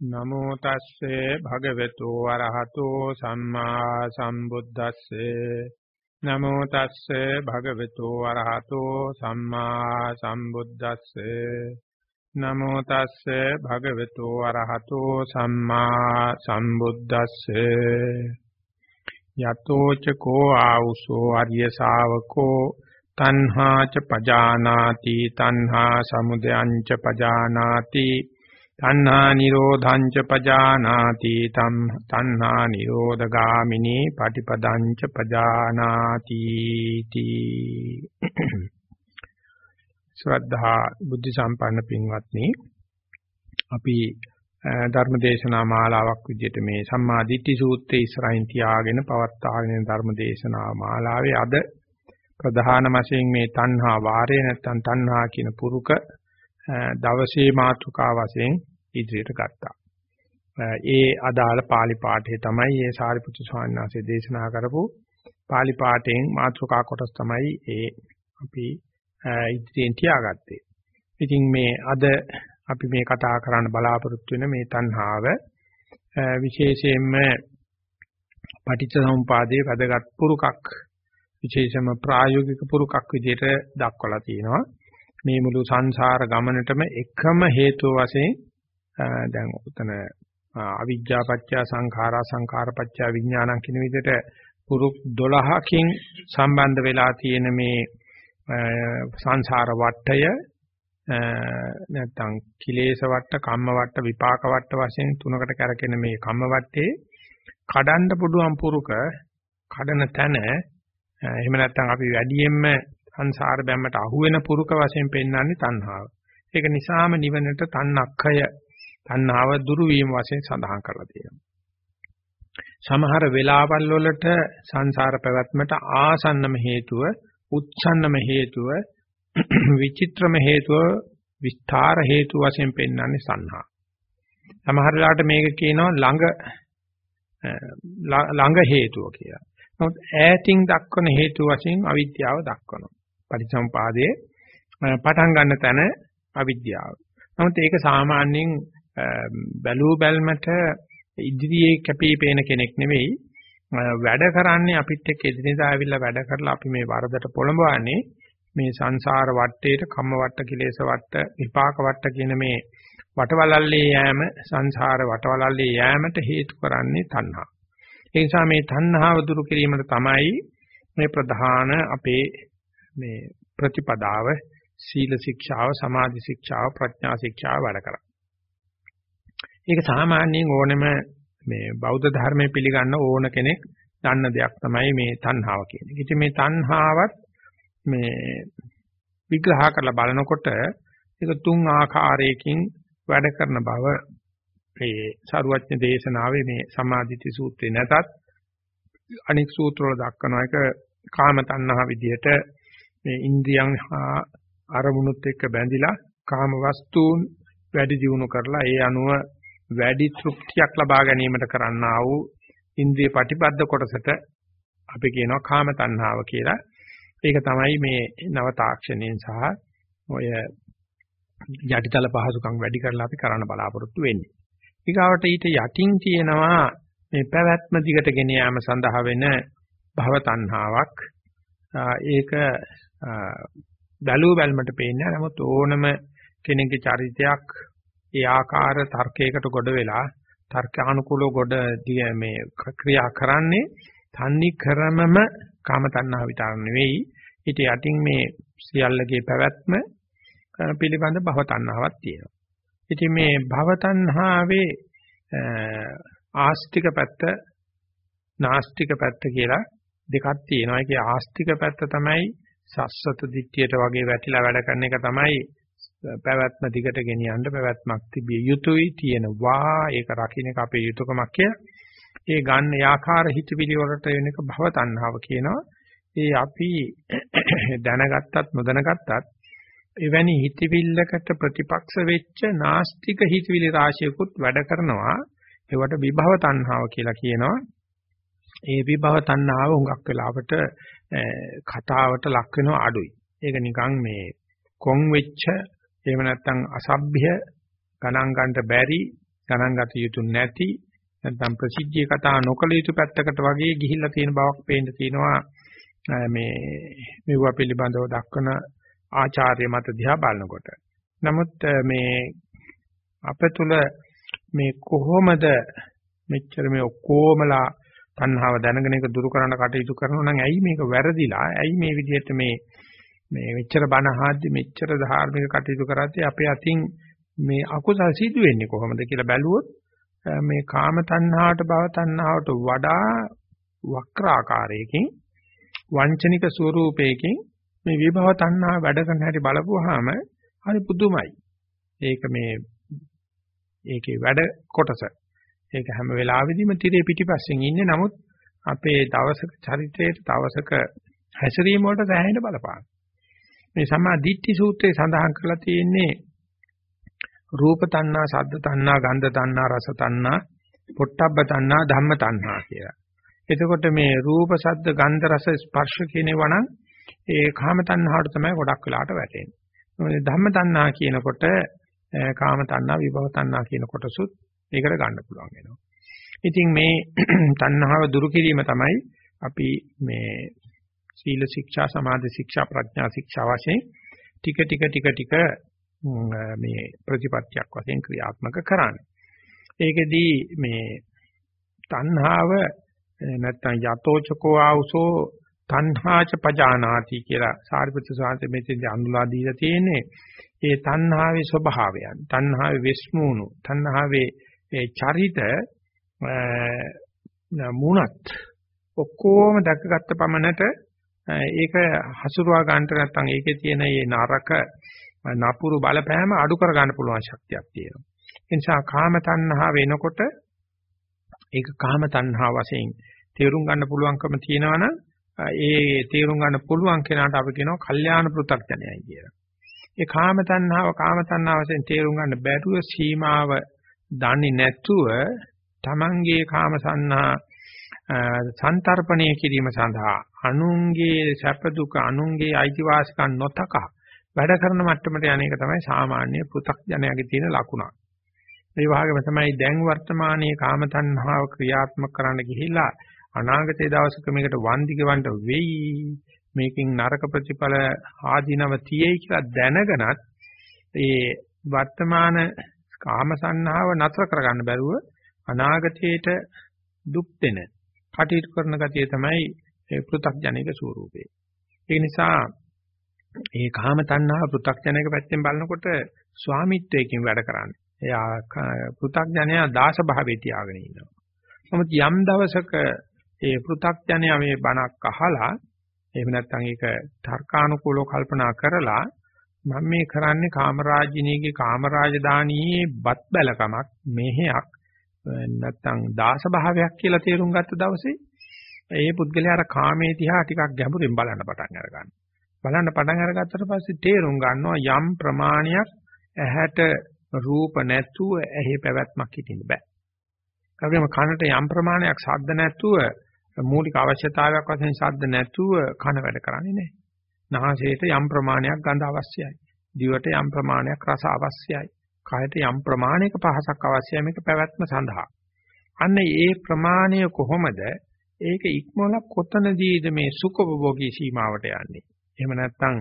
නමෝ තස්සේ භගවතු වරහතෝ සම්මා සම්බුද්දස්සේ. නමෝ තස්සේ භගවතු වරහතෝ සම්මා සම්බුද්දස්සේ. නමෝ තස්සේ භගවතු වරහතෝ සම්මා සම්බුද්දස්සේ. යතෝ ච කෝ ආවුසෝ ආර්ය ශාවකෝ තණ්හා ච පජානාති තණ්හා සමුදයං ච පජානාති තණ්හා නිරෝධං ච පජානාති තම් තණ්හා නිරෝධගාමිනී පටිපදං ච පජානාති තී ශ්‍රද්ධා බුද්ධ සම්පන්න පින්වත්නි අපි ධර්මදේශනා මාලාවක් විදිහට මේ සම්මා දිට්ඨි සූත්‍රයේ ඉස්සරහින් තියාගෙන පවත්වාගෙන ධර්මදේශනා මාලාවේ අද ප්‍රධාන වශයෙන් මේ තණ්හා වාරය නැත්නම් තණ්හා කියන පුරුක දවසේ මාතෘකා වශයෙන් ඉදිරියට ගත්තා. ඒ අදාළ pāli පාඨය තමයි මේ සාරිපුත්‍ර ස්වාමීන් වහන්සේ දේශනා කරපු pāli පාඨයෙන් මාතෘකා කොටස් තමයි ඒ අපි ඉදිරියෙන් තියාගත්තේ. ඉතින් මේ අද අපි මේ කතා කරන්න බලාපොරොත්තු වෙන මේ තණ්හාව විශේෂයෙන්ම පටිච්චසමුපාදයේ වැදගත් පුරුකක් විශේෂම ප්‍රායෝගික පුරුකක් විදිහට දක්වලා තියෙනවා. මේ මුළු සංසාර ගමනටම එකම හේතුව වශයෙන් දැන් උතන අවිජ්ජා පත්‍ය සංඛාරා සංඛාර පත්‍ය විඥානං කියන විදිහට පුරුක් 12කින් සම්බන්ධ වෙලා තියෙන මේ සංසාර වටය නැත්නම් කිලේශ වට, කම්ම වට, විපාක වට වශයෙන් තුනකට කැරකෙන මේ කම්ම වටේ කඩන්න පුළුවන් පුරුක කඩන තැන එහෙම නැත්නම් අපි වැඩියෙන්ම සංසාර බැම්මට අහු වෙන පුරුක වශයෙන් පෙන්වන්නේ තණ්හාව. ඒක නිසාම නිවනට තණ්හක්ඛය තණ්හාව දුරු වීම වශයෙන් සඳහන් කරලා තියෙනවා. සමහර වෙලාවල් වලට සංසාර පැවැත්මට ආසන්නම හේතුව, උච්ඡන්නම හේතුව, විචිත්‍රම හේතුව, විස්තර හේතු වශයෙන් පෙන්වන්නේ සංහා. සමහර වෙලාවට මේක කියනවා ළඟ ළඟ හේතුව කියලා. නමුත් ඈතින් දක්වන හේතු වශයෙන් අවිද්‍යාව දක්වනවා. පරිසම්පාදයේ පටන් ගන්න තැන අවිද්‍යාව. නමුත් ඒක සාමාන්‍යයෙන් බැලූ බැල්මට ඉදිරියේ කැපී පේන කෙනෙක් නෙවෙයි වැඩ කරන්නේ අපිත් එක්ක එදිනෙදා ආවිල්ලා වැඩ කරලා අපි මේ වරදට පොළඹවන්නේ මේ සංසාර වටේට කම්ම වට කිලේශ වට විපාක වට කියන මේ වටවලල්ලේ යෑම සංසාර වටවලල්ලේ යෑමට හේතු කරන්නේ තණ්හා. ඒ නිසා මේ තණ්හාව දුරු කිරීමට තමයි මේ ප්‍රධාන අපේ මේ ප්‍රතිපදාව සීල ශික්ෂාව සමාධි ශික්ෂාව ප්‍රඥා ශික්ෂාව වැඩ කරා. ඒක සාමාන්‍යයෙන් ඕනෙම මේ බෞද්ධ ධර්මයේ පිළිගන්න ඕන කෙනෙක් දන්න දෙයක් තමයි මේ තණ්හාව කියන්නේ. ඉතින් මේ තණ්හාවත් මේ විග්‍රහ කරලා බලනකොට ඒක තුන් ආකාරයකින් වැඩ කරන බව මේ සරුවඥ දේශනාවේ මේ සමාධිති සූත්‍රේ නැතත් අනික් සූත්‍රවල දක්වන එක කාම තණ්හා විදිහට මේ ඉන්ද්‍රියන් හා අරමුණුත් එක්ක බැඳිලා කාම වස්තුන් වැඩි දියුණු කරලා ඒ අනුව වැඩි තෘප්තියක් ලබා ගැනීමට කරන්නා වූ ඉන්ද්‍රිය ප්‍රතිපද කොටසට අපි කියනවා කාම තණ්හාව කියලා. ඒක තමයි මේ නව තාක්ෂණයෙන් සහ ඔය යටිතල පහසුකම් වැඩි කරලා අපි කරන්න බලාපොරොත්තු වෙන්නේ. ඊගාවට ඊට යටින් තියෙනවා මේ පැවැත්ම දිගට ගෙන යාම සඳහා වෙන භව තණ්හාවක්. ඒක බැලුව බැලමට පේන්නේ නමුත් ඕනම කෙනෙකුගේ චරිතයක් ඒ ආකාර තර්කයකට ගොඩ වෙලා තර්කානුකූලව ගොඩ මේ ක්‍රියා කරන්නේ තන්නි ක්‍රමම කාම තණ්හා විතර නෙවෙයි ඊට යටින් මේ සියල්ලගේ පැවැත්ම පිළිබඳ භව තණ්හාවක් තියෙනවා. ඉතින් මේ භව තණ්හාවේ ආස්තික පැත්ත නාස්තික පැත්ත කියලා දෙකක් තියෙනවා. ඒකේ ආස්තික පැත්ත තමයි සස්සත දිට්ඨියට වගේ වැටිලා වැඩ කරන එක තමයි පැවැත්ම දිගට ගෙනියන්න පැවැත්මක් තිබිය යුතුයි තියෙනවා ඒක රකින්න එක අපේ යුතුයකමක් කියලා. ඒ ගන්න යාකාර හිතවිලි වලට වෙනක භව තණ්හාව කියනවා. ඒ අපි දැනගත්තත් නොදැනගත්තත් එවැනි හිතවිල්ලකට ප්‍රතිපක්ෂ වෙච්ච නාස්තික හිතවිලි රාශියකුත් වැඩ කරනවා. ඒවට විභව තණ්හාව කියලා කියනවා. ඒ විභව තණ්හාව හුඟක් වෙලාවට කතාවට ලක් වෙනවා අඩුයි. ඒක නිකන් මේ කොන් වෙච්ච එහෙම නැත්නම් අසභ්‍ය ගණන් ගන්නට බැරි ගණන් ගත යුතු නැති නැත්නම් ප්‍රසිද්ධිය කතා නොකළ යුතු පැත්තකට වගේ ගිහිල්ලා තියෙන බවක් පේන්න තියෙනවා මේ මෙවුව පිළිබඳව දක්වන ආචාර්ය මත දිහා බලනකොට. නමුත් මේ අප තුල මේ කොහොමද මෙච්චර මේ ඔක්කොමලා තණ්හාව දැනගෙන ඒක දුරු කරන්න කටයුතු කරනවා නම් ඇයි මේක වැරදිලා ඇයි මේ විදිහට මේ මේ මෙච්චර බණ අහද්දි මෙච්චර ධාර්මික කටයුතු කරද්දී අපේ අතින් මේ අකුසල් සිදු වෙන්නේ කොහොමද කියලා බැලුවොත් මේ කාම තණ්හාවට භව තණ්හාවට වඩා වක්‍රාකාරයකින් වංචනික ස්වරූපයකින් මේ විභව තණ්හා වැඩ කරන හැටි බලපුවාම හරි පුදුමයි. ඒක මේ ඒකේ වැඩ කොටස. ඒක හැම වෙලාවෙදීම tire පිටිපස්සෙන් ඉන්නේ. නමුත් අපේ දවසක චරිතයේ දවසක හැසිරීම වලට සෑහෙන බලපාන. මේ සම්මා දිට්ඨි සූත්‍රයේ සඳහන් කරලා තියෙන්නේ රූප තණ්හා, ශබ්ද තණ්හා, ගන්ධ තණ්හා, රස තණ්හා, පොට්ටබ්බ තණ්හා, ධම්ම තණ්හා කියලා. එතකොට මේ රූප, ශබ්ද, ගන්ධ, රස, ස්පර්ශ කියනවා නම් ඒ කාම තණ්හාවට තමයි ගොඩක් වෙලාට වැටෙන්නේ. මොකද ධම්ම තණ්හා කියනකොට කාම තණ්හා, විභව තණ්හා කියන කොටසුත් ඒකට ගන්න පුළුවන් වෙනවා. ඉතින් මේ තණ්හාව දුරු කිරීම තමයි අපි මේ සීල ශික්ෂා, සමාධි ශික්ෂා, ප්‍රඥා ශික්ෂා වශයෙන් ටික ටික ටික ටික මේ ප්‍රතිපත්තියක් වශයෙන් ක්‍රියාත්මක කරන්නේ. ඒකෙදී මේ තණ්හාව නැත්තම් යතෝචකෝ ආවුසෝ තණ්හාච පජානාති කියලා සාරිපුත්‍ර සාන්ත මෙතෙන්දී අඳුලා දීලා තියෙන්නේ ඒ තණ්හාවේ ස්වභාවයන් තණ්හාවේ විස්මූණු තණ්හාවේ ඒ චරිත මුණත් ඔක්කොම දැකගත්ත පමණට ඒක හසුරුවා ගන්නට නැත්නම් ඒකේ තියෙන මේ නරක නපුරු බලපෑම අඩු කර ගන්න පුළුවන් ශක්තියක් තියෙනවා. ඒ නිසා කාම තණ්හා වෙනකොට ඒක කාම තණ්හා වශයෙන් තේරුම් ගන්න පුළුවන්කම තියෙනවනම් ඒ තේරුම් ගන්න පුළුවන් කෙනාට අපි කියනවා කල්යාණ පෘථග්ජනයයි කියලා. ඒ කාම තණ්හාව කාම තණ්හාව වශයෙන් තේරුම් ගන්න බැරුව සීමාව දන්නේ නැතුව තමන්ගේ කාම සංහා සන්තරපණය කිරීම සඳහා අනුන්ගේ සැප දුක අනුන්ගේ අයිතිවාසිකම් නොතකා වැඩ කරන මට්ටමට යන එක තමයි සාමාන්‍ය පෘථග්ජනයාගේ තියෙන ලකුණ. ඒ වගේම තමයි දැන් වර්තමානයේ කාම තණ්හාව ක්‍රියාත්මක කරන්න ගිහිල්ලා අනාගතයේ දවසක මේකට වන්දි ගවන්න වෙයි මේකෙන් නරක ප්‍රතිඵල ආධිනව තියෙයි කියලා දැනගෙනත් ඒ වර්තමාන කාම සංහාව නතර කරගන්න බැරුව අනාගතයේට දුක් දෙන කටයුතු කරන ගතිය තමයි පෘථග්ජනික ස්වરૂපේ. ඒ නිසා ඒ කාම තණ්හාව පෘථග්ජනක පැත්තෙන් බලනකොට ස්වාමිත්වයෙන් වැඩ කරන්නේ. එයා පෘථග්ජනයා දාස භාවයේ තියාගෙන ඉන්නවා. නමුත් යම් දවසක ඒ පෘථග්ජනයා මේ බණක් අහලා එහෙම නැත්නම් ඒක තර්කානුකූලව කල්පනා කරලා මම මේ කරන්නේ කාමරාජිනීගේ කාමරාජධානියේ බත් බැලකමක් මෙහෙයක් නැත්නම් දාස භාවයක් කියලා තේරුම් ගත්ත දවසේ ඒ පුද්ගලයා අර කාමයේ තියා ටිකක් ගැඹුරින් බලන්න පටන් අරගන්නවා. බලන්න පටන් අරගත්තට පස්සේ තේරුම් ගන්නවා යම් ප්‍රමාණයක් ඇහැට රූප නැතුව ඇහි පැවැත්මක් හිටින්න බෑ. ඒ වගේම කනට යම් ප්‍රමාණයක් ශබ්ද නැතුව මූලික අවශ්‍යතාවයක් වශයෙන් ශබ්ද නැතුව කන වැඩ කරන්නේ නැහැ. නාසයට යම් ප්‍රමාණයක් ගඳ අවශ්‍යයි. දිවට යම් ප්‍රමාණයක් රස අවශ්‍යයි. කයට යම් ප්‍රමාණයක පහසක් අවශ්‍යයි මේක පැවැත්ම සඳහා. අන්න ඒ ප්‍රමාණය කොහොමද? ඒක ඉක්මවල කොතනදීද මේ සුඛභෝගී සීමාවට යන්නේ? එහෙම නැත්නම්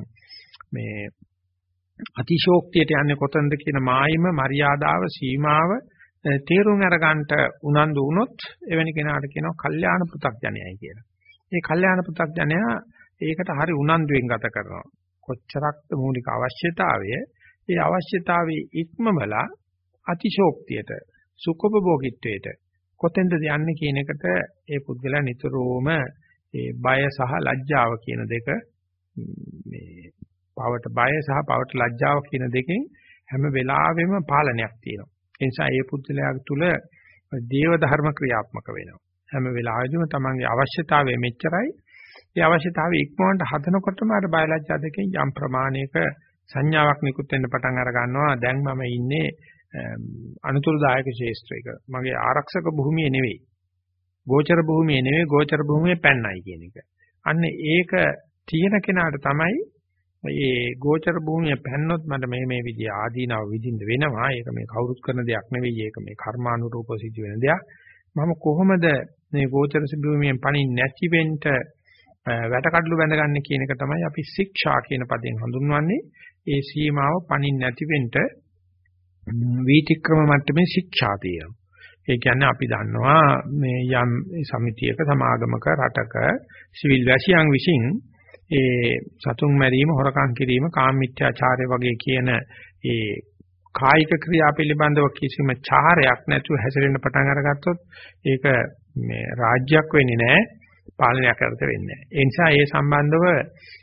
මේ අතිශෝක්තියට යන්නේ කොතනද කියන මායිම මරියාදාව සීමාව තේරුම් අරගන්නට උනන්දු වුණොත් එවැනි කෙනාට කියනවා කල්යාණ පෘ탁ජනයයි කියලා. මේ කල්යාණ පෘ탁ජනයා ඒකට හරි උනන්දුවෙන් ගත කරනවා. කොච්චරක්ද මූලික අවශ්‍යතාවය? ඒ අවශ්‍යතාවයේ ඉක්මවලා අතිශෝක්තියට, සුඛෝපභෝගීත්වයට කොතෙන්ද යන්නේ කියන එකට ඒ පුද්ගලයා නිතරම ඒ බය සහ ලැජ්ජාව කියන දෙක මේ පවට බය සහ පවට ලැජ්ජාව කියන දෙකෙන් හැම වෙලාවෙම පාලනයක් තියෙනවා. ඒ නිසා ඒ පුද්ගලයා තුළ දේව ධර්ම ක්‍රියාත්මක වෙනවා. හැම වෙලාවෙදිම තමන්ගේ අවශ්‍යතාවය මෙච්චරයි. ඒ අවශ්‍යතාවය ඉක්මවන්න හදනකොටම අර බයලජ්ජා දෙකෙන් යම් ප්‍රමාණයක සංඥාවක් නිකුත් වෙන්න පටන් අර ගන්නවා. දැන් මම ඉන්නේ අනුතුරුදායක ශේෂ්ත්‍රයක. මගේ ආරක්ෂක භූමියේ නෙවෙයි. ගෝචර භූමියේ නෙවෙයි ගෝචර භූමියේ පැන්නයි කියන එක. අන්න ඒක තියෙන කෙනාට තමයි ඒ ගෝචර භූමිය පැන්නොත් මට මේ මේ විදිය ආදීනව විඳින්න වෙනවා. ඒක මේ කවුරුත් කරන දෙයක් නෙවෙයි. ඒක මේ කර්මානුරූපව සිද්ධ වෙන දෙයක්. මම කොහොමද මේ ගෝචර භූමියෙන් පණින් නැති වෙන්න වැටකඩලු බැඳගන්නේ කියන එක තමයි අපි ශික්ෂා කියන පදයෙන් හඳුන්වන්නේ. ඒ සීමාව පණින් නැති වෙන්න වීතික්‍රම මට්ටමේ ශික්ෂා තියෙනවා. ඒ කියන්නේ අපි දන්නවා මේ යම් සමිතියක සමාගමක රටක සිවිල් වැසියන් විසින් ඒ සතුන් මැරීම හොරකම් කිරීම කාමමිත්‍යාචාරය වගේ කියන ඒ කායික ක්‍රියා පිළිබඳව කිසිම චාරයක් නැතුව හැසිරෙන්න පටන් අරගත්තොත් ඒක මේ රාජ්‍යයක් වෙන්නේ නැහැ පාලනයක් කරත වෙන්නේ නැහැ. ඒ නිසා ඒ සම්බන්ධව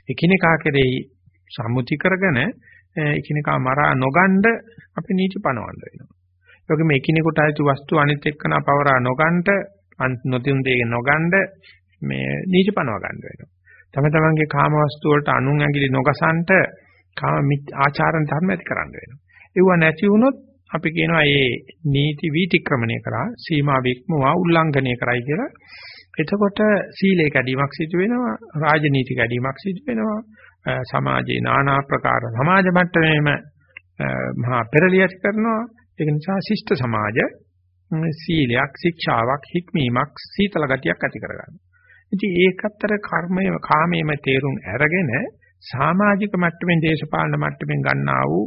එකිනෙකා කෙරෙහි සම්මුති කරගෙන එකිනෙකා මරා නොගන්න අපි නීති පනවන්න වෙනවා. ඒ වගේම එකිනෙකට අයිති වස්තු අනිත් එක්කන පවරා නොගන්නට නොතින් දෙක නොගන්න මේ නීති පනව ගන්න වෙනවා. තම තමන්ගේ කාම වස්තු වලට අනුන් ඇඟිලි නොගසන්ට කාම ආචාරණ ධර්ම ඇති කරන්න වෙනවා. ඒව නැති වුණොත් අපි කියනවා මේ නීති වීතික්‍රමණය කරා සීමා වික්මවා උල්ලංඝනය කරයි කියලා. එතකොට සීලේ කැඩීමක් සිදු වෙනවා, රාජනීති කැඩීමක් සිදු වෙනවා, සමාජයේ নানা ප්‍රකාර සමාජ මට්ටමේම මහා පෙරලියත් කරනවා. ඒක නිසා ශිෂ්ට සමාජ සීලයක්, ශික්ෂාවක්, හික්මීමක්, සීතල ගතියක් ඇති කරගන්නවා. ඉතින් ඒකත්තර කර්මය කාමයේම තේරුම් අරගෙන සමාජික මට්ටමින් දේශපාලන මට්ටමින් ගන්නා වූ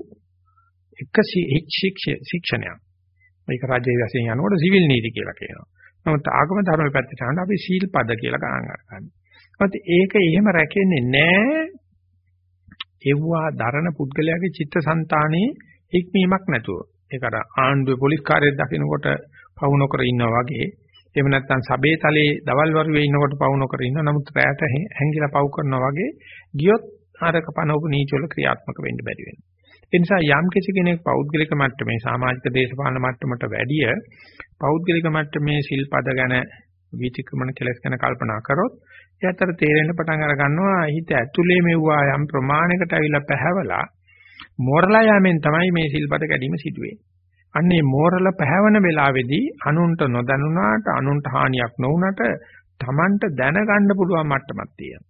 එක ශික්ෂණයක්. මේක රාජ්‍ය වශයෙන් යනකොට සිවිල් නීති කියලා කියනවා. නමුත් ආගම ධර්ම පැත්තට යනකොට අපි සීල් පද කියලා ගණන් ගන්නවා. ඒක එහෙම රැකෙන්නේ නැහැ. එව්වා දරන පුද්ගලයාගේ චිත්තසංතානයේ හික්මීමක් නැතුව. ඒක අර ආණ්ඩුවේ පොලිස් කාර්යයක් දකිනකොට පවු නොකර ඉන්නා වගේ එහෙම නැත්නම් සබේ තලයේ දවල් වරුවේ ඉන්නකොට පවු නොකර ඉන්න නමුත් රැයට හැංගිලා පවු කරනවා වගේ ගියොත් අරක පනවපු නීති වල ක්‍රියාත්මක වෙන්න බැරි වෙනවා. ඒ නිසා යම් කිසි කෙනෙක් පෞද්ගලික මට්ටමේ සමාජික දේශපාලන මට්ටමට වැඩිය පෞද්ගලික මට්ටමේ ශිල්පද ගැන විචක්‍රමණ කෙලස් ගැන කල්පනා කරොත් එයාතර තේරෙන්න පටන් අර ගන්නවා හිත ඇතුලේ මෙවුවා යම් ප්‍රමාණයකට අවිලා පැහැවලා මෝරලා යෑමෙන් තමයි මේ ශිල්පද කැඩීම සිදුවෙන්නේ. අන්නේ මෝරල පැහැවෙන වෙලාවේදී අනුන්ට නොදැනුණාට අනුන්ට හානියක් නොවුනට Tamanට දැනගන්න පුළුවන් මට්ටමක් තියෙනවා.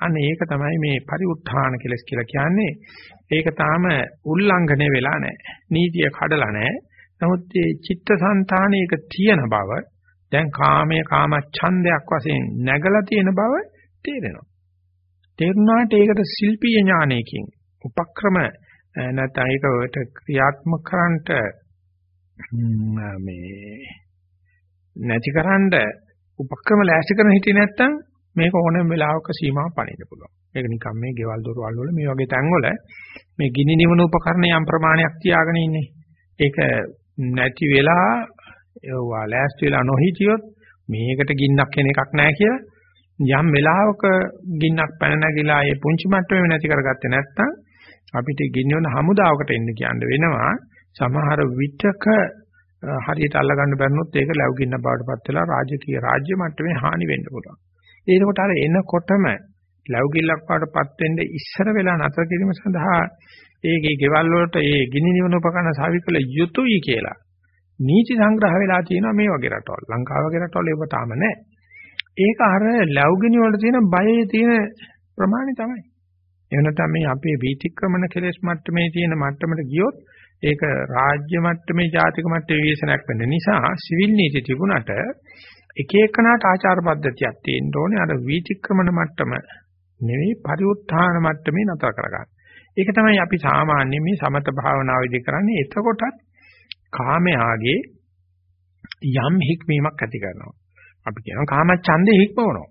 අන්න ඒක තමයි මේ පරිඋත්ථාන කෙලස් කියලා කියන්නේ. ඒක තාම උල්ලංඝනය වෙලා නැහැ. නීතිය කඩලා නැහැ. නමුත් මේ චිත්තසංතානයක තියෙන බව දැන් කාමයේ කාම ඡන්දයක් වශයෙන් නැගලා තියෙන බව තේරෙනවා. තේරුණාට ඒකට ශිල්පීය ඥානයකින් උපක්‍රම නැත්නම් ඒකට ක්‍රියාත්මක කරන්නට මේ නැතිකරන්න උපක්‍රම ලෑස්ති කරන හිටියේ නැත්තම් මේක ඕනෑම වෙලාවක සීමාව පණින්න පුළුවන්. ඒක නිකම් මේ ගෙවල් දොරවල් වල මේ වගේ තැන්වල මේ ගිනි නිවන උපකරණ යම් ප්‍රමාණයක් තියාගෙන ඉන්නේ. ඒක නැති වෙලා ඒවා ලෑස්ති වෙලා නොහිටියොත් මේකට ගින්නක් වෙන එකක් නැහැ කියලා යම් වෙලාවක ගින්නක් පැන නැගිලා ඒ පුංචි මට්ටමේ නැති කරගත්තේ නැත්නම් අපිට ගින්නවන හමුදාවකට එන්න කියන්න වෙනවා සමහර විටක හරියට අල්ලගන්න බැරිනොත් ඒක ලැබුගින්න බවටපත් වෙලා රාජකීය රාජ්‍ය මට්ටමේ හානි වෙන්න පුළුවන්. ඒකකොට අර එනකොටම ලැබුගිල්ලක් වඩටපත් වෙන්න ඉස්සර වෙලා නැතර කිරීම සඳහා ඒකේ ගෙවල් වලට ඒ ගිනි නිවන උපකරණ සාවිකල යුතුයි කියලා නීති සංග්‍රහ වෙලා තියෙනවා මේ වගේ රටවල්. ලංකාව වගේ රටවල් ඒව තාම නැහැ. ඒක අර ලැබුගිනි වල තියෙන බයේ තියෙන ප්‍රමාණය තමයි. එහෙම නැත්නම් මේ අපේ වීතික්‍රමන කෙලෙස් මට්ටමේ තියෙන මට්ටමට ගියොත් ඒක රාජ්‍ය මට්ටමේ ජාතික මට්ටමේ විශේෂණයක් වෙන්න නිසා සිවිල් නීති තිබුණට එක එකනාට ආචාර පද්ධතියක් තියෙන්න ඕනේ අර වීතික්‍රමන මට්ටම නෙවෙයි පරිඋත්ථාන මට්ටමේ නතර කරගන්න. ඒක තමයි අපි සාමාන්‍ය මේ සමත භාවනාවේදී කරන්නේ. එතකොටත් කාමයාගේ යම් හික්මීමක් ඇති කරනවා. අපි කියනවා කාම ඡන්දේ හික්මවනවා.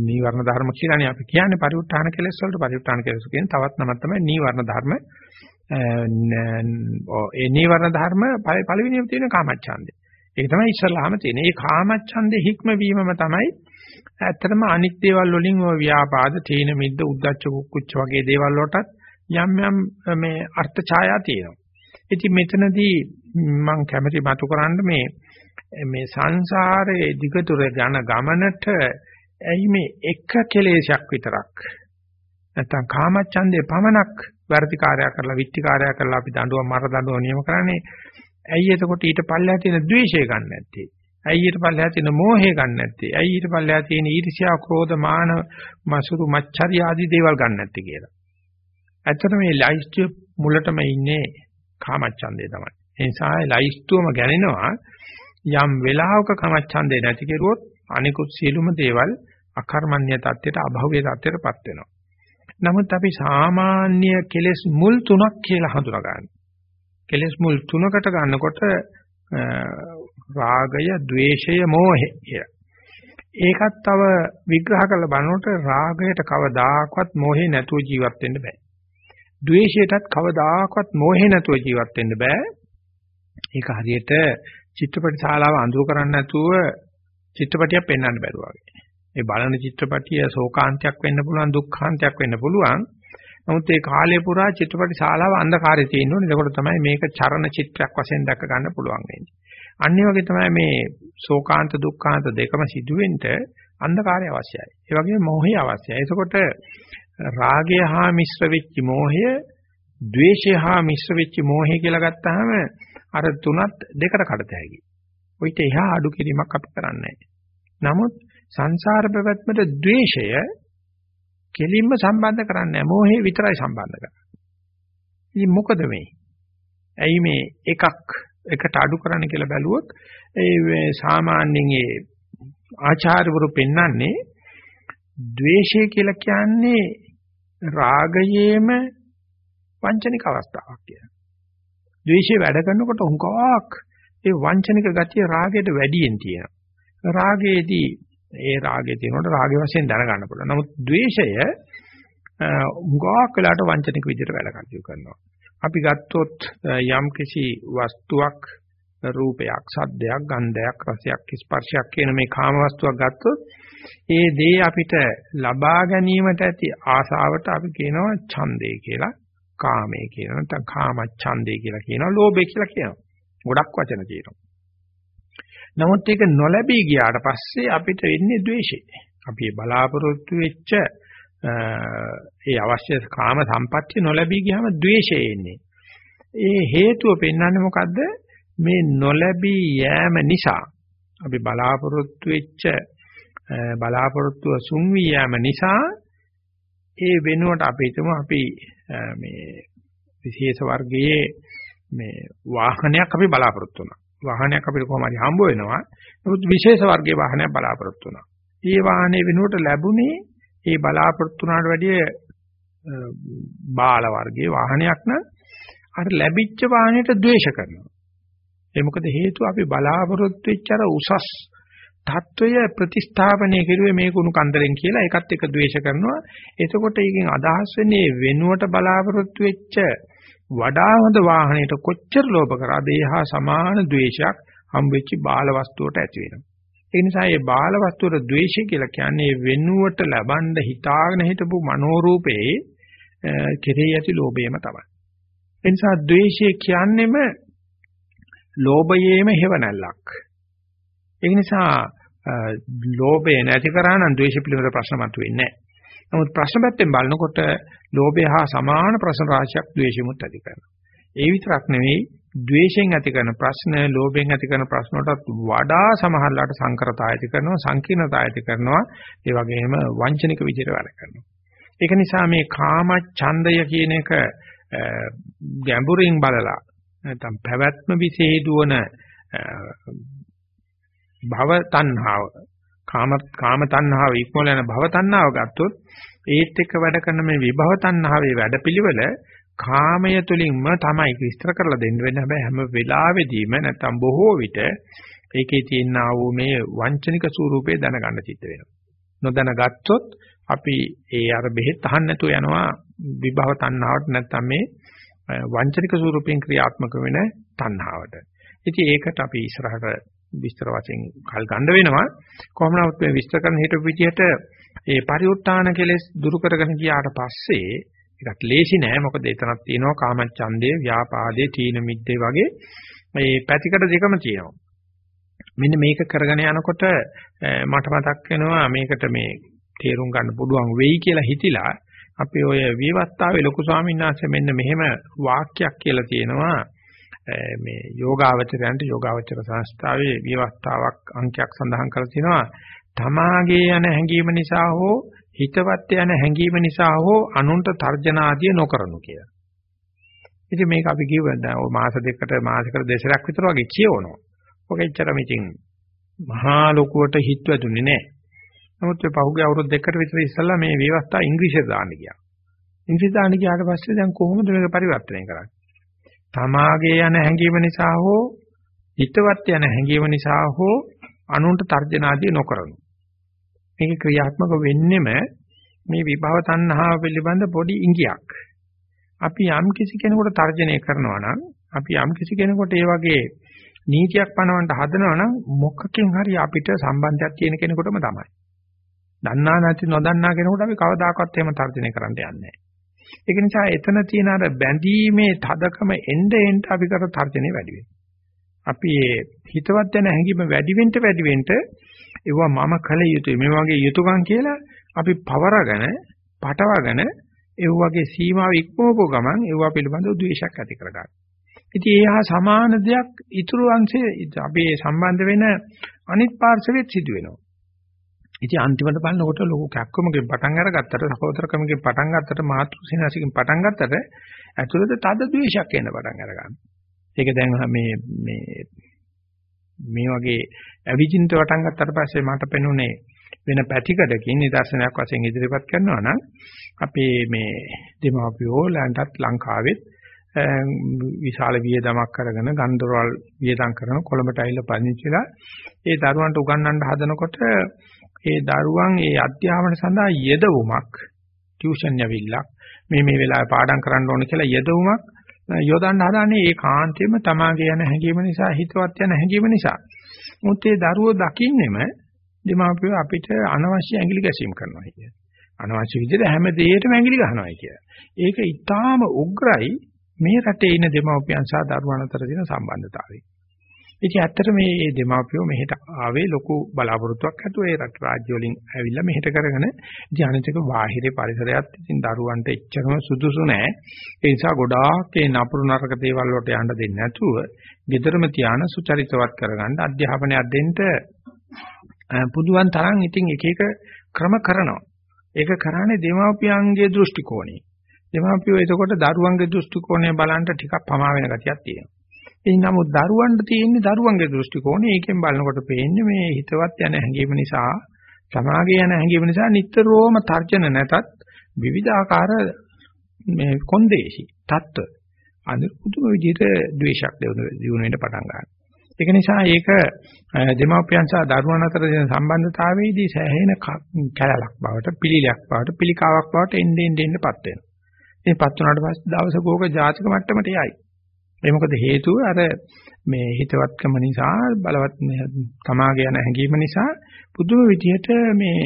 නීවරණ ධර්ම කියලානේ අපි කියන්නේ පරිඋත්ථාන කෙලෙස් වලට පරිඋත්ථාන කෙලෙස් කියන තවත් නමක් තමයි නීවරණ ධර්ම ඒ නීවරණ ධර්ම පළවෙනිම තියෙන කාමච්ඡන්දේ. ඒක තමයි ඉස්සල්ලාම තියෙන. මේ කාමච්ඡන්දේ හික්ම වීමම තමයි ඇත්තටම අනිත් දේවල් වලින් ඔය ව්‍යාපාද, තීන මිද්ද, උද්දච්ච කුච්ච වගේ දේවල් වලටත් යම් යම් මේ අර්ථ ඡායා තියෙනවා. ඉතින් මෙතනදී මම කැමැති මතු කරන්න මේ මේ සංසාරයේ දිගටුර යන ගමනට ඇයි මේ එක කෙලෙසයක් විතරක් නැත්තම් කාමච්ඡන්දේ පමණක් වැරදි කාර්යයක් කරලා විත්ති කාර්යයක් කරලා අපි දඬුවම් මර දඬුවම් නියම කරන්නේ ඇයි එතකොට ඊට පල්ලෙහා තියෙන ද්වේෂය ගන්න නැත්තේ ඇයි ඊට පල්ලෙහා තියෙන මෝහය ගන්න නැත්තේ? ඇයි ඊට පල්ලෙහා තියෙන ඊර්ෂ්‍යා, ක්‍රෝධ, මාන, මසුරු, මච්චරි ආදී දේවල් ගන්න නැත්තේ කියලා. ඇත්තට මේ ලයිස්ට් මුලටම ඉන්නේ කාමච්ඡන්දේ තමයි. ඒ නිසා ලයිස්තුවම ගැනෙනවා යම් වෙලාවක කාමච්ඡන්දේ නැති කෙරුවොත් අනිකුත් සියලුම දේවල් අකර්මණ්‍ය தත්ත්වයට අභෞවිය தත්ත්වයටපත් වෙනවා. නමුත් අපි සාමාන්‍ය කෙලෙස් මුල් තුනක් කියලා හඳුනා ගන්න. කෙලෙස් මුල් තුනකට ගන්නකොට රාගය, ద్వේෂය, මෝහය කියලා. ඒකත් තව විග්‍රහ කරලා බලනකොට රාගයට කවදාකවත් මෝහේ නැතුව ජීවත් වෙන්න බෑ. ද්වේෂයටත් කවදාකවත් මෝහේ නැතුව ජීවත් වෙන්න බෑ. ඒක හරියට චිත්‍රපට ශාලාව අඳුර කරන්න නැතුව චිත්‍රපටියක් පෙන්වන්න බැරුවා වගේ. මේ බලන චිත්‍රපටිය ශෝකාන්තයක් වෙන්න පුළුවන් දුක්ඛාන්තයක් වෙන්න පුළුවන්. නමුත් ඒ කාලය පුරා චිත්‍රපට ශාලාව අන්ධකාරයේ තියෙන්න ඕනේ. ඒකට තමයි මේක චරණ චිත්‍රයක් වශයෙන් දැක ගන්න පුළුවන් වෙන්නේ. අනිත් වගේ තමයි මේ ශෝකාන්ත දුක්ඛාන්ත දෙකම සිදුවෙන්න අන්ධකාරය අවශ්‍යයි. ඒ වගේම මොහය අවශ්‍යයි. එතකොට රාගය හා මිශ්‍ර වෙච්ච මෝහය, ද්වේෂය හා මිශ්‍ර වෙච්ච මෝහය කියලා ගත්තාම අර තුනත් දෙකට කඩත හැකියි. ඔయిత එහා අඩු කිරීමක් අපි කරන්නේ නමුත් සංසාර පැවැත්මට ද්වේෂය කෙලින්ම සම්බන්ධ කරන්නේ නැහැ. මෝහය විතරයි සම්බන්ධ කරන්නේ. ඉතින් මොකද මේ? ඇයි මේ එකක් එකට අඩු කරන්න කියලා බැලුවොත් ඒ සාමාන්‍යයෙන් ඒ ආචාර්යවරු පෙන්වන්නේ ද්වේෂය කියලා කියන්නේ රාගයේම වංචනික අවස්ථාවක් කියලා. ද්වේෂය වැඩ කරනකොට හුඟක් ඒ වංචනික ගතිය රාගයට වැඩියෙන් තියෙනවා. රාගයේදී ඒ රාගය තියෙනකොට රාගය වශයෙන් දැනගන්න පුළුවන්. නමුත් ද්වේෂය හුඟක් වෙලාට වංචනික විදිහට වැඩ කටයුතු කරනවා. අපි ගත්තොත් යම් කිසි වස්තුවක් රූපයක්, සද්දයක්, ගන්ධයක්, රසයක්, ස්පර්ශයක් කියන මේ කාම වස්තුවක් ගත්තොත් ඒ දේ අපිට ලබා ගැනීමට ඇති ආසාවට අපි කියනවා ඡන්දේ කියලා, කාමේ කියනවා, නැත්නම් කාම ඡන්දේ කියලා කියනවා, ලෝභය කියලා කියනවා. ගොඩක් වචන තියෙනවා. නමුත් ඒක නොලැබී ගියාට පස්සේ අපිට එන්නේ ද්වේෂය. අපි බලාපොරොත්තු වෙච්ච ඒ අවශ්‍ය කාම සම්පත්තිය නොලැබී ගියාම ද්වේෂය එන්නේ. ඒ හේතුව පෙන්වන්නේ මොකද්ද? මේ නොලැබී යෑම නිසා අපි බලාපොරොත්තු වෙච්ච බලාපොරොත්තුව සුන් වී යාම නිසා ඒ වෙනුවට අපි හිතමු අපි මේ විශේෂ වර්ගයේ මේ වාහනයක් අපි බලාපොරොත්තු වෙනවා. වාහනයක් අපිට කොහොම හරි හම්බ වෙනවා. නමුත් විශේෂ වර්ගයේ වාහනයක් බලාපොරොත්තු වෙනවා. ඒ වාහනේ වෙනුවට ලැබුණේ ඒ බලාපොරොත්තු වුණාට වැඩිය බාල වර්ගයේ වාහනයක් නම් අර ලැබිච්ච වාහනයට ද්වේෂ කරනවා. ඒ මොකද හේතුව අපි බලාපොරොත්තු වෙච්ච අර උසස් தত্ত্বය ප්‍රතිස්ථාපනය කෙරුවේ මේ කුණු කන්දරෙන් කියලා ඒකත් එක ද්වේෂ කරනවා. එතකොට ඒකෙන් අදහස් වෙන්නේ වෙනුවට බලාපොරොත්තු වෙච්ච වඩා හොඳ වාහනයට කොච්චර ලෝභ කරාද ඒ හා සමාන ද්වේෂයක් හම්බෙච්ච බාල වස්තුවට ඇති වෙනවා. ඒ නිසා මේ බාල වස්තුවට ද්වේෂය කියලා කියන්නේ වෙනුවට ලබන්න හිතාගෙන හිටපු මනෝරූපේ කෙරෙහි ඇති ලෝභයම තමයි. ඒ නිසා ද්වේෂය කියන්නේම ලෝභයේම හේවණල්ලක්. ඒ නිසා ලෝභය නැති කරා නම් ද්වේෂ පිළිබඳ ප්‍රශ්න මතුවෙන්නේ නැහැ. නමුත් ප්‍රශ්න පැත්තෙන් බලනකොට ලෝභය හා සමාන ප්‍රශ්න රාශියක් ද්වේෂෙමුත් ඇති කරනවා. ඒ විතරක් නෙවෙයි ද්වේෂයෙන් ඇති කරන ප්‍රශ්න, ලෝභයෙන් ඇති කරන ප්‍රශ්න වලට වඩා සමහරලාට සංකරතා ඇති කරනවා, සංකීර්ණතා ඇති කරනවා, ඒ වගේම වංචනික විදිහට වැඩ කරනවා. ඒක නිසා මේ කාම ඡන්දය කියන එක ගැඹුරින් බලලා නැත්නම් පැවැත්ම විශේෂ භව තණ්හාව. කාම කාම තණ්හාව ඉක්මවල යන භව තණ්හාව ගත්තොත් ඒත් එක්ක වැඩ කරන මේ විභව තණ්හාවේ වැඩපිළිවෙල කාමය තුලින්ම තමයි විස්තර කරලා දෙන්න වෙන්නේ. හැබැයි හැම වෙලාවෙදීම නැත්තම් බොහෝ විට ඒකේ තියෙනා වූ මේ වංචනික ස්වරූපේ දැනගන්න සිද්ධ වෙනවා. නොදැනගත්තොත් අපි ඒ අර බෙහෙත් අහන්න නැතුව යනවා විභව තණ්හාවට නැත්තම් මේ වංචනික ස්වරූපයෙන් ක්‍රියාත්මක වෙන තණ්හාවට. ඉතින් ඒකට අපි ඉස්සරහට විස්තර වශයෙන් කල් ගන්න වෙනවා. කොහොම නමුත් මේ විස්තර කරන හිටපු විදිහට ඒ පරිඋත්තාන කෙලෙස් දුරු කරගෙන ගියාට පස්සේ ඒකට ලේසි නෑ. මොකද එතනක් තියෙනවා කාමච්ඡන්දේ ව්‍යාපාදේ තීන මිද්දේ වගේ මේ පැතිකඩ දෙකම තියෙනවා. මෙන්න මේක කරගෙන යනකොට මට මතක් වෙනවා මේකට මේ තේරුම් ගන්න පුළුවන් වෙයි කියලා හිතිලා අපි ඔය විවත්තාවේ ලොකු ස්වාමීන් වහන්සේ මෙන්න මෙහෙම වාක්‍යයක් කියලා තියෙනවා. මේ යෝගාවචරයන්ට යෝගාවචර සංස්ථාවේ විවස්ථාවක් අංකයක් සඳහන් කරලා තිනවා තමාගේ යන හැඟීම නිසා හෝ හිතවත් යන හැඟීම නිසා හෝ අනුන්ට තර්ජන ආදිය නොකරනු කියලා. ඉතින් මේක අපි කිව්වා දැන් ඔය මාස දෙකකට මාසයකට දෙසරක් විතර වගේ කියවනවා. ඔක එච්චරම ඉතින් මහා ලොකුවට හිත වැදුනේ නැහැ. නමුත් මේ පහුගිය අවුරුදු දෙකකට විතර ඉස්සෙල්ලා මේ ව්‍යවස්ථා ඉංග්‍රීසියට දාන්න ගියා. ඉංග්‍රීසි දාන්න ගියාට පස්සේ දැන් කොහොමද මේක පරිවර්තනය කරන්නේ? තමාගේ යන හැඟීම නිසා හෝ හිතවත් යන හැඟීම නිසා හෝ අනුන්ට තර්ජන ආදී නොකරනු. මේක ක්‍රියාත්මක වෙන්නෙම මේ විභව තණ්හාව පිළිබඳ පොඩි ඉඟියක්. අපි යම් කිසි කෙනෙකුට තර්ජනය කරනවා නම් අපි යම් කිසි කෙනෙකුට ඒ වගේ නීතියක් පනවන්න හදනවා නම් මොකකින් හරි අපිට සම්බන්ධයක් තියෙන කෙනෙකුටම තමයි. දන්නා නැති නොදන්නා කෙනෙකුට අපි කවදාකවත් එහෙම තර්ජනය කරන්න යන්නේ නැහැ. ඒක නිසා එතන තියෙන අර බැඳීමේ තදකම එන්න එන්න අපි කර තර්ජනේ වැඩි වෙනවා. අපි හිතවත් වෙන හැඟීම වැඩි වෙන්න වැඩි වෙන්න ඒවා මම කල යුතුයි මේ වගේ යුතුයකම් කියලා අපි පවරගෙන පටවගෙන ඒ වගේ සීමාව ඉක්මවපු ගමන් ඒවා පිළිබඳව ද්වේෂයක් ඇති කරගන්නවා. ඉතින් ඒ හා සමාන දෙයක් ඊතුරු අංශයේ අපේ සම්බන්ධ වෙන අනිත් පාර්ශවෙත් සිදු වෙනවා. ඉතින් අන්තිමට බලනකොට ලොකු කැක්කමකින් පටන් අරගත්තට සහෝදරකමකින් පටන් ගත්තට මාතෘසිනාසිකින් පටන් ගත්තට ඇතුළත තද ද්වේෂයක් එන්න පටන් අරගන්නවා. ඒක දැන් මේ මේ මේ වගේ අවිජින්ත වටන් ගත්තට පස්සේ මට පෙනුනේ වෙන පැතිකඩකින් නිදර්ශනයක් වශයෙන් ඉදිරිපත් කරනවා නම් අපේ මේ දෙමාපියෝ ලන්ටත් ලංකාවෙත් විශාල වියදමක් කරගෙන ගන්දරවල් වියදම් කරන කොළඹට ඇවිල්ලා පදිංචිලා ඒ දරුවන්ට උගන්වන්න හදනකොට ඒ දරුවන් ඒ අධ්‍යාපන සඳහා යෙදවුමක් ටියුෂන් යවිල්ලක් මේ මේ වෙලාවේ පාඩම් කරන්න ඕන කියලා යෙදවුමක් යොදන්න හදන්නේ ඒ කාන්තේම තමාගේ යන හැඟීම නිසා හිතවත් යන හැඟීම නිසා. මුත් ඒ දරුවෝ දකින්නෙම දෙමාපියෝ අපිට අනවශ්‍ය ඇඟිලි ගැසීම් කරනවා කියන්නේ. අනවශ්‍ය විදිහට හැම දෙයකටම ඇඟිලි ගහනවා කියලා. ඒක ඊටාම උග්‍රයි මේ රටේ ඉන්න දෙමාපියන් සහ දරුවන් අතර තියෙන සම්බන්ධතාවය. ඉතින් ඇත්තට මේ දෙමාපියෝ මෙහෙට ආවේ ලොකු බලාපොරොත්තුවක් ඇතුව ඒ රට රාජ්‍ය වලින් ඇවිල්ලා මෙහෙට කරගෙන ඉතින් අනිතික බාහිරේ පරිසරයත් ඉතින් දරුවන්ට එච්චරම සුදුසු නෑ. ඒ නිසා ගොඩාක් ඒ නපුරු නරක දේවල් වලට යන්න දෙන්නේ නැතුව ගෙදරම තියාන සුචරිතවත් කරගන්න අධ්‍යාපනයක් දෙන්න පුදුවන් තරම් ඉතින් එක එක ක්‍රම කරනවා. ඒක කරන්නේ දෙමාපියන්ගේ දෘෂ්ටි කෝණේ. දෙමාපියෝ එතකොට දරුවන්ගේ දෘෂ්ටි කෝණය බලන්න ටිකක් පමා වෙන ගතියක් තියෙනවා. ඒ නමුත් දරුවන්ට තියෙන්නේ දරුවන්ගේ දෘෂ්ටි කෝණය. ඒකෙන් බලනකොට පේන්නේ මේ හිතවත් යන හැඟීම නිසා, සමාගය යන හැඟීම නිසා නිට්ටරෝම තර්ජන නැතත් විවිධාකාර මේ කොන්දේසි தত্ত্ব අනිත් පුදුම විදිහට ද්වේෂයක් දිනු වෙන පටන් ගන්නවා. ඒක නිසා ඒක දෙමාපියන් සහ දරුවන් අතර තියෙන සම්බන්ධතාවයේදී සෑහෙන කැලලක් බවට, පිළිලයක් බවට, පිළිකාවක් බවට එන්න එන්න එන්නපත් වෙනවා. මේපත් උනාට පස්සේ දවසක ඕක ජාතික මට්ටමට යයි. ඒ මොකද හේතුව අර මේ හිතවත්කම නිසා බලවත් තමාගේ යන හැඟීම නිසා පුදුම විදියට මේ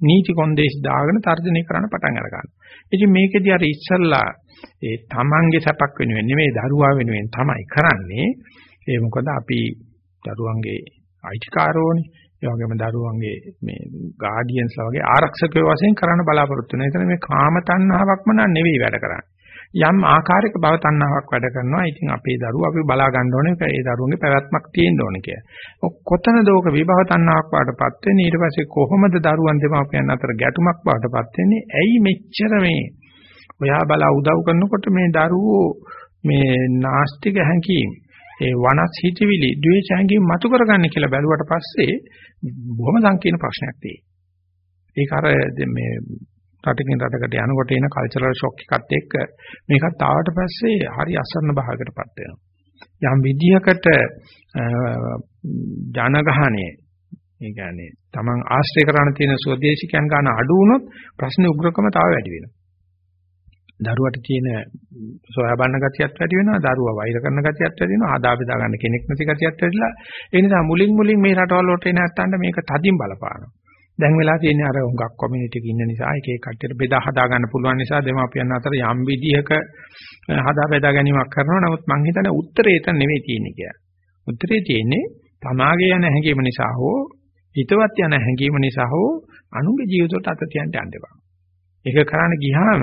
නීති කොන්දේසි දාගෙන තර්ජනය කරන්න පටන් අර ගන්නවා. ඉතින් මේකෙදී අර ඉස්සල්ලා ඒ තමන්ගේ සැපක් වෙනුවෙන් නෙමෙයි දරුවා වෙනුවෙන් තමයි කරන්නේ. ඒ මොකද අපි දරුවන්ගේ අයිතිකාරෝනේ. ඒ වගේම දරුවන්ගේ මේ ගාඩියන්ස්ලා වගේ ආරක්ෂකයෝ වශයෙන් කරන්න බලාපොරොත්තු වෙනවා. ඒතර මේ කාම තණ්හාවක්ම නෙවෙයි වැඩ කරන්නේ. යම් ආකාරයක භව තණ්හාවක් වැඩ කරනවා. ඉතින් අපේ දරුවෝ අපි බලා ගන්න ඕනේ ඒ දරුවන්ගේ පැවැත්මක් තියෙන්න ඕනේ කියලා. කොතනද ඕක විභව තණ්හාවක් වඩපත් වෙන්නේ? ඊට පස්සේ කොහොමද දරුවන් දෙමාපියන් අතර ගැටුමක් වඩපත් වෙන්නේ? ඇයි මෙච්චර මේ ඔයා බලා උදව් කරනකොට මේ දරුවෝ මේ නාස්තික හැඟීම් ඒ වනස් හිතවිලි ද්වේෂ හැඟීම් මතු කරගන්න කියලා බැලුවට පස්සේ බොහොම සංකීර්ණ ප්‍රශ්නයක් තියෙනවා. ඒක අර මේ රටකින් රටකට යනකොට එන කල්චරල් ෂොක් එකත් එක්ක මේකත් ආවට පස්සේ හරි අසරණ භාගයකටපත් වෙනවා. යම් විදිහකට ජනගහණය ඒ කියන්නේ Taman ආශ්‍රය කරන තියෙන ස්වදේශිකයන් ගන්න අඩු වුණොත් ප්‍රශ්නේ උග්‍රකම තව වැඩි වෙනවා. දරුවට තියෙන සොයා බලන ගතියත් වැඩි වෙනවා දරුවා වෛර කරන ගතියත් වැඩි වෙනවා ආදා බෙදා ගන්න කෙනෙක් නැති ගතියත් වැඩිලා ඒ නිසා මුලින් මුලින් මේ රටවල් වලට එන නැත්තන්ට මේක තදින් බලපානවා දැන් වෙලා තියෙන්නේ අර හුඟක් කොමියුනිටි එක ඉන්න නිසා එක එක කට්ටියට බෙදා හදා ගන්න පුළුවන් නිසා දෙමාපියන් අතර යම් විදිහක හදා බෙදා ගැනීමක් කරනවා නමුත් මං හිතන්නේ උත්තරේ එතන නෙවෙයි තියෙන්නේ කියලා. උත්තරේ තියෙන්නේ තමාගේ යන හැඟීම නිසා හෝ හිතවත් යන හැඟීම නිසා හෝ අනුගේ ජීවිතයට අත තියන්න යන්න එපා. ඒක කරන්න ගියාම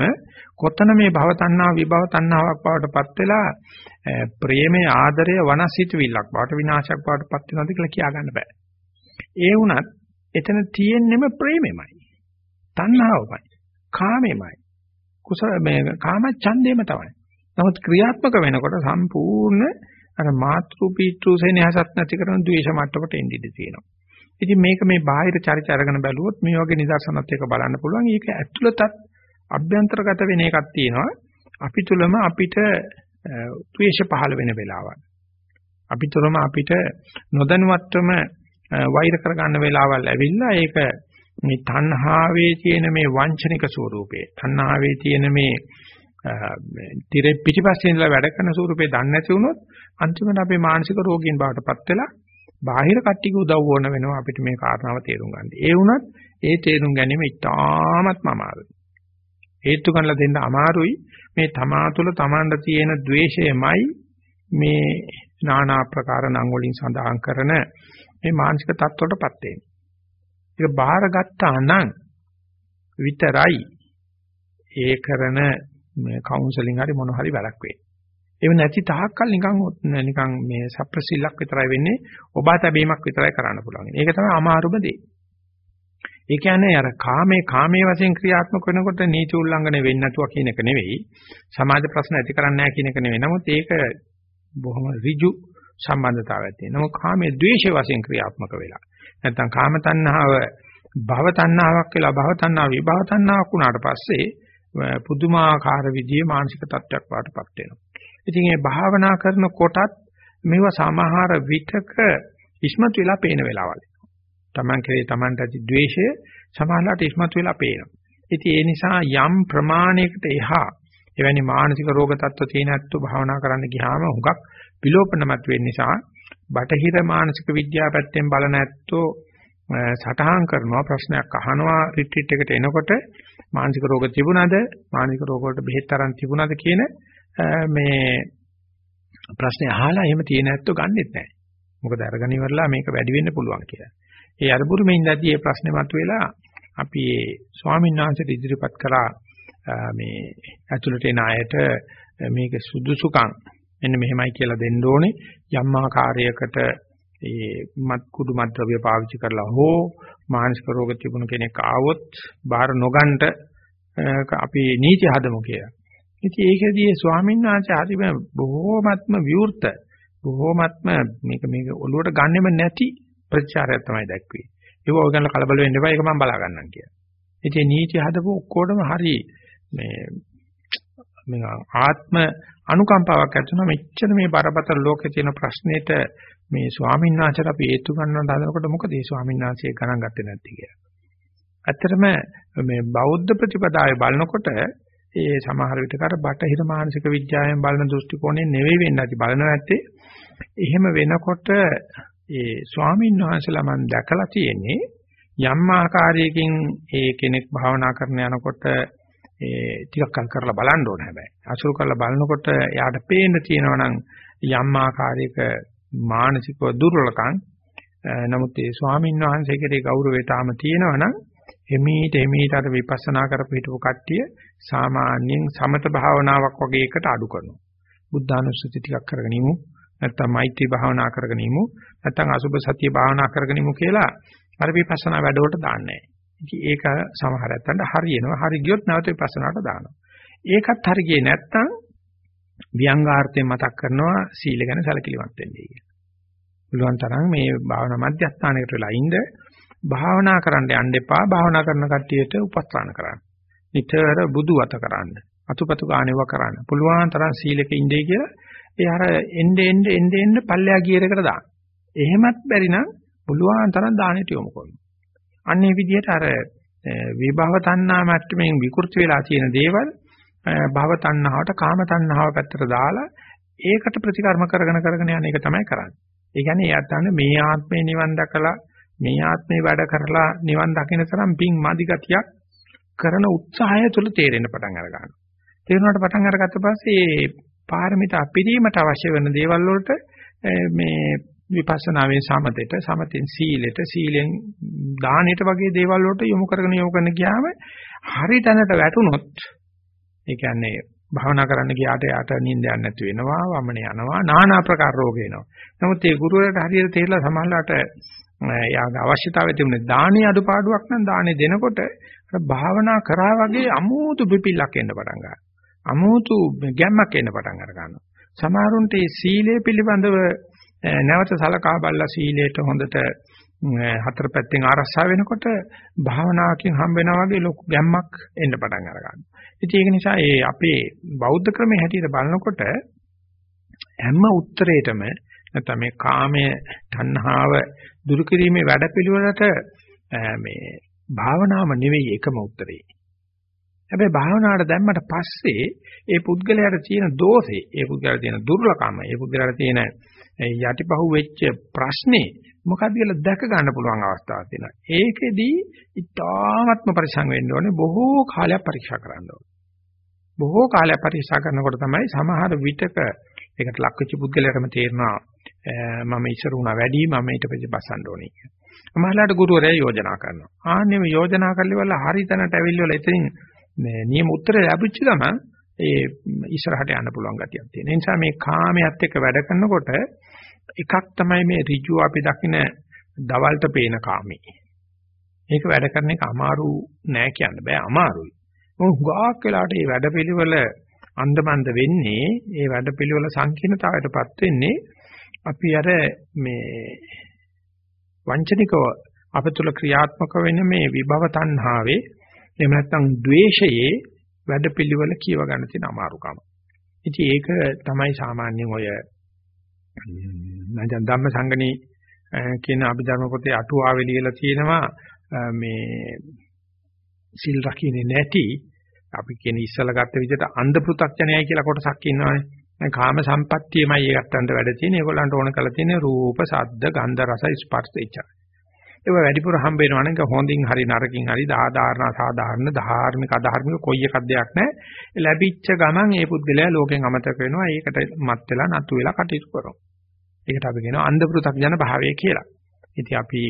කොතන මේ භව තණ්හා විභව තණ්හාවක් බවට පත් වෙලා ප්‍රේමයේ ආදරය වනසිතවිල්ලක් බවට විනාශයක් බවට පත් වෙනවද කියලා කියා ගන්න බෑ. ඒ වුණත් එතන තියෙන්නෙම ප්‍රේමෙමයි. තණ්හාවමයි. කාමෙමයි. කුසල මේ කාම ඡන්දෙම තමයි. නමුත් ක්‍රියාත්මක වෙනකොට සම්පූර්ණ අර මාතෘ පීතෘ සෙනෙහසක් නැති කරන ද්වේෂ මට්ටමට එන්න ඉඩ තියෙනවා. ඉතින් මේක මේ බාහිර චරිත අරගෙන බැලුවොත් මේ වගේ නිදර්ශනත් එක බලන්න පුළුවන්. ඒක ඇතුළතත් අභ්‍යන්තරගත වෙන එකක් තියෙනවා. අපි තුලම අපිට ද්වේෂ පහළ වෙන වෙලාවක්. අපි තුලම අපිට නොදැනුවත්වම වෛර කරගන්න වෙලාවල් ඇවිල්ලා ඒක මේ තණ්හාවේ තියෙන මේ වංචනික ස්වરૂපේ තණ්හාවේ තියෙන මේ tire පිටිපස්සේ ඉඳලා වැඩ කරන ස්වરૂපේ දන්නේ නැති වුණොත් අන්තිමට අපේ මානසික රෝගීන් බවටපත් වෙලා බාහිර කට්ටියක උදව් ඕන වෙනවා අපිට මේ කාරණාව තේරුම් ගන්න. ඒ වුණත් ඒ තේරුම් ගැනීම ඉතාමත්ම අමාරුයි. හේතු ගන්නලා දෙන්න අමාරුයි. මේ තමා තුළ තමන්ට තියෙන द्वේෂයමයි මේ নানা ආකාර නම් වලින් සඳහන් කරන මේ මානසික තත්ත්වයටපත් වෙන්නේ. ඒක බාරගත්තා නම් විතරයි ඒ කරන මේ කවුන්සලින් හරි මොන හරි වැඩක් වෙන්නේ. ඒව නැති තාක්කල් නිකන් නිකන් මේ සප්‍රසිල්ලක් විතරයි වෙන්නේ ඔබා තැබීමක් විතරයි කරන්න පුළුවන්. ඒක තමයි අමාරුම දේ. ඒ කියන්නේ අර කාමේ කාමයේ වශයෙන් ක්‍රියාත්මක වෙනකොට නීති උල්ලංඝනය වෙන්නේ නැතුව කියන එක නෙවෙයි. සමාජ ප්‍රශ්න ඇති කරන්නේ නැහැ කියන එක නෙවෙයි. නමුත් ඒක බොහොම ඍජු සම්බන්ධතාවයක් තියෙනවා. නමුත් කාමයේ ද්වේෂය වශයෙන් ක්‍රියාත්මක වෙලා. නැත්තම් කාම තණ්හාව භව තණ්හාවක් වෙලා භව තණ්හාව විභව තණ්හාවක් වුණාට පස්සේ පුදුමාකාර විදිහේ මානසික තත්ත්වයක් වාටපත් වෙනවා. ඉතින් මේ භාවනා කරනකොටත් මේව සමහර විතක ඉස්මතු වෙලා පේන වෙලාවල්. Taman කෙරේ Tamanට ඇති द्वේෂය සමහරලාට ඉස්මතු වෙලා පේනවා. ඉතින් ඒ නිසා යම් ප්‍රමාණයකට එහා එවැනි මානසික රෝග තත්ත්ව තියෙන ඇත්තු භාවනා කරන්න ගියාම හුඟක් විලෝපනමත් වෙන්න නිසා බටහිර මානසික විද්‍යාව පැත්තෙන් බලන ඇත්තෝ සටහන් කරනවා ප්‍රශ්නයක් අහනවා රිට්‍රීට් එකට එනකොට මානසික රෝග තිබුණාද මානසික රෝග වලට බෙහෙත් තරම් තිබුණාද කියන මේ ප්‍රශ්නේ අහලා එහෙම තියෙන ඇත්තෝ ගන්නෙත් නැහැ. මොකද අරගෙන ඉවරලා මේක වැඩි වෙන්න පුළුවන් කියලා. ඒ අරබුරු මෙන් දැදී මේ ප්‍රශ්නේ මතුවෙලා අපි ඒ ස්වාමීන් වහන්සේට ඉදිරිපත් කරා මේ ඇතුළට එන අයට මේක සුදුසුකම් මෙන්න මෙහෙමයි කියලා දෙන්න ඕනේ යම් ආකාරයකට ඒ මත් කුඩු මද්ද්‍රව්‍ය පාවිච්චි කරලා හෝ මානසික රෝග තිබුණු කෙනෙක් ආවොත් බාහිර නොගන්ට අපි නීති හදමු කියලා. ඉතින් ඒකදී ස්වාමීන් වහන්සේ හරිම බොහෝමත්ම විවෘත බොහෝමත්ම මේක මේක ඔළුවට ගන්නෙම නැති ප්‍රතිචාරයක් තමයි දැක්වේ. ඒක ඔය ගන්න කලබල වෙන්න එපා ඒක මම බලා ගන්නම් කියලා. ඉතින් නීති හදපු ඔක්කොටම හරි මේ මේ ආත්ම අනුකම්පාවක් ඇති වෙනවා මෙච්චර මේ බරපතල ලෝකේ තියෙන ප්‍රශ්නෙට මේ ස්වාමීන් වහන්සේට අපි හේතු ගන්නවට හදනකොට මොකද මේ ස්වාමීන් වහන්සේ ගණන් ගත්තේ නැත්තේ කියලා. ඇත්තටම මේ බෞද්ධ ප්‍රතිපදාවේ බලනකොට ඒ සමහර විටක අර බටහිර මානසික විද්‍යාවෙන් බලන දෘෂ්ටි කෝණයෙන් නෙවෙයි වෙන්නේ නැති බලන නැත්තේ එහෙම වෙනකොට ඒ ස්වාමීන් වහන්සේලා මම දැකලා තියෙන්නේ යම් ආකාරයකින් ඒ කෙනෙක් භාවනා කරන යනකොට ඒ ටිකක් කල් කරලා බලන්න ඕන හැබැයි අසුරු කරලා බලනකොට එයාට පේන්න තියෙනවා නම් යම් ආකාරයක මානසිකව දුර්වලකම් නමුත් ඒ ස්වාමීන් වහන්සේ කෙරේ ගෞරවය තාම තියෙනවා නම් එමීට එමීට අර විපස්සනා කරපු හිටපු කට්ටිය සාමාන්‍යයෙන් සමත භාවනාවක් වගේ එකට අඩු කරනවා. බුද්ධානුස්සති ටිකක් කරගෙන ඉමු. නැත්නම් මෛත්‍රී භාවනා කරගෙන ඉමු. නැත්නම් අසුබ සතිය භාවනා කරගෙන ඉමු කියලා අර විපස්සනා වැඩවලට දාන්නේ ඉතින් ඒක සමහර ඇත්තන්ට හරියනවා. හරි ගියොත් නැවත විපස්සනාට දානවා. ඒකත් හරි ගියේ නැත්නම් ව්‍යංගාර්ථයෙන් මතක් කරනවා සීල ගැන සැලකිලිමත් වෙන්නේ කියලා. පුළුවන් තරම් මේ භාවනා මධ්‍යස්ථානයකට වෙලා ඉඳ භාවනා කරන්න යන්න එපා. භාවනා කරන කට්ටියට උපස්ථාන කරන්න. නිතර බුදු වත කරන්න. අතුපතු ගානෙව කරන්න. පුළුවන් තරම් සීලක ඉඳේ කියලා ඒ අර එnde end end end පල්ලෙහා ගියරකට දාන්න. එහෙමත් බැරි නම් පුළුවන් තරම් දානෙට යොමු කරන්න. අන්නේ විදිහට අර විභව තණ්හා මට්ටමින් විකෘති වෙලා තියෙන දේවල් භව තණ්හාවට කාම තණ්හාව පැත්තට දාලා ඒකට ප්‍රතිකර්ම කරගෙන කරගෙන යන එක තමයි කරන්නේ. ඒ කියන්නේ එයාට ගන්න මේ ආත්මේ නිවන් දැකලා මේ ආත්මේ වැඩ කරලා නිවන් දකින්න තරම් පිං මදි ගතියක් කරන උත්සාහය තුළ තේරෙන්න පටන් අර ගන්නවා. තේරුණාට පටන් අරගත්ත පස්සේ මේ පාරමිතා පිරීමට අවශ්‍ය වෙන දේවල් වලට මේ විපස්සනාවේ සමතෙට සමතෙන් සීලෙට සීලෙන් දානෙට වගේ දේවල් වලට යොමු කරගෙන යොමු කරන ගියාම හරි තැනට වැටුනොත් ඒ කියන්නේ භාවනා කරන්න ගියාට යාට නිින්දයක් නැති වෙනවා වමන යනවා নানা ආකාර රෝග එනවා. නමුත් ඒ ගුරුවරයාට හරියට තේරලා සමහරලාට යාගේ අවශ්‍යතාවය තිබුණේ දානේ අඩුපාඩුවක් නම් දානේ දෙනකොට භාවනා කරා වගේ අමෝතු පිපිල්ලක් එන්න පටන් ගන්නවා. අමෝතු ගැම්මක් එන්න පටන් අර ගන්නවා. සමහරුන්ට මේ සීලය පිළිබඳව නැවත සලකා බලලා සීලයට හොඳට හතර පැත්තෙන් ආරක්ෂා වෙනකොට භාවනාවකින් හම්බ වෙනා වගේ ලොකු ගැම්මක් එන්න පටන් අර ගන්නවා. ඉතින් ඒක නිසා ඒ අපේ බෞද්ධ ක්‍රමයේ හැටියට බලනකොට හැම උත්තරේටම නැත්නම් මේ කාමය, තණ්හාව දුරු කිරීමේ වැඩපිළිවෙලට මේ භාවනාවම නෙවෙයි එකම උත්තරේ. හැබැයි භාවනාවට දැම්මට පස්සේ ඒ පුද්ගලයාට තියෙන දෝෂේ, ඒ පුද්ගලයාට තියෙන දුර්ලභකම, ඒ පුද්ගලයාට තියෙන යටිපහුව වෙච්ච ප්‍රශ්නේ මොකක්ද කියලා දැක ගන්න පුළුවන් අවස්ථාවක් තියෙනවා. ඒකෙදී ඉතාමත්ම පරිසං වෙන්න ඕනේ බොහෝ කාලයක් පරීක්ෂා කරන්න ඕනේ. බොහෝ කාලයක් පරීක්ෂා කරනකොට තමයි සමහර විටක ඒකට ලක්වෙච්ච පුද්ගලයාටම තේරෙනවා මම ඉස්සර වුණා වැඩි මම ඊට පස්සේ බස්සන්න ඕනේ කියලා. සමහරලාට ගුරුවරයා යෝජනා කරනවා. ආන්නෙම යෝජනා කරලිවල හරි තැනට ඇවිල්ලා එතනින් මේ නියම උත්තරය ලැබිච්ච ගමන් ඒ ඉස්සරහට යන්න පුළුවන් ගතියක් තියෙන. ඒ නිසා මේ කාමයට එක්ක වැඩ කරනකොට එකක් තමයි මේ ඍජුව අපි දකින දවල්ට පේන කාමී. ඒක වැඩ කරන එක අමාරු නෑ කියන්න බෑ අමාරුයි. මොකද හුඟක් වෙලාවට මේ වැඩපිළිවෙල අන්දමන්ද වෙන්නේ ඒ වැඩපිළිවෙල සංකීර්ණතාවයටපත් වෙන්නේ අපි අර මේ වංචනිකව අප තුල ක්‍රියාත්මක වෙන මේ විභව තණ්හාවේ එහෙම නැත්නම් ද්වේෂයේ වැඩපිළිවෙල කියව ගන්න තියෙන අමාරුකම. ඉතින් ඒක තමයි සාමාන්‍යයෙන් ඔය නැත්නම් ධම්ම සංගණී කියන අභිධර්ම පොතේ අටුවාවේ ලියලා තියෙනවා මේ සිල් රකින්නේ නැති අපි කියන ඉස්සලා ගත්ත විදිහට අන්ධ පෘ탁ජනයයි කියලා කොටසක් ඉන්නවනේ. දැන් කාම සම්පත්තියමයි ඒකට වැඩ තියෙන්නේ. ඒගොල්ලන්ට ඕන කරලා තියෙන්නේ රූප, ශබ්ද, ගන්ධ, රස, ස්පර්ශ එච්චරයි. ඒක වැඩිපුර හම්බ වෙනවා නම් හොඳින් හරි නරකින් හරි සාධාරණ සාධාරණ ධාර්මික අධාර්මික කොයි එකක් දෙයක් නැහැ. ලැබිච්ච ගමන් ඒ පුද්ගලයා ලෝකෙන් අමතක වෙනවා. ඒකට මත් වෙලා නතු වෙලා කටයුතු කරනවා. ඒකට අපි කියනවා අන්ධ පෘ탁ජන භාවය කියලා. ඉතින් අපි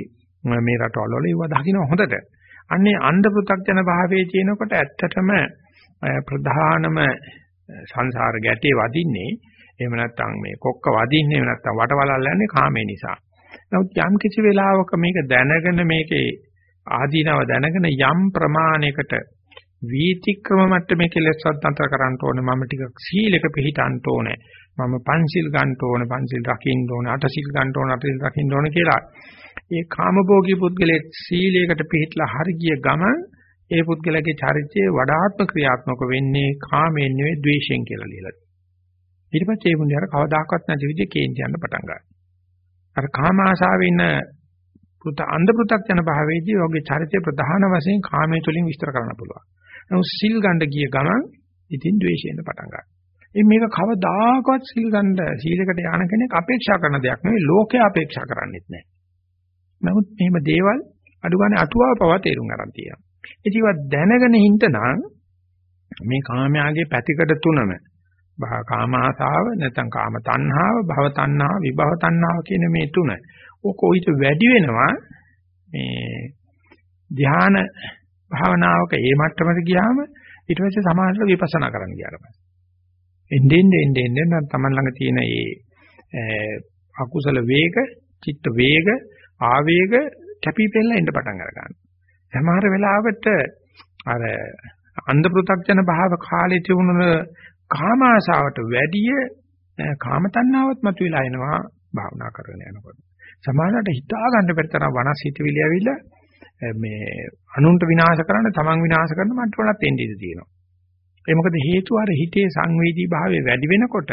මේ රටවල වල ඒව දකින්න හොඳට. අන්නේ අන්ධ පෘ탁ජන භාවයේ තියෙනකොට ඇත්තටම ප්‍රධානම සංසාර ගැටේ වදින්නේ එහෙම නැත්නම් මේ කොක්ක වදින්නේ එහෙම නැත්නම් වටවලල් යන්නේ කාමේ නිසා. නමුත් යම් කිසි වෙලාවක මේක දැනගෙන මේකේ ආදීනව දැනගෙන යම් ප්‍රමාණයකට වීතික්‍රම මට්ටමේ කෙලෙස් අත්‍යන්තර කරන්න ඕනේ මම ටිකක් සීලක පිළිටන්න ඕනේ මම පංචිල් ගන්න ඕනේ පංචිල් රකින්න ඕනේ අටසිල් ගන්න ඕනේ අටසිල් රකින්න ඕනේ කියලා ඒ කාමභෝගී පුද්ගලෙක් සීලයකට පිළිట్లా හරි ගිය ගමන් ඒ පුද්ගලගේ චරිතය වඩාත්ම ක්‍රියාත්මක වෙන්නේ කාමයෙන් නෙවෙයි ද්වේෂයෙන් කියලා ලියලා. ඊට පස්සේ ඒ මුන්දියාර කවදාකවත් නැති විදිහේ කේන්ති යන්න පටන් ගන්නවා. අර කාම ආශාවෙන් පුත අන්ධ පෘ탁ජන භාවයේදී ඔහුගේ චරිතය ප්‍රධාන වශයෙන් කාමයේ තුලින් විස්තර කරන්න පුළුවන්. නමුත් සිල් ගන්න ගිය ගමන් ඉතින් ද්වේෂයෙන් පටන් ගන්නවා. ඉතින් මේක කවදාකවත් සිල් ගන්න සීලයකට යන කෙනෙක් අපේක්ෂා කරන දෙයක් නෙවෙයි ලෝකේ අපේක්ෂා කරන්නේත් නැහැ. නමුත් මෙහෙම දේවල් අඩු ගන්න අටුවාව පවා තේරුම් ගන්න තියෙනවා. ඉතින් දැනගෙන හිටනම් මේ කාමයාගේ පැතිකඩ තුනම කාම ආසාව නැත්නම් කාම තණ්හාව භව තණ්හාව විභව තණ්හාව කියන මේ තුන ඔක කොයිට වැඩි වෙනවා මේ ධ්‍යාන භාවනාවක ඒ මට්ටමට ගියාම ඊට පස්සේ සමාජල විපස්සනා කරන්න ගියාට පස්සේ. එන්නේ එන්නේ එන්නේ නම් Taman ළඟ තියෙන ඒ අකුසල වේග චිත්ත වේග ආවේග කැපිපෙන්න එන්න පටන් අර ගන්නවා සමහර වෙලාවට අර අන්ධ පෘ탁ජන භාව කාලේ තිබුණ කාම ආශාවට වැඩිය කාම තණ්හාවත් මතුවලා එනවා භාවනා කරගෙන යනකොට. සමහරවිට හිතා ගන්න බැරි තරම් වනස් හිතවිලි ඇවිල්ලා මේ අනුන්ට විනාශ කරන්න තමන් විනාශ කරන මට්ටමකට එන්න ඉඩ තියෙනවා. ඒ මොකද හේතුව අර හිතේ සංවේදී භාවය වැඩි වෙනකොට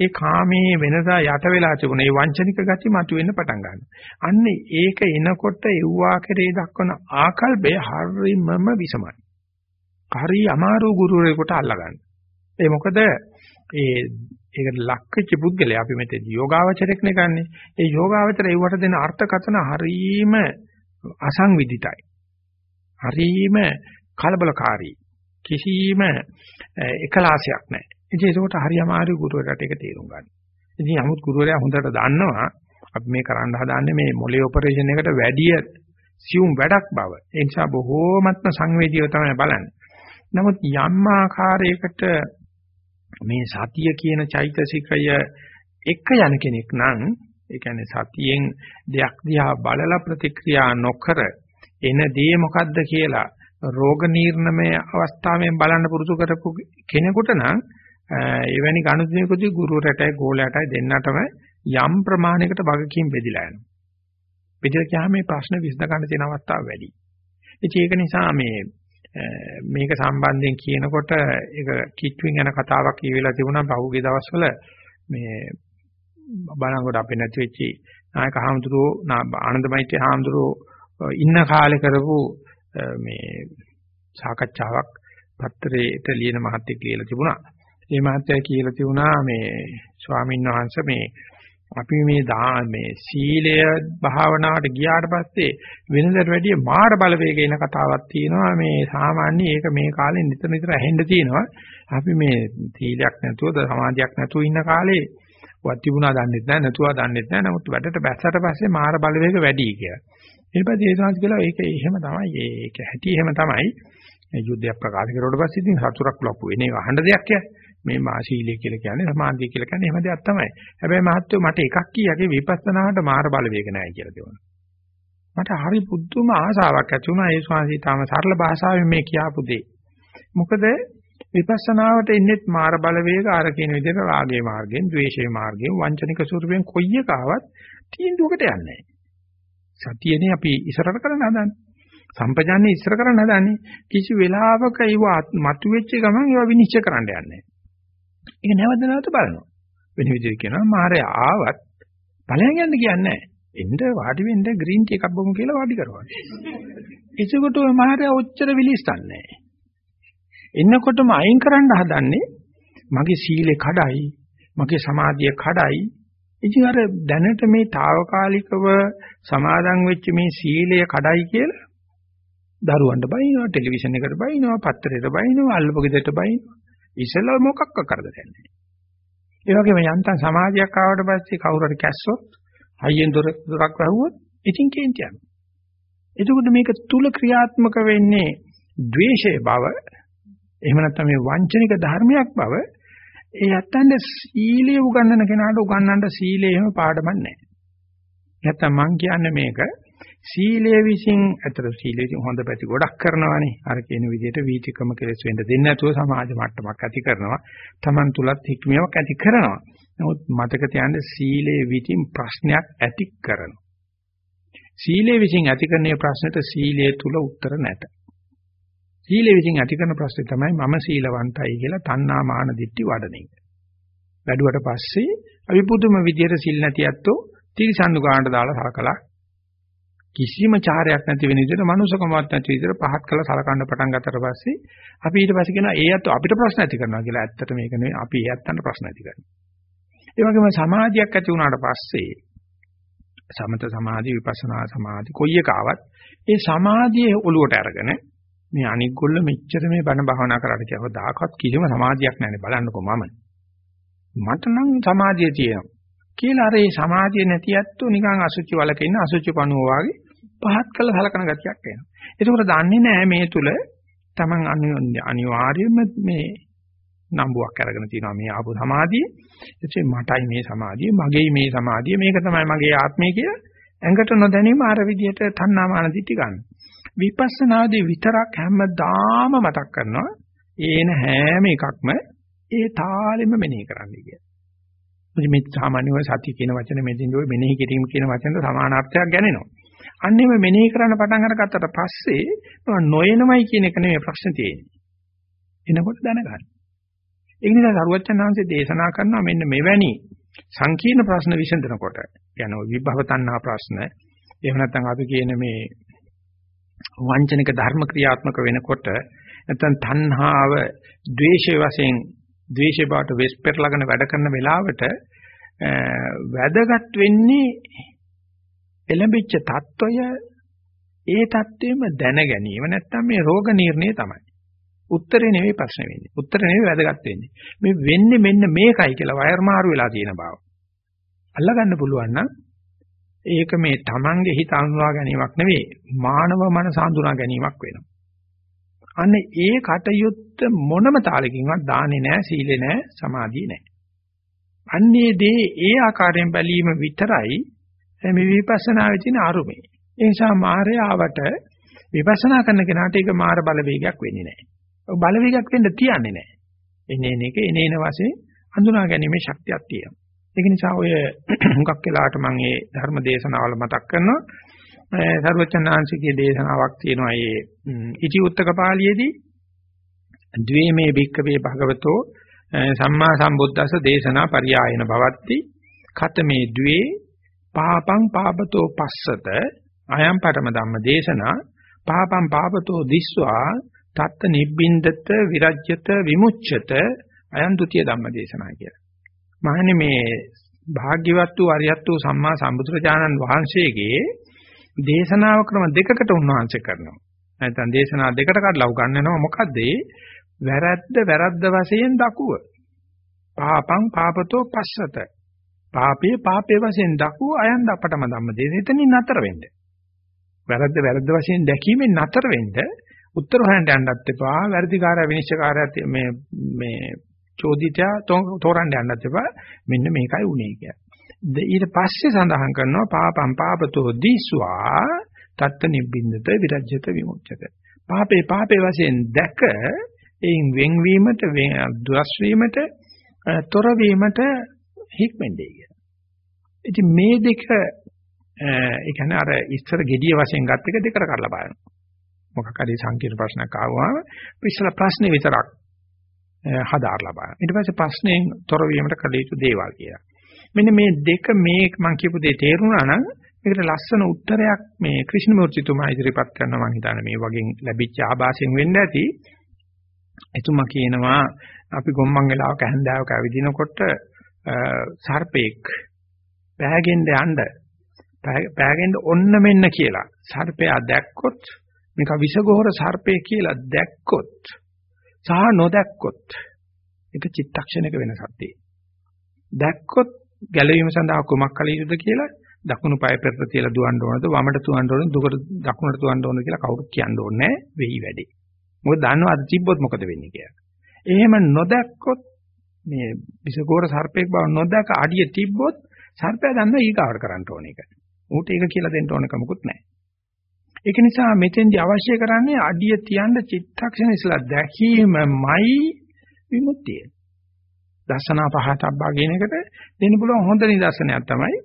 ඒ කාමයේ වෙනදා යට වෙලා තිබුණ ඒ වංචනික ගති මතුවෙන්න පටන් ගන්නවා. අන්න ඒක එනකොට එව්වා කෙරේ දක්වන ආකල්පය හරිමම විසමයි. හරි අමාරු ගුරුවරයෙකුට අල්ලගන්න. ඒ මොකද ඒ ඒකට ලක්වෙච්ච පුද්ගලයා අපි මෙතේ යෝගාවචරයක් නේ ගන්නෙ. ඒ යෝගාවචරය ඒවට දෙන අර්ථකථන හරීම අසංවිධිතයි. හරීම කලබලකාරී. කිසිම එකලාසයක් නැහැ. ඉතින් ඒකට හරි අමාරු ගුරුවරයාට ඒක තේරුම් ගන්න. ඉතින් 아무ත් ගුරුවරයා හොඳට දන්නවා අපි මේ කරන්න හදාන්නේ මේ මොලේ ඔපරේෂන් එකට වැඩි සියුම් වැඩක් බව. ඒ නිසා බොහෝමත්ම සංවේදීව තමයි බලන්නේ. නමුත් යම් ආකාරයකට මේ සතිය කියන චෛතසිකය එක යන කෙනෙක් නම් ඒ කියන්නේ සතියෙන් දෙයක් දිහා බලලා ප්‍රතික්‍රියා නොකර එන දේ මොකද්ද කියලා රෝග නිర్ణමය අවස්ථාවෙන් බලන්න පුරුදු කරපු කෙනෙකුට නම් එවැනි ගණිතයකදී ගුරුවරටයි ගෝලයටයි දෙන්නටම යම් ප්‍රමාණයකට වගකීම් බෙදිලා යනවා. බෙදලා ගියාම මේ ප්‍රශ්න විසඳ ගන්න තියෙන අවස්ථාව වැඩි. ඉතින් ඒක නිසා මේ මේක සම්බන්ධයෙන් කියනකොට ඒක කිට්ටුවෙන් යන කතාවක් කියවිලා තිබුණා පහුගිය දවස්වල මේ බලංගොඩ අපේ නැති වෙච්චි නායක හාමුදුරුවෝ ආනන්දමෛත්‍රී හාමුදුරුවෝ ඉන්න කාලේ කරපු මේ සාකච්ඡාවක් පත්‍රයේට ලියන මහත්තයෙක් කියලා තිබුණා. මේ මහත්තයා කියලා තිබුණා මේ ස්වාමීන් වහන්සේ මේ අපි මේ දා මේ සීලය භාවනාවට ගියාට පස්සේ වෙනදට වැඩිය මාර බලවේග එන කතාවක් තියෙනවා. මේ සාමාන්‍ය ඒක මේ කාලේ නිතර නිතර ඇහෙන්න තියෙනවා. අපි මේ සීලයක් නැතුව සමාධියක් නැතුව ඉන්න කාලේ වත් තිබුණා දන්නෙත් නැහැ නැතුවා දන්නෙත් නැහැ නමුත් වැඩට බැස්සට පස්සේ මාර බලවේග වැඩි කියලා. ඊට පස්සේ ඒ සංස් කියලා ඒක එහෙම තමයි. ඒක ඇති එහෙම තමයි. යුද්ධයක් ප්‍රකාශ කරුවට පස්සේ ඉතින් සතුරක් ලොකු වෙන එක අහන්න දෙයක් ය මේ මාශීලිය කියලා කියන්නේ සමාධිය කියලා කියන්නේ එහෙම දෙයක් තමයි හැබැයි මහත්තයෝ මට එකක් කියගේ විපස්සනාවට මාර බලවේග නැහැ කියලා දෙනවා මට හරි පුදුම ආසාවක් ඇති වුණා ඒ ස්වාමීන් තාම සරල භාෂාවෙන් මේ කියාපු දේ මොකද විපස්සනාවට ඉන්නෙත් මාර බලවේග අර කියන විදිහට රාගයේ මාර්ගයෙන්, ද්වේෂයේ මාර්ගයෙන්, වංචනික ස්වරූපයෙන් කොයි එකාවත් තීන්දුවකට යන්නේ නැහැ. සතියනේ අපි ඉස්සරට කරන්න හදන්නේ. සම්පජාන්නේ ඉස්සර කරන්න හදන්නේ. කිසි වෙලාවක ඒව මතුවෙච්ච ගමන් ඒව විනිශ්චය කරන්න යන්නේ. ඒක නැවත නැවත බලනවා. වෙන විදිහට කියනවා මාරය ආවත් ඵලයන් යන්න කියන්නේ නැහැ. එන්න වාඩි වෙන්න ග්‍රීන් ටී එකක් බොමු කියලා වාඩි කරවන්න. එසකොට ඔය මාරය ඔච්චර විලිස්සන්නේ නැහැ. එන්නකොටම අයින් කරන්න හදන්නේ මගේ සීලේ කඩයි, මගේ සමාධිය කඩයි, ඉතින් අර දැනට මේ తాවකාලිකව සමාදන් වෙච්ච මේ සීලය කඩයි කියලා දරුවන්ට බයිනවා ටෙලිවිෂන් එකට බයිනවා පත්තරයට බයිනවා අල්ලපු ගෙදරට බයිනවා ඉස්සෙල්ලා මොකක්ක කරදරයක් නැහැ. ඒ වගේම යන්තම් සමාජයක් ආවට පස්සේ කවුරු හරි කැස්සොත් හයියෙන් දොර දොරක් වැහුවොත් ඉතින් කේන්ති යනවා. එතකොට මේක තුල ක්‍රියාත්මක වෙන්නේ ද්වේෂයේ බව එහෙම නැත්නම් මේ වංචනික ධර්මයක් බව ඒ යත්තන්ට සීලය උගන්වන කෙනාට උගන්වන්න සීලය එහෙම පාඩමක් නැහැ. නැත්තම් මං කියන්නේ මේක සීලය විසින් අතර සීලය විසින් හොඳ පැති ගොඩක් කරනවානේ. අර කියන විදිහට වීතිකම කෙලස් වෙන්න දෙන්නේ නැතුව සමාජ මට්ටමක් ඇති කරනවා. Taman තුලත් හික්මියක් ඇති කරනවා. නමුත් මතක තියාගන්න සීලය විසින් ප්‍රශ්නයක් ඇති කරනවා. සීලය විසින් ඇති කරන ප්‍රශ්නෙට සීලය තුල උත්තර නැත. සීලෙ විසින් ඇති කරන ප්‍රශ්නේ තමයි මම සීලවන්තයි කියලා තණ්හා මාන දිට්ටි වඩන එක. වැඩුවට පස්සේ අපි පුදුම විදියට සිල් නැති ඇත්තෝ තිරිසන්නු ගානට දාලා සලකලා කිසිම චාරයක් නැති වෙන විදිහට මනුස්සකමවත් නැති විදිහට පහත් කළා සලකන්න පටන් ගත්තට පස්සේ අපි ඊට පස්සේ කියනවා ඒ අත අපිට ප්‍රශ්න ඇති කරනවා කියලා. ඇත්තට මේක නෙවෙයි අපි ඒ අත්තන්ට ප්‍රශ්න ඇති කරනවා. ඒ වගේම සමාධියක් ඇති වුණාට පස්සේ සමත සමාධි විපස්සනා සමාධි කොයි එක ආවත් ඒ සමාධියේ ඔලුවට අරගෙන මේ අනික් ගොල්ල මෙච්චර මේ බණ භාවනා කරාට කියව දායකත් කිසිම සමාධියක් නැහැනේ බලන්නකෝ මම. මට නම් සමාධිය තියෙනවා. කියලා අර ඒ සමාධිය නැති ඇත්තෝ නිකන් අසුචි වලක ඉන්න අසුචි පණුව වගේ පහත් කළ සලකන ගතියක් එනවා. ඒකෝර දන්නේ නැහැ මේ තුල Taman අනිවාර්යයෙන්ම මේ නම්බුවක් අරගෙන තියෙනවා මේ ආපු සමාධිය. එතකොට මටයි මේ සමාධිය, මගේයි මේ සමාධිය, මේක තමයි මගේ ආත්මය කියලා ඇඟට නොදැනීම අර විදිහට තණ්හාමාන දිටි ගන්න. විපස්සනාදී විතරක් හැමදාම මතක් කරනවා ඒන හැම එකක්ම ඒ තාලෙම මෙනෙහි කරන්න කියලා. මොකද මේ සාමාන්‍යව සතිය කියන වචනේ මෙදින් ඔය මෙනෙහි කිරීම කියන වචනට සමානාර්ථයක් ගැනෙනවා. අන්නේම මෙනෙහි කරන්න පටන් අරගත්තට පස්සේ නොයනමයි කියන එක නෙමෙයි ප්‍රශ්න තියෙන්නේ. එනකොට දැනගන්න. ඒ නිසා සරුවච්චන්හන්සේ දේශනා කරනවා මෙන්න මෙවැනි සංකීර්ණ ප්‍රශ්න විසඳනකොට යන විභව තණ්හා ප්‍රශ්න එහෙම නැත්නම් අපි කියන මේ වංචනික ධර්ම ක්‍රියාත්මක වෙනකොට නැත්නම් තණ්හාව ද්වේෂය වශයෙන් ද්වේෂය බවට වෙස් පෙරලගෙන වැඩ කරන වෙලාවට වැදගත් වෙන්නේ එළඹිච්ච తত্ত্বය ඒ தත්වෙම දැන ගැනීම නැත්තම් මේ රෝග නිర్ణය තමයි. උත්තරේ නෙවෙයි ප්‍රශ්නේ වෙන්නේ. උත්තරේ නෙවෙයි වැදගත් වෙන්නේ. මේ වෙන්නේ මෙන්න මේකයි කියලා වයර් මාරු වෙලා තියෙන බව. අල්ලගන්න පුළුවන් නම් ඒක මේ Tamange හිත අනුවා ගැනීමක් නෙවෙයි. මානව මනස හඳුනා ගැනීමක් වෙනවා. අන්න ඒ කටයුත්ත මොනම තාලකින්වත් දාන්නේ නැහැ, සීලේ නැහැ, සමාධියේ නැහැ. අන්නේ දේ ඒ ආකාරයෙන් බැලීම විතරයි මේ විපස්සනාවේ තියෙන අරුමේ. ඒ නිසා මායයාවට විපස්සනා කරන කෙනාට ඒක මාර බලවේගයක් වෙන්නේ නැහැ. බලවේගයක් වෙන්න තියන්නේ නැහැ. එන්නේ එන එක එනේන වශයෙන් හඳුනා ගැනීමේ ශක්තියක් තියෙනවා. ඒක නිසා ඔය හුඟක් වෙලාවට මම මේ ධර්ම දේශනාවල මතක් කරනවා. සර්වචන්නාංශිකයේ දේශනාවක් තියෙනවා මේ ඉති උත්තක පාළියේදී. ද්වේමේ භික්කවේ භගවතෝ සම්මා සම්බුද්දස්ස දේශනා පරියායන භවත්ති. ඛතමේ ද්වේ පාපං පාපතෝ පස්සත අයම් පරම ධම්ම දේශනා. පාපං පාපතෝ දිස්වා තත්ත නිබ්බින්දත විරජ්‍යත විමුච්ඡත අයම් ဒ ුතිය ධම්ම දේශනා කියලා. මහන්නේ මේ භාග්‍යවත් වූ අරියත් වූ සම්මා සම්බුදුරජාණන් වහන්සේගේ දේශනාව ක්‍රම දෙකකට උන්වහන්සේ කරනවා. නැත්නම් දේශනා දෙකට කඩලා උගන්වනවා මොකද්ද? වැරද්ද වැරද්ද වශයෙන් දකුව. පාපං පාපතෝ පස්සත. පාපේ පාපේ වශයෙන් දකුව අයන් අපටම ධම්ම දේශ. එතනින් නතර වෙන්න. වැරද්ද වැරද්ද වශයෙන් දැකීමෙන් නතර වෙන්න උත්තර හොයන්න යන්නත් එපා. වැරදිකාරය විනිශ්චයකාරය මේ මේ චෝදිතය තෝරන්න යන්නත් එපා. මෙන්න මේකයි උනේ කියලා. ඊට පස්සේ සඳහන් කරනවා පාපම් පාපතෝ දිස්වා තත්ත නිබ්බින්දත විරජ්‍යත විමුක්තක. පාපේ පාපේ වශයෙන් දැක එයින් වෙන්වීමට දුරස් වීමට තොර වීමට හික්මෙන්නේ කියලා. ඉතින් මේ දෙක ඒ කියන්නේ අර ඉස්සර gediya වශයෙන් ගත් එක දෙකට කරලා බලන්න. මොකක් හරි සංකීර්ණ ප්‍රශ්නයක් ආවම ඉස්සර ප්‍රශ්නේ විතරක් හදාarලා බලන්න. ඊට පස්සේ ප්‍රශ්නෙන් තොර වීමට කළ යුතු දේවල් කියලා. මෙන්න මේ දෙක මේ මම කියපු දේ තේරුණා නම් මේකට ලස්සන උත්තරයක් මේ ක්‍රිෂ්ණමූර්තිතුමා ඉදිරිපත් කරනවා මම හිතන්නේ මේ වගේ ලැබිච්ච ආభాසයෙන් වෙන්න ඇති. එතුමා කියනවා අපි ගොම්මන් වෙලාවක හැන්දාවක ඇවිදිනකොට සර්පෙක් පෑගෙන්න යන්න පෑගෙන්න ඔන්න මෙන්න කියලා සර්පයා දැක්කොත් මේක විසගෝර සර්පේ කියලා දැක්කොත් සහ නොදැක්කොත් ඒක චිත්තක්ෂණයක වෙනසක් තියෙනවා. දැක්කොත් ගැලවීම සඳහා කුමක් කළ යුතුද කියලා දකුණු පාය පෙරට තියලා දුවන්න ඕනද වමට දුවන්න ඕනද දුකට දකුණට දුවන්න ඕනද කියලා කවුරුත් කියන්න ඕනේ වෙයි වැඩි. මොකද දන්නවා අද තිබ්බොත් මොකද වෙන්නේ කියලා. එහෙම නොදැක්කොත් මේ විසගෝර සර්පෙක් බව නොදැක අඩිය තිබ්බොත් සර්පයා දන්නවා ඊගාවට කරන්න ඕන එක. ඌට ඒක කියලා දෙන්න ඕන කමකුත් නැහැ. ඒක නිසා මෙතෙන්දී අවශ්‍ය කරන්නේ අඩිය තියන්න චිත්තක්ෂණ ඉස්සලා දැකීමමයි විමුක්තිය. දර්ශනා පහතබ්බා කියන එකට දෙන්න පුළුවන් හොඳ නිදර්ශනයක් තමයි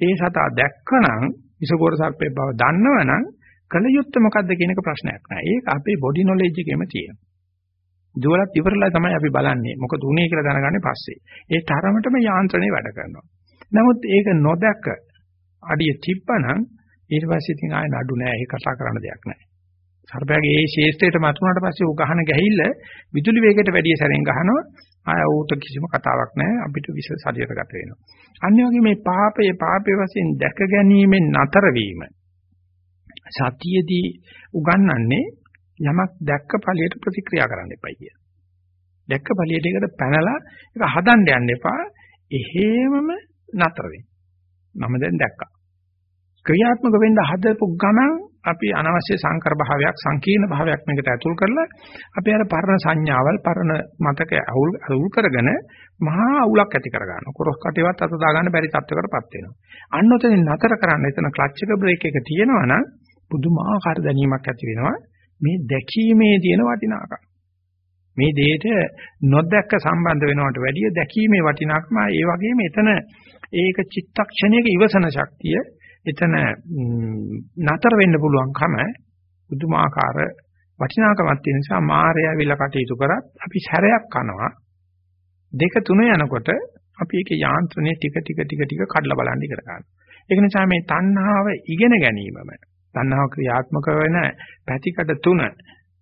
ඒ සතා දැක්කනම් විසගෝර සර්පේ බව දන්නවනම් කල යුත්තේ මොකද්ද කියන එක ප්‍රශ්නයක් නෑ. ඒක අපේ බොඩි නොලෙජ් එකේම තියෙනවා. දුවලත් ඉවරලා තමයි අපි බලන්නේ. මොකද උනේ කියලා දැනගන්නේ පස්සේ. ඒ තරමටම යාන්ත්‍රණය වැඩ කරනවා. නමුත් ඒක නොදැක අඩිය තිබ්බනම් ඊට පස්සේ ඉතින් ආයෙ නඩු නෑ. ඒක කතා කරන්න දෙයක් නෑ. සර්පයාගේ ඒ ශේෂ්ත්‍රයට මතුනට පස්සේ ඌ ගහන ගැහිල්ල විදුලි වේගයට වැඩිය සැරෙන් ගහනවා ආය ඌට කිසිම කතාවක් නැහැ අපිට විස ශරීරගත වෙනවා අනිත් වගේ මේ පාපයේ පාපයේ වශයෙන් දැක ගැනීමෙන් නතර වීම සතියේදී උගන්වන්නේ යමක් දැක්ක ඵලයට ප්‍රතික්‍රියා කරන්න එපා කිය. දැක්ක ඵලයට ඒකට පැනලා ඒක හදන්න යන්න එපා. එහෙමම නතර වෙන්න. මම දැන් දැක්කා. ක්‍රියාත්මක වෙන්න හදපු ගමන් අපි අනවශ්‍ය සංකර භාවයක් සංකීර්ණ භාවයක් මේකට ඇතුල් කරලා අපි අර පරණ සංඥාවල් පරණ මතක අවුල් අවුල් කරගෙන මහා අවුලක් ඇති කරගන්නවා. කොරස් කටේවත් අත දාගන්න බැරි තත්ත්වයකටපත් වෙනවා. අන්න ඔතනින් නතර කරන්න එතන ක්ලච් එක බ්‍රේක් එක තියෙනවා නම් පුදුමාකාර දැනීමක් ඇති වෙනවා. මේ දැකීමේ තියෙන වටිනාකම. මේ දෙයට නොදැක්ක සම්බන්ධ වෙනවට වැඩිය දැකීමේ වටිනාකම ඒ වගේම එතන ඒක චිත්තක්ෂණයක ඉවසන ශක්තිය එතන නතර වෙන්න පුළුවන්කම බුදුමාකාර වටිනාකමක් තියෙන නිසා මායя විල කටයුතු කරත් අපි සැරයක් කනවා දෙක තුන යනකොට අපි ඒකේ යාන්ත්‍රණය ටික ටික ටික ටික කඩලා බලන්න ඉගෙන ගන්නවා. ඒක නිසා මේ තණ්හාව ඉගෙන ගැනීමම තණ්හාව ක්‍රියාත්මක වෙන පැතිකඩ තුන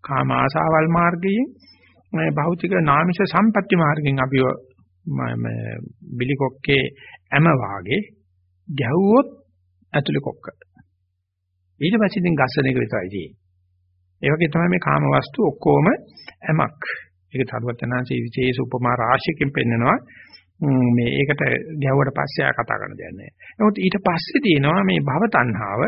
කාම ආසාවල් මාර්ගයෙන් මේ භෞතික නාමිෂ සම්පatti මාර්ගයෙන් අපිව බිලිකොක්කේ ඇම වාගේ ගැහුවොත් ඇතුලේ කොක්ක. ඊට පස්සේ ඉතින් ගස්සන එක විතරයි තියෙන්නේ. ඒ වගේ තමයි මේ කාම වස්තු ඔක්කොම ඇමක්. ඒක තරුවචනාංශයේ විශේෂ උපමා රාශියකින් පෙන්නනවා. මේ ඒකට ගැහුවට පස්සේ ආ කතා කරන්න දෙයක් නැහැ. නමුත් ඊට පස්සේ තියෙනවා මේ භව තණ්හාව.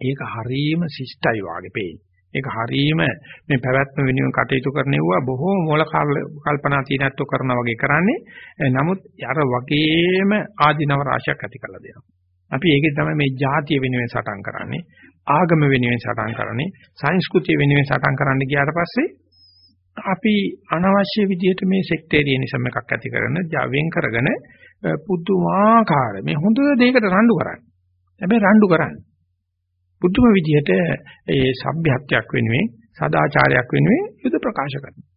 ඒක හරීම ශිෂ්ටයි වාගේ පේන්නේ. ඒක හරීම මේ පැවැත්ම වෙනුවෙන් කටයුතු කරනෙවුවා බොහෝ මූල කල්පනා තීනත්ව කරනා වගේ කරන්නේ. නමුත් අර වගේම ආධිනව රාශියක් ඇති කරලා දෙනවා. අපි ඒකෙන් තමයි මේ ජාතිය වෙනුවෙන් සටන් කරන්නේ, ආගම වෙනුවෙන් සටන් කරන්නේ, සංස්කෘතිය වෙනුවෙන් සටන් කරන්න ගියාට පස්සේ අපි අනවශ්‍ය විදිහට මේ සෙක්ටේරියනිසම් එකක් ඇති කරන, ජාවෙන් කරගෙන පුදුමාකාර මේ හොඳ දෙයකට රණ්ඩු කරන්නේ. හැබැයි රණ්ඩු කරන්නේ පුදුම විදිහට ඒ සભ્યත්වයක් වෙනුවෙන් සදාචාරයක් වෙනුවෙන් යුද ප්‍රකාශ කරනවා.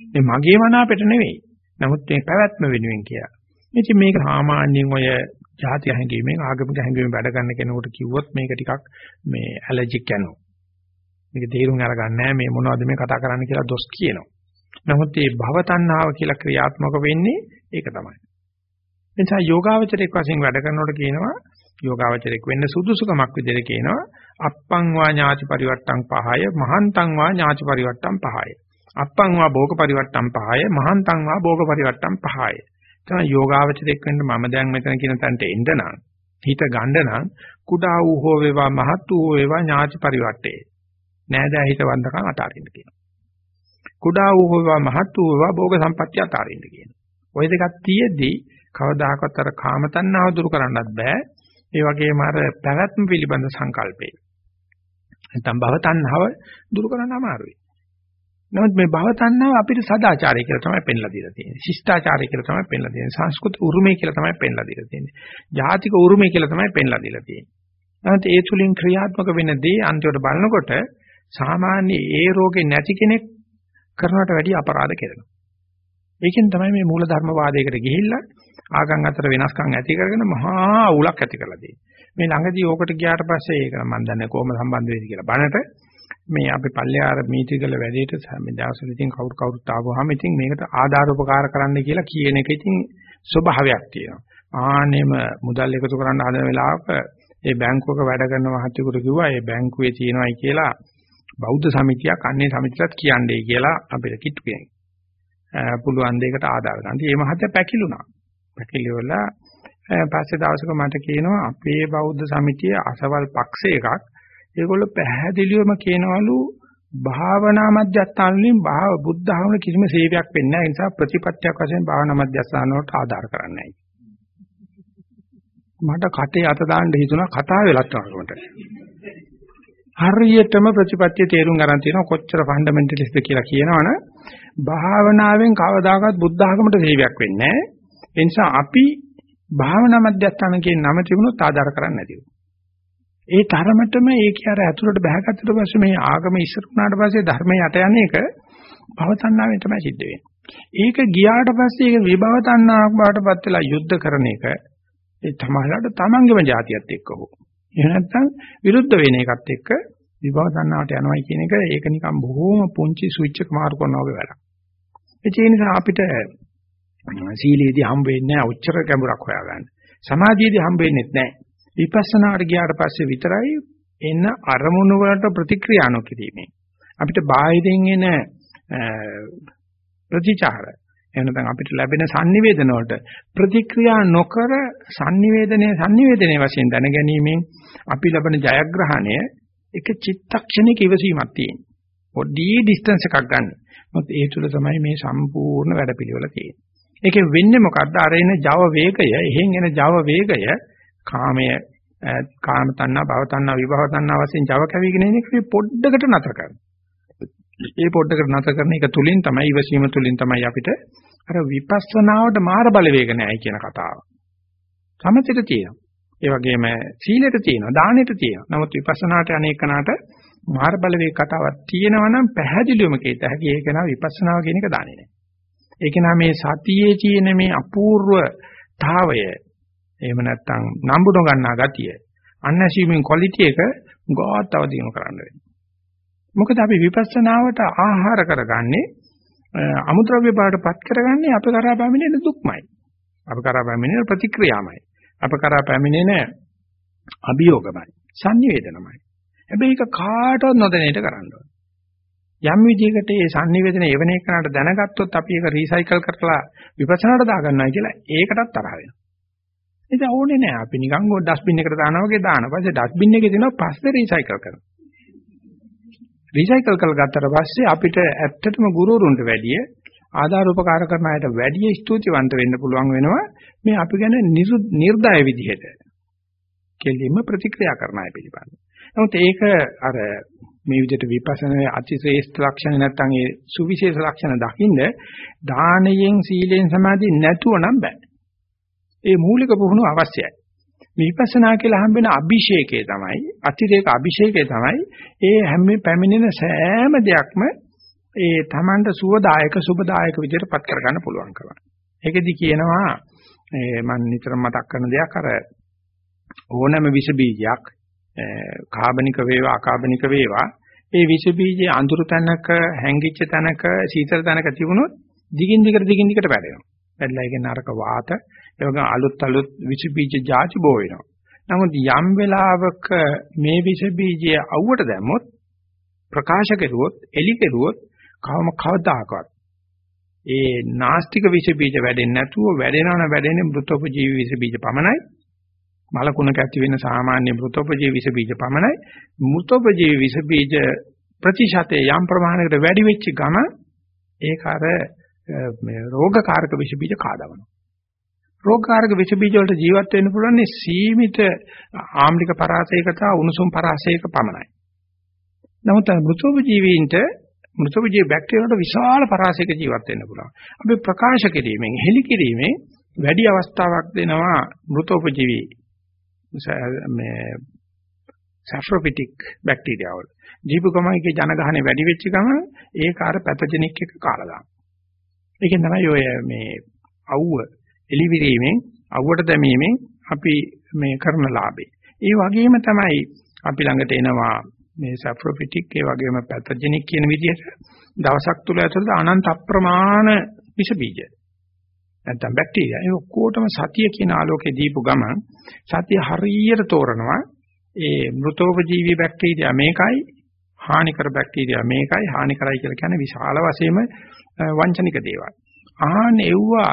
මේ මගේ මනාපෙට නෙවෙයි. නමුත් මේ පැවැත්ම වෙනුවෙන් කියලා. ඉතින් මේක සාමාන්‍යයෙන් ඔය ජාතිය හැංගීමෙන් ආගමික හැංගීමෙන් වැඩ ගන්න කෙනෙකුට කිව්වොත් මේක ටිකක් මේ ඇලර්ජික් යනවා. මේක තේරුම් අරගන්නේ මේ මොනවද මේ කතා කරන්න කියලා දොස් කියනවා. නමුත් මේ භව තණ්හාව කියලා ක්‍රියාත්මක වෙන්නේ ඒක තමයි. එනිසා යෝගාවචරයක් වශයෙන් වැඩ කරනකොට කියනවා යෝගාවචරයක් වෙන්න සුදුසුකමක් විදිහට කියනවා අප්පං වා ඥාති පරිවට්ටං පහය මහන්තං වා ඥාති පරිවට්ටං පහය අප්පං වා භෝග පරිවට්ටං පහය මහන්තං වා භෝග පරිවට්ටං පහය තමයි යෝගාවචරයක් වෙන්න මම දැන් මෙතන කියන තැනට එන්න නම් හිත ගන්න නම් කුඩා වූ හෝ වේවා මහත් වූ හෝ වේවා ඥාති පරිවට්ටේ නෑදෑ හිත වන්දකම් අතාරින්න කියනවා කුඩා වූ හෝ වේවා මහත් වූ වේවා භෝග සම්පත්‍ය අතාරින්න කියනවා ওই දෙකක් තියෙද්දි කවදාකවත් අර කාම තණ්හාව දුරු කරන්නත් බෑ ඒ වගේම අර පැවැත්ම පිළිබඳ සංකල්පේ. නැත්නම් භව තණ්හාව දුරු කරන්න අමාරුයි. නමුත් මේ භව තණ්හාව අපිට සදාචාරය කියලා තමයි පෙන්ලා දීලා තියෙන්නේ. ශිෂ්ටාචාරය කියලා තමයි පෙන්ලා දෙන්නේ. සංස්කෘත උරුමය කියලා තමයි පෙන්ලා දීලා තියෙන්නේ. ජාතික උරුමය කියලා තමයි පෙන්ලා දීලා තියෙන්නේ. නමුත් ඒ තුලින් ක්‍රියාත්මක වෙන දේ අන්තිමට බලනකොට සාමාන්‍ය ඒ රෝගේ නැති කෙනෙක් කරනවට වැඩිය අපරාධ කරනවා. ඒකෙන් තමයි මේ මූලධර්ම වාදයකට ගිහිල්ලා ආගම් අතර වෙනස්කම් ඇති කරගෙන මහා අවුලක් ඇති කරලා තියෙනවා. මේ ළඟදී ඕකට ගියාට පස්සේ ඒක මම දන්නේ කොහොම සම්බන්ධ වෙයිද කියලා බලනට මේ අපි පල්ලෙහාර මීටිගල වැඩේට මේ දවස්වල ඉතින් කවුරු කවුරුත් ආවොහම ඉතින් මේකට ආධාර උපකාර කරන්න කියලා කියන එක ඉතින් ස්වභාවයක් තියෙනවා. ආනෙම මුදල් එකතු කරන්න හදන වෙලාවක ඒ බැංකුවක වැඩ කරන මහත්තයෙකුට කිව්වා ඒ බැංකුවේ තියෙනවයි කියලා බෞද්ධ සමිතියක් අන්නේ සමිතියටත් කියන්නේ කියලා අපිට කිට්ටු කෙනෙක්. පුළුවන් දෙයකට ආධාර ගන්න. ඒ මහත්තයා පැකිලුණා. පැකිලිවලා පස්සේ දවසක මට කියනවා අපේ බෞද්ධ සමිතියේ අසවල් පක්ෂ එකක් ඒගොල්ලෝ පැහැදිලිවම කියනවලු භාවනා මධ්‍යස්ථාන වලින් භාව බුද්ධ ධර්ම කිසිම සේවයක් වෙන්නේ නැහැ. ඒ නිසා ප්‍රතිපත්තියක් වශයෙන් භාවනා මධ්‍යස්ථාන වලට ආධාර කරන්නයි මට කටේ අත දාන්න හිතුණා කතා වෙලත් වරකට හරියටම ප්‍රතිපත්තිය තේරුම් ගන්න තියෙනවා කොච්චර ෆන්ඩමෙන්ටලිස්ට් කියලා කියනවනේ. භාවනාවෙන් කවදාකවත් බුද්ධ ධර්මයට සේවයක් වෙන්නේ නැහැ. ඒ නිසා අපි භාවනා මධ්‍යස්ථාන කියන නම තිබුණොත් ආදාර කරන්නේ නැතිව. ඒ තරමටම ඒක අර ඇතුළට බහගත්තට පස්සේ මේ ආගම ඉස්සර වුණාට පස්සේ ධර්මයේ යට යන එක භවතණ්ණාවෙන් තමයි සිද්ධ වෙන්නේ. ඒක ගියාට පස්සේ ඒක විභව තණ්හාවක් බාටපත් වෙලා යුද්ධ කරන එක ඒ තමයිලාට තමන්ගේම જાතියත් එක්ක හෝ. එහෙම නැත්නම් විරුද්ධ වෙන එකත් එක්ක විභව තණ්හාවට යනවයි කියන එක ඒක නිකන් බොහොම පුංචි ස්විච් එක මාරු කරනවා වගේ වැඩක්. ඒ නිසා අපිට සීලේදී හම්බ වෙන්නේ නැහැ උච්චර ගැඹුරක් හොයාගන්න. සමාධියේදී හම්බ වෙන්නේ නැහැ. විපස්සනාට ගියාට පස්සේ විතරයි එන අරමුණු වලට ප්‍රතික්‍රියා නොකිරීමෙන් අපිට බාහිරින් එන ප්‍රතිචාර එහෙනම් අපිට ලැබෙන sannivedana වලට ප්‍රතික්‍රියා නොකර sannivedanaye sannivedanaye වශයෙන් දැනගැනීමෙන් අපි ලබන ජයග්‍රහණය එක චිත්තක්ෂණයක ඉවසීමක් තියෙනවා. පොඩි ඩිස්ටන්ස් එකක් ගන්න. මොකද ඒ තුල තමයි මේ සම්පූර්ණ වැඩපිළිවෙල තියෙන්නේ. ඒකෙන් වෙන්නේ මොකද්ද? අර එන Java වේගය, එහෙන් එන Java වේගය කාමය කාම තණ්හා, භව තණ්හා, විභව තණ්හා වශයෙන් Java කැවිගෙන එන එක පොඩ්ඩකට නතර කරනවා. ඒ පොඩ්ඩකට නතර කරන එක තුලින් තමයි ඉවසීම තුලින් තමයි අපිට අර විපස්සනාවට මාර බලවේග නැහැ කියන කතාව. සමථයට තියෙනවා. ඒ වගේම සීලෙට තියෙනවා, දානෙට තියෙනවා. නමුත් විපස්සනාට අනේකනට මාර බලවේග කතාවක් තියෙනවා නම් පැහැදිලිවම කීත හැකි ඒක නා විපස්සනාව කියන එක දාන්නේ නැහැ. ඒක නම් මේ සතියේ තියෙන මේ අපූර්වතාවය එහෙම නැත්නම් නම්බු නොගන්නා ගතිය අන්නැසීමෙන් ක්වොලිටි එක ගොඩක් දිනු කරන්න වෙනවා. මොකද අපි විපස්සනාවට ආහාර කරගන්නේ අමුද්‍රව්‍ය බාටපත් කරගන්නේ අපේ කරා පැමිණෙන දුක්මයි. අපේ කරා පැමිණෙන ප්‍රතික්‍රියාවමයි. අපේ කරා පැමිණෙන අභියෝගමයි. sannivedanamයි. හැබැයි ඒක කාටවත් නොදැනෙට කරන්න ඕනේ. යම් විදිහකට මේ sannivedana එවන එකනට දැනගත්තොත් අපි ඒක රීසයිකල් කරලා විපස්සනාට දාගන්නයි කියලා ඒකටත් තරහ වෙනවා. ඒක ඕනේ නෑ. අපි නිකන් ඩස්බින් එකට දානවා වගේ දාන. පස්සේ ඩස්බින් එකේ තියෙනවා පස්සේ රීසයිකල් කරනවා. රීසයිකල් කරලා ගත්තට පස්සේ අපිට ඇත්තටම ගුරුවරුන්ට වැඩිය ආධාර උපකාර කරන අයට වැඩි ස්තුතිවන්ත වෙන්න පුළුවන් වෙනවා මේ අපි ගැන නිර්දය විදිහට කෙලින්ම ප්‍රතික්‍රියා කරන අය පිළිබඳ. නමුත් ඒක අර මේ විදිහට විපස්සනා අතිශ්‍රේෂ්ඨ ලක්ෂණ නැත්නම් ඒ සුවිශේෂ ලක්ෂණ දකින්න දානයෙන් සීලෙන් සමාධියෙන් නැතුව නම් බෑ. ඒ මූලික පුහුණුව අවශ්‍යයි. විපස්සනා කියලා හම්බෙන අභිෂේකය තමයි අතිරේක අභිෂේකය තමයි ඒ හැම පැමිණෙන සෑම දෙයක්ම ඒ Tamanට සුවදායක සුබදායක විදිහට පත් කරගන්න පුළුවන් කම. ඒකෙදි කියනවා ඒ මම නිතරම මතක් කරන දෙයක් අර ඕනෑම විස බීජයක් කාබනික වේවා අකාබනික වේවා ඒ විස බීජයේ අඳුරු තැනක හැංගිච්ච තැනක සීතල තැනක තිබුණොත් දිගින් දිගට දිගින් දිගට වැඩෙනවා. වැඩිලා ඒක නරක වාත ඒ වගේ අලුත් අලුත් විස බීජ ಜಾති බෝ වෙනවා. නමුත් යම් වෙලාවක මේ විස බීජය අවුවට දැම්මොත් ප්‍රකාශ කෙරුවොත් එලි කෙරුවොත් කවම කවදාකවත් ඒ නාස්තික විස බීජ වැඩෙන්නේ නැතුව වැඩෙනවන වැඩෙන්නේ මෘතෝපජීවි විස බීජ පමණයි. මලකුණක ඇති වෙන සාමාන්‍ය මෘතෝපජීවි විස බීජ පමණයි. මෘතෝපජීවි විස බීජ ප්‍රතිශතයේ යම් ප්‍රමාණයකට වැඩි වෙච්ච ගම ඒක අර මේ රෝගකාරක විස බීජ කාදවනවා. රෝගකාරක විස බීජ වලට ජීවත් වෙන්න පුළුවන් සීමිත ආම්ලික පරාසයක සහ උණුසුම් පරාසයක පමණයි නමුත් මෘතෝපජීවීන්ට මෘතෝපජීව බැක්ටීරියා වලට විශාල පරාසයක ජීවත් වෙන්න පුළුවන්. අපි ප්‍රකාශ කිරීමෙන්, හෙලි කිරීමෙන් වැඩි අවස්ථාවක් දෙනවා මෘතෝපජීවී මේ සැෆ්‍රොපිටික් බැක්ටීරියා වල. ජීවකමයිකේ ජනගහනේ වැඩි වෙච්ච ගමන් ඒක අර පැතජෙනික් එක කාලා දානවා. ඒකෙන් තමයි ඔය මේ අවුව එලිවිරීමෙන් අවුවට දැමීමෙන් අපි මේ කරන ලාභේ. ඒ වගේම තමයි අපි ළඟට එනවා මේ සැෆ්‍රොෆිටික් ඒ වගේම පැතජෙනික් කියන විදිහට දවසක් තුල ඇතුළත අනන්ත අප්‍රමාණ විස බීජ නැත්නම් බැක්ටීරියා ඒ ඔක්කොටම සතිය කියන ආලෝකේ දීපු ගමන් සතිය හරියට තෝරනවා ඒ මෘතෝපජීවී බැක්ටීරියා මේකයි හානිකර බැක්ටීරියා මේකයි හානිකරයි කියලා කියන්නේ විශාල වශයෙන්ම වංචනික දේවල්. ආහන එව්වා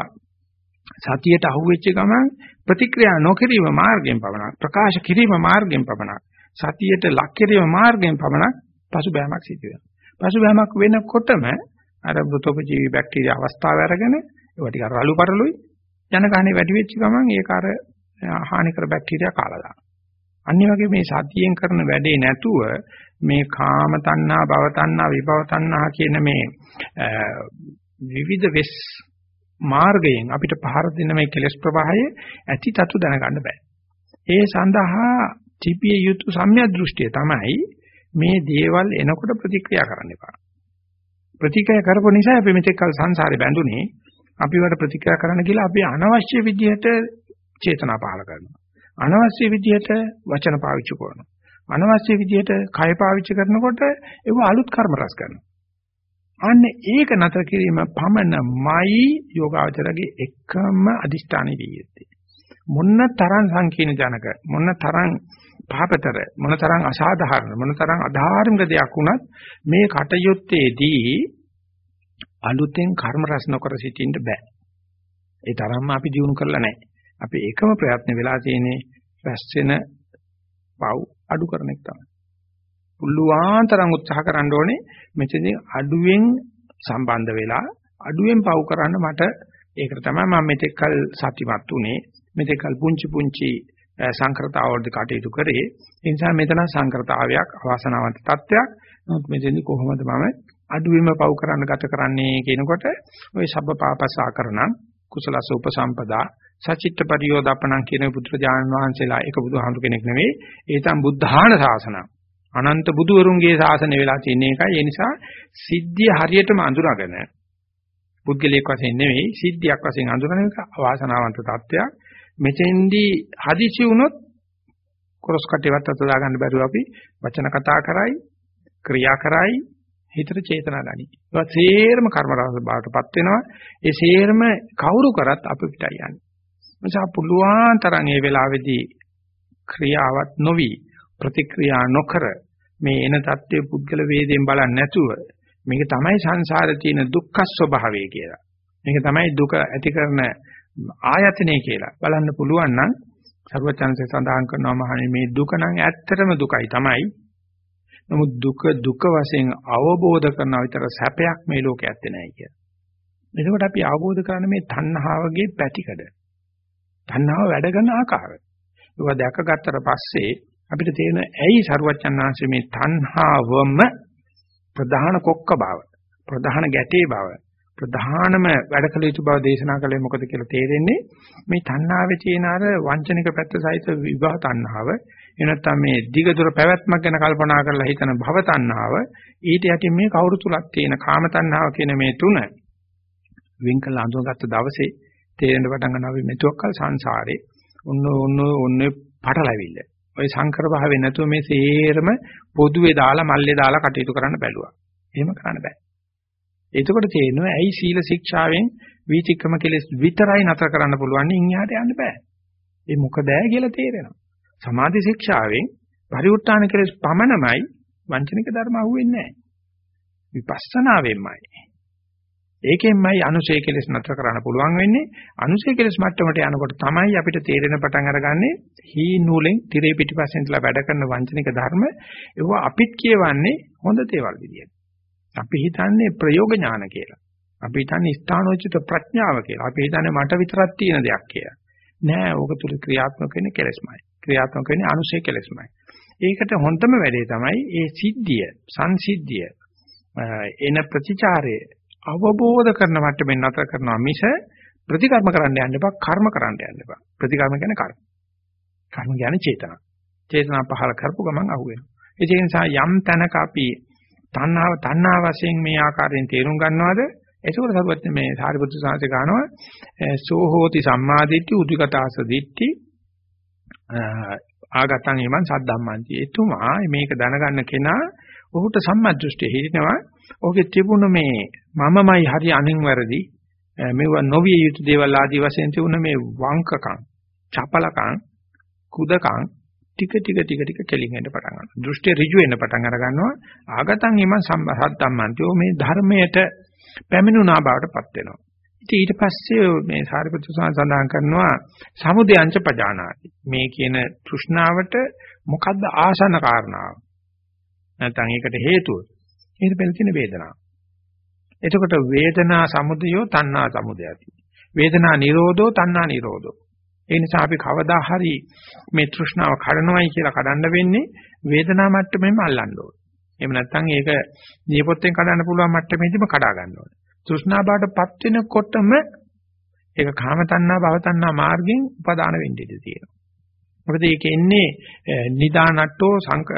සතියට අහුවෙච්ච ගමන් ප්‍රතික්‍රියා නොකිරීම මාර්ගයෙන් පමණක් ප්‍රකාශ කිරීම මාර්ගයෙන් පමණක් සතියට ලක් කිරීම මාර්ගයෙන් පමණක් පසුබෑමක් සිදු වෙනවා. පසුබෑමක් වෙනකොටම අර මෘතෝපජීවී බැක්ටීරියා අවස්ථාව අරගෙන ඒවා ටික රළු පරළුයි ජනගහනේ වැඩි වෙච්ච ගමන් ඒක අර හානිකර බැක්ටීරියා කාලා දානවා. අනිත් වගේ මේ සතියෙන් කරන වැඩේ නැතුව මේ කාම තණ්හා භව තණ්හා විභව තණ්හා කියන මේ විවිධ වෙස් මාර්ගයෙන් අපිට පහර දෙන මේ කෙලස් ප්‍රවාහය ඇති තතු දැනගන්න බෑ. ඒ සඳහා තිබිය යුතු සම්‍යක් දෘෂ්ටිය තමයි මේ දේවල් එනකොට ප්‍රතික්‍රියා කරන්න එපා. ප්‍රතික්‍රියා කරපු නිසා අපි මෙතෙක් කල සංසාරේ බැඳුනේ අපි වට ප්‍රතික්‍රියා කරන්න කියලා අපි අනවශ්‍ය විදිහට චේතනා පහල කරනවා. අනවශ්‍ය විදිහට වචන පාවිච්චි කරනවා. අනවශ්‍ය විදිහට කය පාවිච්චි කරනකොට ඒව අලුත් කර්ම රස කරනවා. අන්න ඒක නතර කිරීම පමණමයි යෝගාවචරගේ එකම අදිෂ්ඨානෙ වියත්තේ. මොන්න තරම් සංකීර්ණ ජනක මොන්න තරම් පාපතර මොනතරම් අසාධාරණ මොනතරම් අධාර්මික දෙයක් වුණත් මේ කටයුත්තේදී අලුතෙන් කර්ම රැස් නොකර සිටින්න බෑ. ඒ තරම්ම අපි දිනු කරලා නැහැ. අපි එකම ප්‍රයත්න වෙලා තියෙන්නේ රැස් වෙන පව් අඩු කරන එක තමයි. පුළුවන් තරම් උත්සාහ කරන්න ඕනේ මෙතනදී අඩුවෙන් සම්බන්ධ වෙලා අඩුවෙන් පව් කරන්න මට ඒකට තමයි මම මෙතෙක් කල සතිමත් උනේ මෙතෙක් කල පුංචි පුංචි සංක්‍රතාවවලදී කටයුතු කරේ. ඒ නිසා මෙතන සංක්‍රතාවයක් අවාසනාවන්ත තත්ත්වයක්. නමුත් මෙතෙන්දි කොහොමද මම අඩුවෙම පව් කරන්න ගත කරන්නේ කියනකොට ওই සබ්බ පාපසාකරණ කුසලස උපසම්පදා සචිත්ත පරියෝදපණං කියන පුත්‍රජානන් වහන්සේලා එක බුදුහාමුදුර කෙනෙක් නෙවෙයි. ඒ තම බුද්ධාන ශාසන. අනන්ත බුදුවරුන්ගේ ශාසනය වෙලා තියෙන එකයි. ඒ නිසා සිද්ධිය හරියටම අඳුරගෙන පුද්ගලයෙක් වශයෙන් නෙවෙයි සිද්ධියක් වශයෙන් අඳුරන එක අවාසනාවන්ත තත්ත්වයක්. මෙතෙන්දී හදිසි වුණොත් කොරස් කටේවත් අත දාගන්න බැරුව අපි වචන කතා කරයි ක්‍රියා කරයි හිතට චේතනා ගනි. ඒවා සේරම කර්ම රස බවටපත් වෙනවා. ඒ සේරම කවුරු කරත් අපි පිටයි යන්නේ. නිසා පුළුවන් තරම් මේ වෙලාවේදී ක්‍රියාවත් නොවි ප්‍රතික්‍රියා නොකර මේ එන தත්ත්වයේ පුද්ගල වේදයෙන් බලන්නේ නැතුව මේක තමයි සංසාරේ තියෙන දුක්ඛ ස්වභාවය කියලා. මේක තමයි දුක ඇති කරන ආයතනය කියලා බලන්න පුළුවන් නම් සර්වචන්සේ සඳහන් කරනවා මහණේ මේ දුක නම් ඇත්තටම දුකයි තමයි නමුත් දුක දුක වශයෙන් අවබෝධ කරන විතර සැපයක් මේ ලෝකේ ඇත්තේ නැහැ කියලා. එතකොට අපි අවබෝධ කරන මේ තණ්හාවගේ පැතිකඩ. තණ්හාව වැඩ කරන ආකාරය. ඒක දැකගත්තට පස්සේ අපිට තේරෙන ඇයි සරුවච්චන් ආංශේ මේ තණ්හාවම ප්‍රධාන කොක්ක බව, ප්‍රධාන ගැටේ බව, ප්‍රධානම වැඩ කළ යුතු බව දේශනා කළේ මොකද කියලා තේරෙන්නේ මේ තණ්හාවේ තියෙන අර වංචනික පැත්ත සහිත විභව තණ්හාව එනත්තම් මේ දිගදුර පැවැත්මක් ගැන කල්පනා කරලා හිතන භව තණ්හාව ඊට යටින් මේ කවුරු තුලක් තියෙන කාම තණ්හාව කියන මේ තුන වින් කළ අඳුනගත්ත දවසේ තේරෙන්න පටන් ගන්නවා අපි මෙතුක්කල් සංසාරේ ඔන්න ඔන්න ඔන්න පටලැවිල්ල. ওই සංකර භාවයේ නැතුව මේ සේරම පොදුවේ දාලා මල්ලේ දාලා කටයුතු කරන්න බැලුවා. එහෙම කරන්න බෑ. එතකොට තේරෙනවා ඇයි සීල ශික්ෂාවෙන් වීතික්‍රම කෙලෙස් විතරයි නතර කරන්න පුළුවන් ඉන් එහාට යන්න බෑ. ඒ මොකද කියලා තේරෙනවා. සමාධි ශික්ෂාවෙන් පරිඋත්තාන කෙලෙස් පමණමයි වංචනික ධර්ම අහුවෙන්නේ නැහැ. විපස්සනාවෙන්මයි. ඒකෙන්මයි අනුශේ කෙලස් නතර කරන්න පුළුවන් වෙන්නේ. අනුශේ කෙලස් මට්ටමට යනකොට තමයි අපිට තේරෙන පටන් අරගන්නේ හී නූලෙන් tire පිටිපස්සෙන් ඉඳලා වැඩ කරන වංචනික ධර්ම. ඒව අපිත් කියවන්නේ හොඳ දේවල් විදියට. අපි හිතන්නේ ප්‍රයෝග ඥාන කියලා. අපි හිතන්නේ ස්ථානෝචිත ප්‍රඥාව කියලා. අපි හිතන්නේ මට විතරක් තියෙන දෙයක් කියලා. නෑ ඕක තුල ක්‍රියාත්මක වෙන්නේ කෙලස්මයි. ක්‍රියාත්මක වෙන්නේ අනුශේ කෙලස්මයි. ඒකට හොඳම වැඩේ තමයි ඒ සිද්ධිය සංසිද්ධිය එන ප්‍රතිචාරය. අවබෝධ කරන මට්ටමින් නතර කරනවා මිස ප්‍රතිකර්ම කරන්න යන්න එපා කර්ම කරන්න යන්න එපා. ප්‍රතිකර්ම කියන්නේ කර්ම. කර්ම කියන්නේ චේතනා. චේතනා පහල කරපු ගමන් අහුවෙනවා. ඒ නිසා යම් තැනක අපි තණ්හාව තණ්හා වශයෙන් මේ ආකාරයෙන් තේරුම් ගන්නවද? ඒකවල සරුවත් මේ සාරිපුත්‍ර සාංශේ ගන්නවා සෝහෝති සම්මාදිට්ඨි උද්විකතාස දිට්ඨි. ආගතං එමන් සද්දම්මන්ති එතුමා මේක දැනගන්න කෙනා ඔහුට සම්මදෘෂ්ටි හිරිනවා. ඔහුගේ තිබුණ මේ මමමයි හරි අනින් වැරදි මෙව නොවිය යුතු දේවල් ආදී වශයෙන් තිබුණ මේ වංකකම් චපලකම් කුදකම් ටික ටික ටික ටික කෙලින් වෙන්න පටන් ගන්නවා. දෘෂ්ටි ඍජු වෙන්න පටන් අර ගන්නවා. ආගතං එමන් සම්බහද්දම්මන්තෝ මේ ධර්මයට පැමිණුණා බවටපත් වෙනවා. ඉතින් ඊට පස්සේ මේ සාරිපුත්‍ර සඳහන් කරනවා සමුදයංච පජානාති. මේ කියන තෘෂ්ණාවට මොකද්ද ආසන කාරණාව? නැත්නම් ඒකට හේතුව ඊට පෙළ තියෙන වේදනාව. එතකොට වේදනා සමුදයෝ තණ්හා සමුදයති වේදනා නිරෝධෝ තණ්හා නිරෝධෝ. ඒ නිසා අපි කවදා හරි මේ තෘෂ්ණාව කඩනවයි කියලා කඩන්න වෙන්නේ වේදනා මට්ටමෙම අල්ලන්න ඕනේ. එහෙම නැත්නම් ඒක නියපොත්තෙන් කඩන්න පුළුවන් මට්ටමේදීම කඩා ගන්න ඕනේ. තෘෂ්ණා බාටපත් වෙනකොටම ඒක කාම තණ්හා භව තණ්හා මාර්ගෙන් උපදාන වෙන්න ඉඩ තියෙනවා. මොකද ඒක එන්නේ නිදානට්ටෝ සංක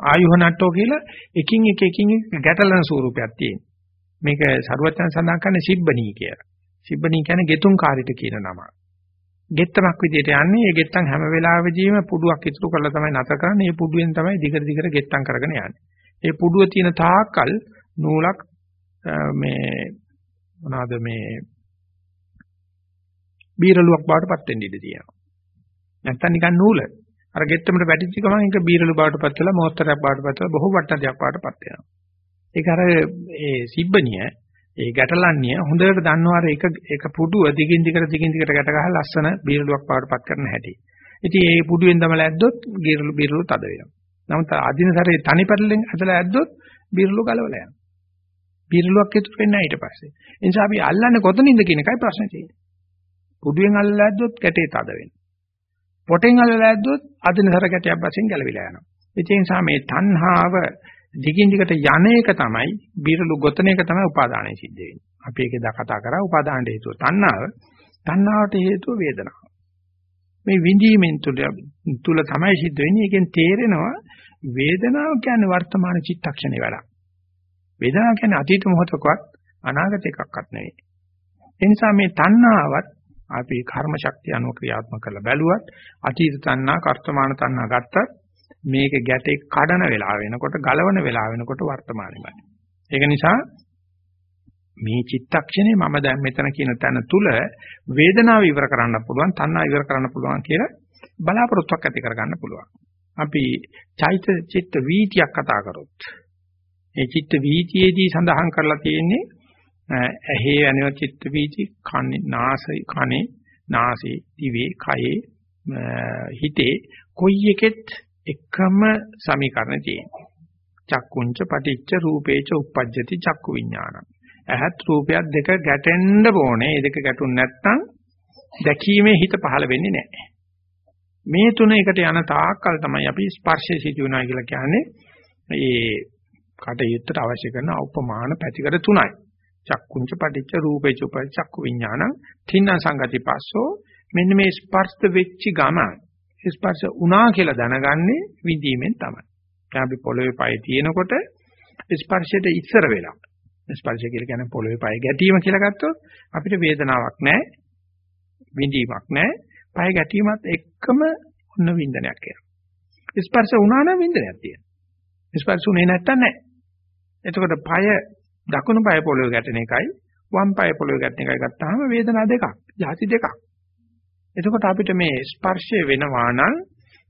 මේ ආයුහනට්ටෝ කියලා එකින් එක එකින් ගැටලන ස්වරූපයක් තියෙනවා. මේක සරුවචන සඳහන් කරන්නේ සිබ්බණී කියලා. සිබ්බණී කියන්නේ ගෙතුම් කාරිට කියන නම. ගෙත්තමක් විදිහට යන්නේ ඒ ගෙත්තම් හැම වෙලාවෙදීම පුඩුවක් ඉතුරු කරලා තමයි නැතර කරන්නේ. ඒ පුඩුවෙන් තමයි දිගට දිගට ගෙත්තම් කරගෙන යන්නේ. ඒ පුඩුව තියෙන තාක්කල් නූලක් මේ මොනවාද මේ බීරලුවක් බාටපත් වෙන්න ඉඩ තියෙනවා. නැත්තම් නිකන් නූල. අර ගෙත්තමට වැටිච්ච ගමන් ඒක බීරලු බාටපත් වෙලා මොහොතරයක් බාටපත් වෙලා බොහෝ වට්ටයක් බාටපත් වෙනවා. ඒක අර ඒ සිබ්බනිය ඒ ගැටලන්නේ හොඳට දන්නවා අර එක එක පුඩුව දිගින් දිගට දිගින් දිගට ගැට ගහලා ලස්සන බීරලුවක් බාටපත් කරන හැටි. ඉතින් ඒ පුඩුවෙන් තමයි ඇද්දොත් බීරලු බීරලු තද වෙනවා. නමුත් අදිනසරේ තනි පැටලෙන් ඇදලා ඇද්දොත් බීරලු ගලවලා යනවා. පිරලුවක් ඉතුරු වෙන්නේ නැහැ ඊට පස්සේ. ඒ නිසා අපි අල්ලන්නේ කොතනින්ද කියන එකයි ප්‍රශ්නේ තියෙන්නේ. පුඩුවෙන් අල්ලලා ඇද්දොත් කැටේ තද වෙනවා. පොටෙන් අල්ලලා ඇද්දොත් අදිනසර කැටයක් වශයෙන් ගැලවිලා යනවා. ඒ නිසා මේ තණ්හාව දිගින් දිගට යන එක තමයි බිරලු ගොතන එක තමයි උපාදානයේ සිද්ධ වෙන්නේ. අපි ඒකද කතා කරා උපාදානට හේතුව තණ්හාව. තණ්හාවට හේතුව වේදනාව. මේ විඳීමෙන් තුල තුල තමයි සිද්ධ වෙන්නේ. ඒකෙන් තේරෙනවා වේදනාව කියන්නේ වර්තමාන චිත්තක්ෂණේ වැඩක්. වේදනාව කියන්නේ අතීත මොහොතකවත් අනාගත එකක්වත් නෙවෙයි. ඒ නිසා මේ තණ්හාවත් අපි කර්ම ශක්තිය අනුව ක්‍රියාත්මක කරලා බැලුවත් අතීත තණ්හා, කර්තමාන තණ්හා ගත්තත් මේක ගැටේ කඩන වෙලාව වෙනකොට, ගලවන වෙලාව වෙනකොට වර්තමානෙමයි. ඒක නිසා මේ චිත්තක්ෂණේ මම දැන් මෙතන කියන තැන තුල වේදනාව ඉවර කරන්න පුළුවන්, තණ්හා ඉවර කරන්න පුළුවන් කියලා බලාපොරොත්තුවක් ඇති කරගන්න පුළුවන්. අපි චෛත චිත්ත වීතියක් කතා කරොත් ඒ චිත්ත වීතියේදී සඳහන් කරලා තියෙන්නේ ඇහි අනිව චිත්ත වීති කන්නේ නාසය කනේ නාසයේ දිවේ කයේ හිතේ කොයි එකෙත් එකම සමීකරණ තියෙනවා. චක්කුංච පටිච්ච රූපේච uppajjati චක්කු විඥානං. ඇහත් රූපයක් දෙක ගැටෙන්න ඕනේ. ඒ දෙක ගැටුන් නැත්නම් දැකීමේ හිත පහළ වෙන්නේ නැහැ. මේ තුන එකට යන තාක්කල් තමයි අපි ස්පර්ශය සිදු වෙනවා කියලා කියන්නේ. ඒ කටයුත්තට අවශ්‍ය කරන උපමාන පැතිකඩ තුනයි. චක්කුංච පටිච්ච රූපේච uppajjati චක්කු විඥානං තින්න සංගති පස්සෝ. මෙන්න මේ ස්පර්ශ වෙච්ච ගමන් ස්පර්ශ වුණා කියලා දැනගන්නේ විඳීමෙන් තමයි. දැන් අපි පොළවේ පය තියෙනකොට ස්පර්ශයට ඉස්සර වෙලා ස්පර්ශය කියලා කියන්නේ පොළවේ පය ගැටීම කියලා ගත්තොත් අපිට වේදනාවක් නැහැ විඳීමක් නැහැ. පය ගැටීමත් එක්කම ඔන්න වින්දනයක් එනවා. ස්පර්ශ වුණා නම් වින්දනයක් තියෙනවා. ස්පර්ශ උනේ නැත්තම් නැහැ. එතකොට පය දකුණු පය පොළවේ ගැටෙන එකයි වම් පය පොළවේ ගැටෙන එකයි ගත්තාම වේදනා දෙකක් ಜಾති දෙකක්. එතකොට අපිට මේ ස්පර්ශය වෙනවා නම්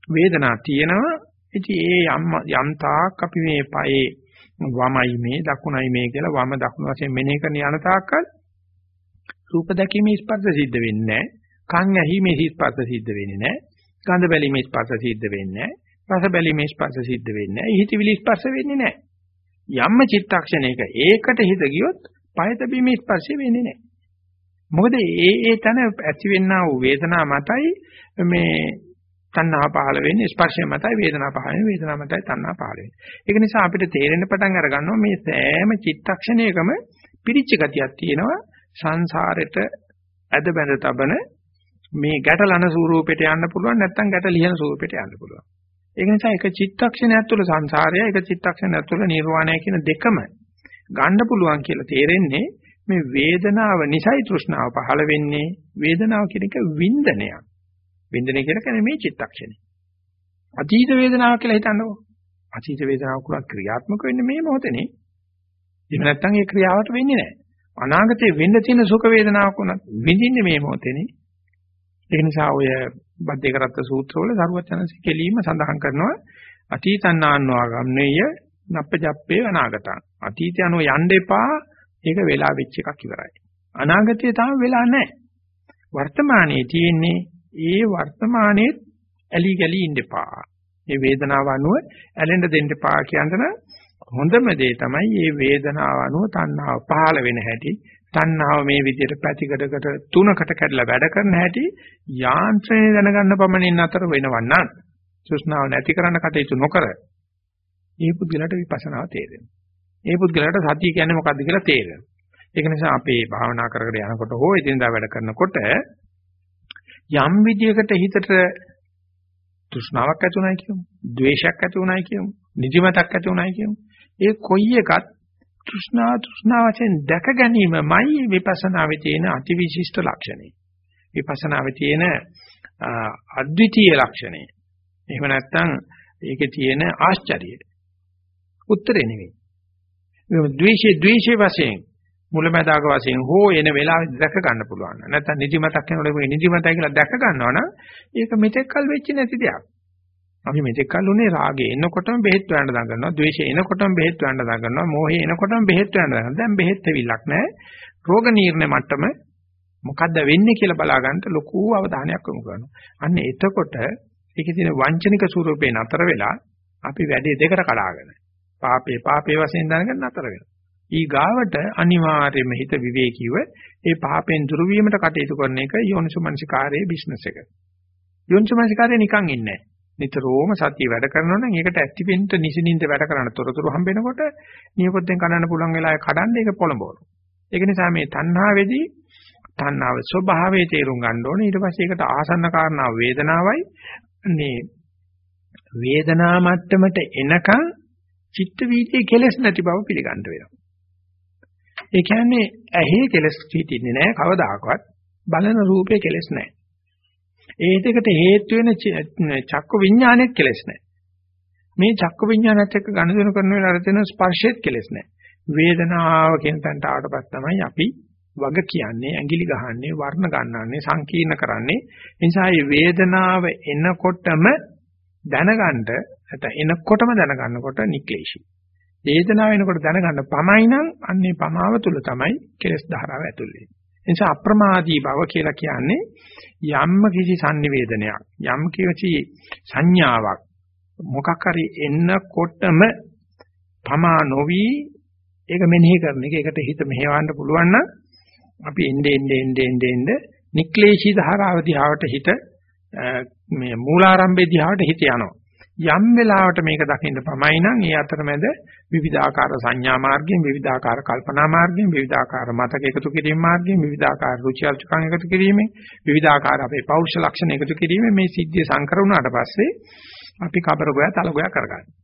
වේදනා තියෙනවා. ඉතින් ඒ යම් යම් තාක් අපි මේ පයේ වමයි මේ දකුණයි මේ කියලා වම දකුණ වශයෙන් මෙනෙහි කරන යන තාක්කල් රූප දැකීමේ ස්පර්ශ සිද්ධ වෙන්නේ නැහැ. කන් ඇහිීමේ ස්පර්ශ සිද්ධ වෙන්නේ නැහැ. ගඳ බැලීමේ ස්පර්ශ සිද්ධ වෙන්නේ නැහැ. රස බැලීමේ ස්පර්ශ සිද්ධ වෙන්නේ නැහැ. හිතවිලි ස්පර්ශ වෙන්නේ නැහැ. යම්ම චිත්තක්ෂණයක ඒකට හිත ගියොත් පය තැබීමේ ස්පර්ශය වෙන්නේ නැහැ මොකද ඒ ඒ තන ඇතිවෙනා වූ වේදනා මතයි මේ තණ්හා පහළ වෙන්නේ ස්පර්ශය මතයි වේදනා පහළ වෙන්නේ වේදනා මතයි තණ්හා පහළ වෙන්නේ. ඒක නිසා අපිට තේරෙන්න පටන් අර ගන්නවා මේ සෑම චිත්තක්ෂණයකම පිරිච්ච ගතියක් තියෙනවා සංසාරෙට ඇද බැඳ තබන මේ ගැටලන ස්වරූපයට යන්න පුළුවන් නැත්නම් ගැට ලියන ස්වරූපයට යන්න පුළුවන්. ඒක නිසා එක චිත්තක්ෂණයක් තුළ සංසාරය එක චිත්තක්ෂණයක් තුළ නිර්වාණය කියන දෙකම ගන්න පුළුවන් කියලා තේරෙන්නේ මේ වේදනාව නිසයි තෘෂ්ණාව පහළ වෙන්නේ වේදනාව කියන එක වින්දනයක්. වින්දනය කියලා කියන්නේ මේ චිත්තක්ෂණය. අතීත වේදනාවක් කියලා හිතන්නකෝ. අතීත වේදනාවක් කුලක් ක්‍රියාත්මක වෙන්නේ මේ මොහොතේනේ. එහෙම නැත්නම් ඒ ක්‍රියාවට වෙන්නේ නැහැ. අනාගතේ වෙන්න තියෙන සුඛ වේදනාවක් උනත් විඳින්නේ මේ මොහොතේනේ. ඒ නිසා ඔය බද්දේකරත්ත සූත්‍රවල සරුවචනසි කෙලීම සඳහන් කරනවා අතීතන්නාන්වා ගම්නේය නප්පජප්පේ අනාගතං. අතීතය අනුව යන්න එපා ඒක වෙලා වෙච්ච එකක් ඉවරයි. අනාගතය තාම වෙලා නැහැ. වර්තමානයේ තියෙන්නේ ඒ වර්තමානයේ ඇලි ගලි ඉන්නපා. මේ වේදනාව අනුව ඇලෙන්න දෙන්න එපා කියනතන හොඳම දේ තමයි මේ වේදනාව අනුව තණ්හාව පහළ වෙන හැටි. තණ්හාව මේ විදිහට පැතිකඩකට තුනකට කැඩලා වැඩ කරන හැටි යාන්ත්‍රණය දැනගන්න පමණින් අතර වෙනවන්නම්. සුෂ්ණාව නැති කරන්න කටයුතු නොකර මේ පුද්ගලට විපස්සනාව තේරෙනවා. ඒ පුද්ගලයාට සතිය කියන්නේ මොකද්ද කියලා තේරෙනවා. ඒක නිසා අපි භාවනා කරගෙන යනකොට හෝ එදිනදා වැඩ කරනකොට යම් විදියකට හිතට තෘෂ්ණාවක් ඇති උනායි කියමු. ද්වේෂයක් ඇති උනායි කියමු. නිදිමතක් ඇති උනායි කියමු. ඒ කොයි එකත් තෘෂ්ණා තෘෂ්ණා වශයෙන් දැක ගැනීමමයි විපස්සනාවේ තියෙන අතිවිශිෂ්ට ලක්ෂණය. විපස්සනාවේ තියෙන අද්විතීය ලක්ෂණය. එහෙම නැත්නම් ඒකේ තියෙන ආශ්චර්යය. උත්තරේ නෙවෙයි. ද්වේෂයේ ද්වේෂයේ වශයෙන් මුලැමැදාක වශයෙන් හෝ එන වෙලාවෙ දැක ගන්න පුළුවන්. නැත්නම් නිදිමතක් වෙනකොට මේ නිදිමතයි කියලා දැක ගන්නවා නම් ඒක මෙතෙක්කල් වෙච්ච නැති දෙයක්. අපි මෙතෙක්කල් උනේ රාගේ එනකොටම බෙහෙත් වයන්න දඟනවා, ද්වේෂය එනකොටම බෙහෙත් වයන්න දඟනවා, මෝහය එනකොටම බෙහෙත් වයන්න දඟනවා. දැන් බෙහෙත් දෙවිලක් නැහැ. රෝග නිర్ణය මට්ටම මොකද්ද වෙන්නේ කියලා බලා ගන්නට ලොකු අවධානයක් යොමු කරනවා. අන්න එතකොට ඒකේ තියෙන වංචනික ස්වරූපේ නතර වෙලා අපි වැඩේ දෙකට කඩාගෙන පාපේ පාපේ වශයෙන් දැනගෙන නතර වෙනවා. ඊ ගාවට අනිවාර්යයෙන්ම හිත විවේකීව ඒ පාපෙන් දුරු වීමට කටයුතු කරන එක යෝනිසමනසිකාරයේ බිස්නස් එක. යෝනිසමනසිකාරය නිකන් ඉන්නේ නැහැ. නිතරම සතිය වැඩ කරනවා නම් ඒකට ඇක්ටිවෙන්ට නිසින්ින්ද වැඩ කරන තොරතුරු හම්බෙනකොට නියපොත්තෙන් කඩන්න පුළුවන් වෙලාවේ කඩන්න ඒක පොළඹවනවා. ඒක නිසා මේ තණ්හාවේදී තණ්හාව ස්වභාවයේ තේරුම් ගන්න ඕනේ. ඊට පස්සේ ඒකට ආසන්න කාරණා වේදනාවයි. මේ වේදනා මට්ටමට එනකන් චිත්ත වීතියේ කෙලස් නැති බව පිළිගන්න වෙනවා. ඒ කියන්නේ ඇහි කෙලස් හිටින්නේ නැහැ කවදාකවත් බලන රූපේ කෙලස් නැහැ. ඒ දෙකට හේතු වෙන චක්ක විඥානෙත් කෙලස් නැහැ. මේ චක්ක විඥානත් එක්ක ගනුදෙනු කරන වෙලාවට තියෙන ස්පර්ශෙත් කෙලස් නැහැ. වේදනාව කියන තැනට ආවටපස් තමයි අපි වග කියන්නේ ඇඟිලි ගහන්නේ වර්ණ ගන්නන්නේ සංකීර්ණ කරන්නේ. ඒ නිසා මේ වේදනාව එනකොටම දැනගන්න නැත්නම් එනකොටම දැනගන්නකොට නික්ලේශී. වේදනාව එනකොට දැනගන්න පමයි නම් අන්නේ පමාව තුල තමයි කෙලස් ධාරාව ඇතුල් වෙන්නේ. ඒ නිසා අප්‍රමාදී බව කියලා කියන්නේ යම්ම කිසි sannivedanayak යම් කිසි සංඥාවක් මොකක් හරි එන්නකොටම පමා නොවි ඒක මෙනෙහි කරන එක ඒකට හිත මෙහෙවන්න පුළුවන් නම් අපි එnde ende ende ende ende නික්ලේශී ධාරාව දිහාවට හිත මේ මූලාරම්භයේ දිහාවට හිත යනවා. යම් වෙලාවට මේක දකින්න පමයි නම් ඒ අතරමැද විවිධාකාර සංඥා මාර්ගයෙන් විවිධාකාර කල්පනා මාර්ගයෙන් විවිධාකාර මතක එකතු කිරීම මාර්ගයෙන් විවිධාකාර රුචි අරුචිකම් එකතු කිරීමෙන් විවිධාකාර අපේ පෞරුෂ ලක්ෂණ එකතු කිරීමෙන් මේ සිද්ධිය සංකර වුණාට පස්සේ අපි කබර ගෝයා තල ගෝයා කරගන්නවා.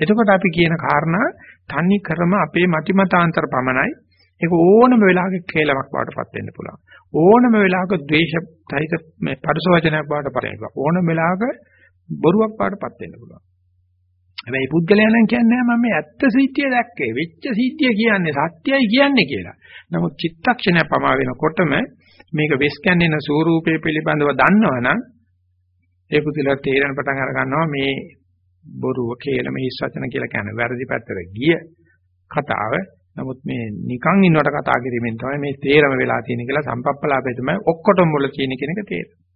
එතකොට අපි කියන කාරණා තනි කරම අපේ මතිමතාන්තර පමණයි ඒක ඕනම වෙලාවක කේලමක් බවටපත් වෙන්න පුළුවන්. ඕනම වෙලාවක ද්වේෂයිත මේ පරස වචනයක් බවටපත් වෙන්න පුළුවන්. ඕනම වෙලාවක බොරුවක් බවටපත් වෙන්න පුළුවන්. හැබැයි පුද්ගලයා නම් කියන්නේ මම මේ ඇත්ත සිද්ධිය දැක්කේ. වෙච්ච සිද්ධිය කියන්නේ සත්‍යයි කියන්නේ කියලා. නමුත් චිත්තක්ෂණය පමා වෙනකොටම මේක වෙස් කැන්නෙන ස්වරූපය පිළිබඳව දන්නවනම් ඒ පුදුලට තේරෙන පටන් අර ගන්නවා මේ බොරුව කියලා මේ හිස් වචන කියලා කියන්නේ වැරදි පැත්තට ගිය කතාව නමුත් මේ නිකන් ඉන්නවට කතා කිරීමෙන් තමයි මේ තේරම වෙලා තියෙන කියලා සම්පප්පලාපේ තමයි ඔක්කොටම මුල කියන කෙනක තේරෙන්නේ.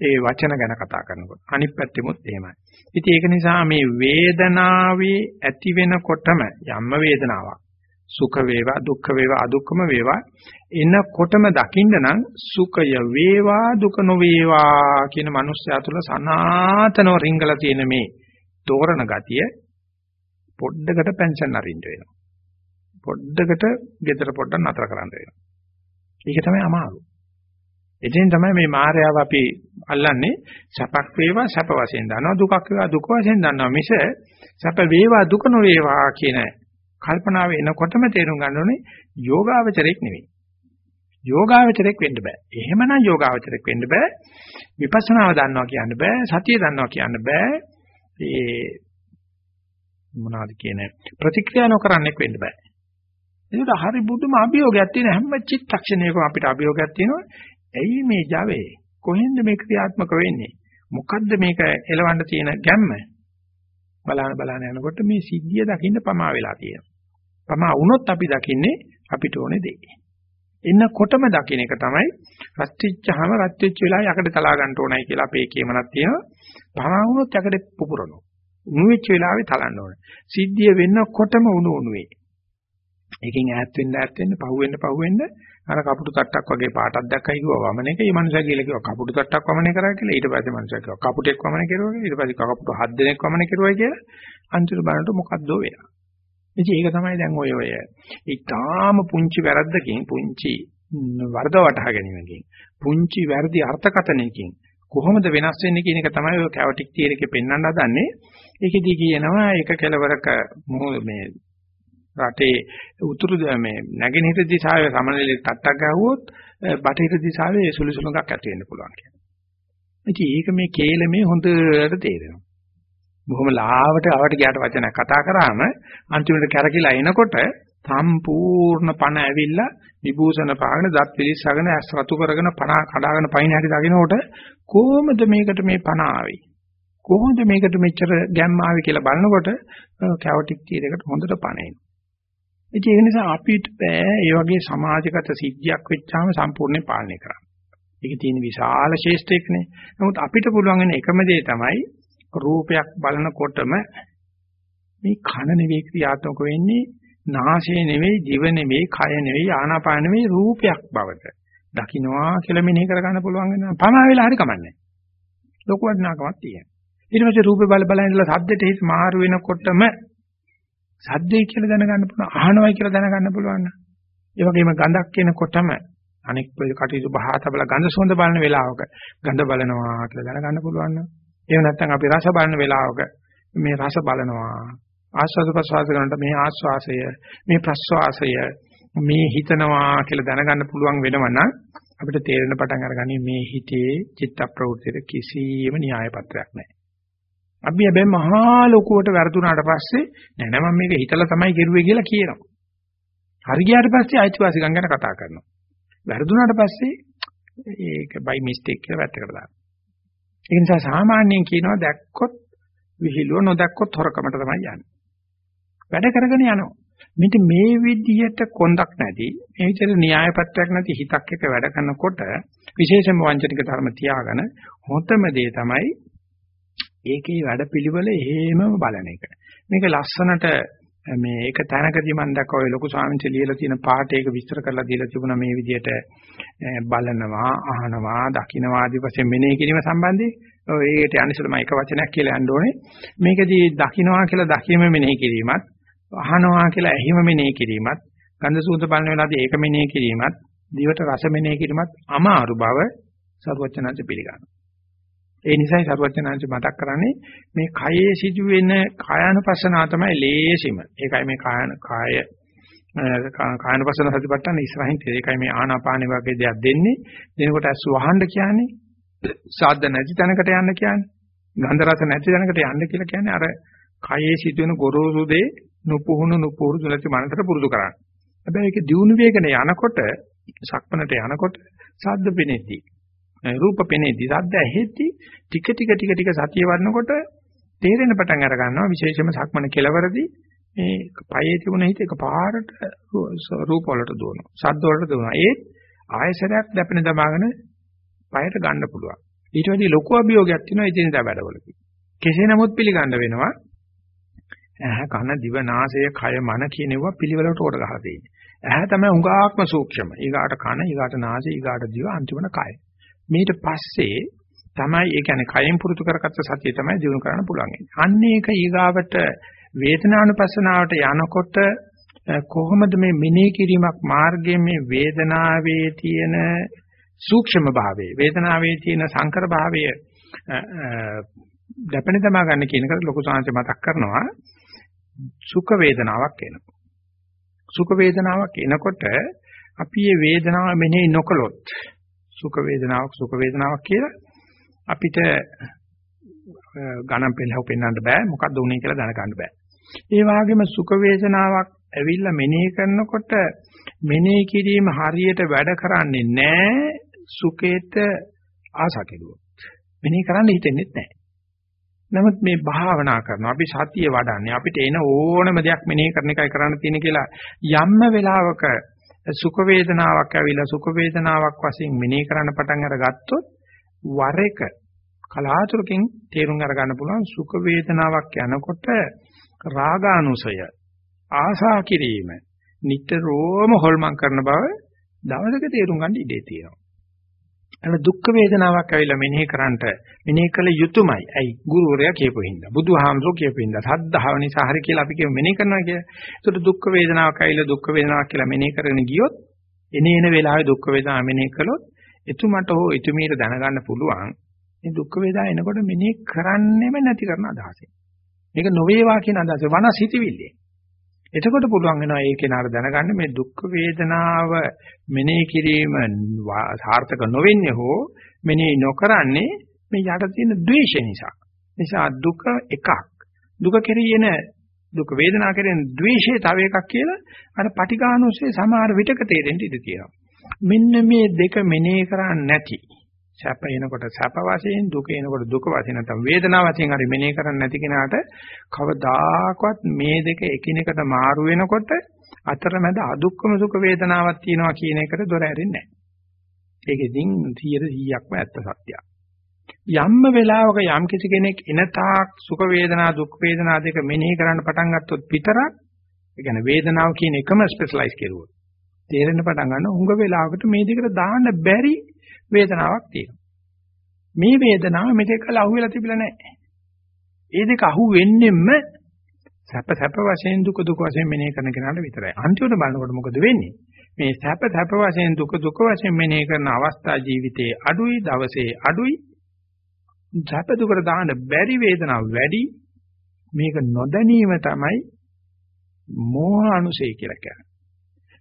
ඒ වචන ගැන කතා කරනකොට අනිත් පැත්තෙමුත් එහෙමයි. ඉතින් ඒක නිසා මේ වේදනාවේ ඇති වෙනකොටම යම්ම වේදනාවක් සුඛ වේවා දුක්ඛ වේවා අදුක්ඛම වේවා එනකොටම දකින්න නම් සුඛය වේවා දුක නොවේවා කියන මනුස්සයා තුළ සනාතනව රිංගලා තියෙන මේ තෝරන ගතිය පොඩ්ඩකට පෙන්ෂන් අරින්න වෙනවා. පොඩ්ඩකට gedara පොඩ්ඩක් නතර කරන්න වෙනවා. ඒක තමයි අමාරු. එතෙන් තමයි මේ මායාව අපි අල්ලන්නේ සැපක් වේවා සැප වශයෙන් දන්නවා දුකක් වේවා දුක වශයෙන් දන්නවා මිස සැප වේවා දුක නොවේවා කියන කල්පනාව එනකොටම තේරුම් ගන්න ඕනේ යෝගාවචරයක් නෙවෙයි. යෝගාවචරයක් වෙන්න බෑ. එහෙමනම් යෝගාවචරයක් වෙන්න බෑ. විපස්සනාව දන්නවා කියන්න බෑ. සතිය දන්නවා කියන්න බෑ. ඒ මොනවද කියන ප්‍රතික්‍රියා නොකරන්නෙක් වෙන්න බෑ. ඒක හරි බුදුම අභියෝගයක් තියෙන හැම චිත්තක්ෂණයකම අපිට අභියෝගයක් තියෙනවා. ඇයි මේ Java කොහෙන්ද මේ ක්‍රියාත්මක වෙන්නේ? මොකද්ද මේක එලවන්න තියෙන ගැම්ම? බලන බලන යනකොට මේ සිද්ධිය දකින්න පමා වෙලා තියෙනවා. පමා වුණොත් අපි දකින්නේ අපිට ඕනේ දේ. එන්නකොටම දකින්න එක තමයි රත්විච්චහම රත්විච්ච වෙලා යකඩ තලා ගන්න ඕනයි කියලා අපේ කියමනක් තියෙනවා. පමා වුණොත් යකඩ පුපුරනවා. උණු වෙච්ච වෙලාවේ තලන්න ඕනේ. සිද්ධිය වෙන්නකොටම උණු උණුවේ. ඒකෙන් ඈත් වෙන්න ඈත් වෙන්න පහු වෙන්න පහු වෙන්න අර කපුටු තට්ටක් වගේ පාටක් දැක්කයි කිව්වා වමන එක. මේ මනුස්සයා කියලා කිව්වා කපුටු තට්ටක් වමන කරා කියලා. ඊට පස්සේ මනුස්සයා කිව්වා කපුටෙක් වමන කරුවා කියලා. ඊට පස්සේ කපුටු හත් දෙනෙක් වමන කරුවා කියලා. අන්තිම බලනකොට මොකද්දෝ වෙලා. ඉතින් ඒක තමයි දැන් ඔය ඔය ඊටාම පුංචි වැරද්දකින් පුංචි වරද වටහා ගැනීමකින් පුංචි වැරදි අර්ථකථනයකින් කොහොමද වෙනස් වෙන්නේ කියන එක තමයි ඔය කැවටික් තියරකේ පෙන්වන්න හදන්නේ. ඒකෙදි කියනවා එක කෙලවරක මේ රටේ උතුරු මේ නැගෙනහිර දිශාවේ සමනලෙ තට්ටක් ගහුවොත් බටහිර දිශාවේ සුළුසුළුකක් ඇති වෙන්න පුළුවන් කියලා. ඉතින් ඒක මේ කේලමේ හොඳට තේරෙනවා. බොහොම ලාවට අවට ගියාට වචන කතා කරාම අන්තිමට කැරකිලා එනකොට සම්පූර්ණ පණ ඇවිල්ලා විභූෂණ පාගෙන දත් පිළිස්සගෙන ඇස් රතු කරගෙන පණ කඩාගෙන පයින් හැටි දකින්නකොට කොහොමද මේකට මේ පණ ආවේ කොහොමද මේකට මෙච්චර ගැම්ම ආවේ කියලා බලනකොට කැවටික් තීරයකට හොඳට පණ එනවා ඉතින් ඒ නිසා අපිට බෑ ඒ වගේ සමාජගත සිද්ධියක් වෙච්චාම සම්පූර්ණයෙන් පාලනය කරන්න. ඒකේ තියෙන විශාල ශේෂ්ඨයක්නේ. නමුත් අපිට පුළුවන් වෙන එකම දේ තමයි රූපයක් බලනකොටම මේ කන නෙවෙයි ක්‍රියාත්මක වෙන්නේ නාසය නෙවෙයි දිව නෙවෙයි කය නෙවෙයි ආනාපාන නෙවෙයි රූපයක් බවට දකින්නවා කියලා මෙනෙහි කරගන්න පුළුවන් වෙනවා. පමා වෙලා හරි කමන්නේ. ලොකු වටිනාකමක් තියෙනවා. ඊට පස්සේ රූපේ බල බල ඉඳලා සද්දෙට හිත මාරු වෙනකොටම සද්දේ කියලා දැනගන්න පුළුවන් අහනවයි කියලා දැනගන්න පුළුවන් ඒ වගේම ගඳක් එනකොටම අනෙක් කටයුතු බහාතබල ගඳ සුවඳ බලන වෙලාවක ගඳ බලනවා කියලා දැනගන්න පුළුවන් නම්. එහෙම නැත්නම් අපි රස බලන වෙලාවක මේ රස බලනවා. ආස්වාද ප්‍රසවාස කරනට මේ ආස්වාසය මේ ප්‍රස්වාසය මේ හිතනවා කියලා දැනගන්න පුළුවන් වෙනව නම් අපිට තේරෙන පටන් අරගනි මේ හිතේ චිත්ත ප්‍රවෘත්තියේ කිසියම් න්‍යාය පත්‍රයක් නැහැ. අපි හැබැයි මහා ලොකුවට වැරදුනාට පස්සේ නෑ නෑ මම මේක හිතලා තමයි කෙරුවේ කියලා කියනවා. හරි ගියාට පස්සේ අයිතිවාසිකම් ගැන කතා කරනවා. වැරදුනාට පස්සේ ඒක බයි මිස්ටේක් කියලා වැත්තකට දානවා. ඒ නිසා සාමාන්‍යයෙන් කියනවා දැක්කොත් විහිළුව නොදැක්කොත් හොරකමට තමයි යන්නේ. වැඩ කරගෙන යනවා. මෙන්න මේ විදිහට කොන්දක් නැති මේ විදිහට න්‍යායපත්‍යක් නැති හිතක් එක වැඩ කරනකොට විශේෂම වංචනික ධර්ම තියාගෙන හොතම දේ තමයි ඒකේ වැඩපිළිවෙල එහෙමම බලන එක. මේක ලස්සනට මේ එක තැනකදී මම දැක්ක ඔය ලොකු ස්වාමීන් වහන්සේ ලියලා තියෙන පාඩේක විස්තර කරලා දීලා තිබුණා මේ විදිහට බලනවා අහනවා දකින්නවා ආදී වශයෙන් මෙනෙහි කිරීම සම්බන්ධයෙන්. ඔය ඒකට අනිසල මම එක වචනයක් කියලා යන්න ඕනේ. මේකදී දකින්නවා කියලා දකීම මෙනෙහි කිරීමත් අහනවා කියලා ඇහිම මෙනෙහි කිරීමත් ගන්ධ සූත බලන වෙලාවදී ඒක මෙනෙහි කිරීමත් දිවට රස මෙනෙහි කිරීමත් අමාරු බව සර්වචනංශ පිළිගන්නවා. ඒ නිසායි සර්වඥාන්සේ මතක් කරන්නේ මේ කයේ සිදුවෙන කායानुපස්සනාව තමයි ලේසිම. ඒකයි මේ කායන කාය කායानुපස්සන සතිපට්ඨාන ඉස්සරහින් තියෙන්නේ. ඒකයි මේ ආනාපානෙ වගේ දෙයක් දෙන්නේ. දෙනකොට ඇස් වහන්න කියන්නේ. සාද්ද නැති තැනකට යන්න කියන්නේ. ගන්ධ රස නැති තැනකට යන්න කියලා කියන්නේ අර කයේ සිදුවෙන ගොරෝසු දේ නුපුහුණු නුපුහුණු නැති මනසට පුරුදු කරන්න. හැබැයි ඒක දියුණු වේගන යනකොට සක්මනට යනකොට සාද්ද පෙනෙද්දී රූප පෙනේදී සද්ද ඇහෙද්දී ටික ටික ටික ටික සතිය වඩනකොට තේරෙන පටන් අර ගන්නවා විශේෂම සක්මන කෙලවරදී මේ පයේ තිබුණ හිත එකපාරට රූප වලට දුවනවා සද්ද වලට දුවනවා ඒ ආයසරයක් දැපෙන දමාගෙන පයට ගන්න පුළුවන් ඊට වැඩි ලොකු අභියෝගයක් තියෙනවා ඉතින්දා වැඩවලදී කෙසේ නමුත් පිළිගන්න වෙනවා ඇහ කන දිව නාසය කය මන කියනවා පිළිවෙලට කොට ගහලා තියෙන්නේ. ඇහ තමයි උඟාක්ම සූක්ෂම. ඊගාට කන, ඊගාට නාසය, ඊගාට දිව, අන්තිමට කය. මේට පස්සේ තමයි ඒ කියන්නේ කයෙන් පුරුදු කරගත්ත සතිය තමයි දිනු කරන්න පුළුවන්. අන්න ඒක ඊගාවට වේදනානුපස්සනාවට යනකොට කොහොමද මේ මෙනෙහි කිරීමක් මාර්ගයෙන් මේ වේදනාවේ තියෙන සූක්ෂම භාවය වේදනාවේ තියෙන සංකර භාවය දැපෙන තමා ගන්න කියන එක ලොකු සාංශ මතක් කරනවා සුඛ වේදනාවක් එනවා සුඛ වේදනාවක් එනකොට අපි මේ වේදනාව මෙනෙහි නොකළොත් සුඛ වේදනාවක් සුඛ වේදනාවක් කියලා අපිට ගණන් පෙළව පෙන්වන්න බෑ මොකක්ද උනේ කියලා දැනගන්න බෑ. ඒ වගේම සුඛ වේදනාවක් ඇවිල්ලා මෙනෙහි කරනකොට මෙනෙහි කිරීම හරියට වැඩ කරන්නේ නැහැ සුඛේට ආසා කෙරුවොත්. මෙනෙහි කරන්න හිතෙන්නේ නැහැ. නමුත් මේ භාවනා කරනවා අපි සතිය වඩන්නේ අපිට එන ඕනම දෙයක් මෙනෙහි කරන එකයි කරන්න තියෙන කියලා යම්ම වෙලාවක සුඛ වේදනාවක් ඇවිල්ලා සුඛ වේදනාවක් වශයෙන් මෙනෙහි කරන්න පටන් අරගත්තොත් වර එක කලාතුරකින් තේරුම් අරගන්න පුළුවන් සුඛ වේදනාවක් යනකොට රාගානුසය ආසා කිරීම නිතරම හොල්මන් කරන බව දවසක තේරුම් ගන්න ඉඩේ තියෙනවා. අන්න දුක් වේදනාවක් ඇවිල්ලා මෙනෙහි කරන්නට මෙනෙහි කළ යුතුයමයි. ඇයි ගුරුවරයා කියපු හින්දා. බුදුහාමුදුරුවෝ කියපු හින්දා. සද්ධාව නිසා හරි කියලා අපි කියමු මෙනෙහි කරනවා කියලා. ඒකට දුක් වේදනාවක් ඇවිල්ලා දුක් වේදනාවක් කියලා මෙනෙහි කරගෙන ගියොත් එනේන වෙලාවේ දුක් වේදනාව මෙනෙහි කළොත් එතුමට හෝ එතුමීට දැනගන්න පුළුවන් මේ දුක් වේදනාව එනකොට මෙනෙහි කරන්නෙම නැති කරන අදහසෙන්. මේක නොවේවා කියන අදහස වනස් හිතවිල්ලේ. එතකොට පුළුවන් වෙනවා ඒ කෙනාට දැනගන්න මේ දුක් වේදනාව මෙනෙහි කිරීම සාර්ථක නොවෙන්නේ හෝ මෙනෙහි නොකරන්නේ මේ යට තියෙන ද්වේෂය නිසා. නිසා දුක එකක්. දුක කෙරෙන දුක වේදනා කෙරෙන ද්වේෂය තව එකක් කියලා අර පටිඝානුසේ සමහර විටක තේරෙන්න ඉඩ තියෙනවා. මෙන්න මේ දෙක මෙනෙහි කරන්නේ නැති සැප එනකොට සැප වශයෙන් දුක එනකොට දුක වශයෙන් නැත්නම් වේදනාව වශයෙන් හරි මෙනෙහි කරන්නේ නැති කෙනාට කවදාකවත් මේ දෙක එකිනෙකට මාරු වෙනකොට අතරමැද අදුක්කම සුඛ වේදනාවක් තියෙනවා කියන එකට දොර ඇරෙන්නේ නැහැ. ඒකෙදින් 100%ක්ම ඇත්ත සත්‍යයක්. යම්ම වෙලාවක යම් කිසි කෙනෙක් එන තාක් සුඛ වේදනා දුක් වේදනා දෙක මෙනෙහි කරන්න පටන් ගත්තොත් විතරක් ඒ කියන්නේ වේදනාව කියන එකම ස්පෙෂලායිස් කෙරුවොත් තේරෙන්න පටන් ගන්න උඟ වෙලාවකට මේ දෙකට දාන්න බැරි වේදනාවක් තියෙනවා. මේ වේදනාව මෙතෙක් කල අහුවෙලා තිබිලා නැහැ. ඒ දෙක අහු වෙන්නෙම සැප සැප වශයෙන් දුක දුක වශයෙන් මෙනෙහි කරන කෙනාට විතරයි. අන්තිමට බලනකොට මොකද වෙන්නේ? මේ සැප සැප වශයෙන් දුක දුක වශයෙන් මෙනෙහි කරන අවස්ථා ජීවිතයේ අඩුයි දවසේ අඩුයි සැප දුකට දාන්න බැරි වේදනාව වැඩි මේක නොදැනීම තමයි මෝහ අනුසය කියලා කියන්නේ.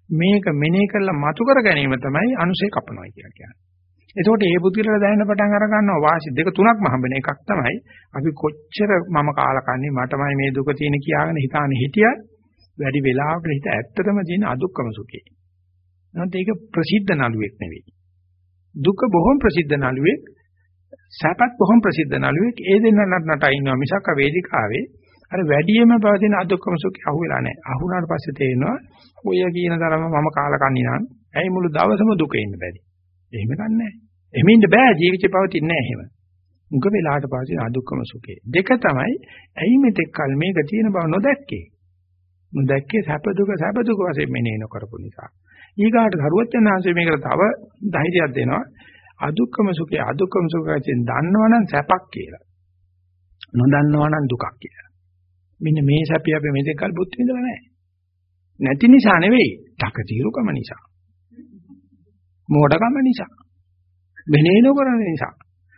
මේක මෙනෙහි කරලා මතු කර ගැනීම තමයි අනුසය කපනවා කියලා කියන්නේ. එතකොට ඒ බුද්ධිලට දැනෙන්න පටන් අර ගන්නවා වාසි දෙක තුනක්ම හම්බෙන එකක් තමයි අපි කොච්චර මම කාලා කන්නේ මටමයි මේ දුක තියෙන කියාගෙන හිතානේ හිටියත් වැඩි වෙලාවකට හිත ඇත්තටම තියෙන අදුක්කම සුඛේ. නැත්නම් ඒක ප්‍රසිද්ධ නළුවෙක් නෙවෙයි. දුක බොහොම ප්‍රසිද්ධ නළුවෙක් සැපත් බොහොම ප්‍රසිද්ධ නළුවෙක් ඒ දෙන්නට නට ඉන්නවා මිසක් වේදිකාවේ අර වැඩියම පවතින අදුක්කම සුඛය අහුවෙලා නැහැ. අහුණාට පස්සේ තේරෙනවා ඔය කියන තරම මම කාලා කන්නේ නම් ඇයි මුළු දවසම දුක ඉන්න බැරි. එහෙම ගන්නෑ. එහෙම ඉන්න බෑ ජීවිතේ පවතින්නේ නැහැ එහෙම. මුග වෙලාවට පස්සේ අදුක්කම සුඛේ. දෙක තමයි ඇයි මෙතෙක් කල මේක තියෙන බව නොදැක්කේ. නොදැක්කේ සැප දුක සැප දුක වශයෙන් මෙනෙහි නොකරපු නිසා. ඊගාට සරුවචනාංශය මේකට තව ධෛර්යයක් දෙනවා. අදුක්කම සුඛය අදුක්කම සුඛයෙන් දන්නවනම් සැපක් කියලා. නොදන්නවනම් දුකක් කියලා. මෙන්න මේ සැපය අපි මෙතෙක් කල් බුද්ධ විඳලා නැහැ. නැති නිසා නෙවෙයි, තකතිරුකම නිසා. මෝඩකම නිසා. මෙනෙහි නොකරන නිසා.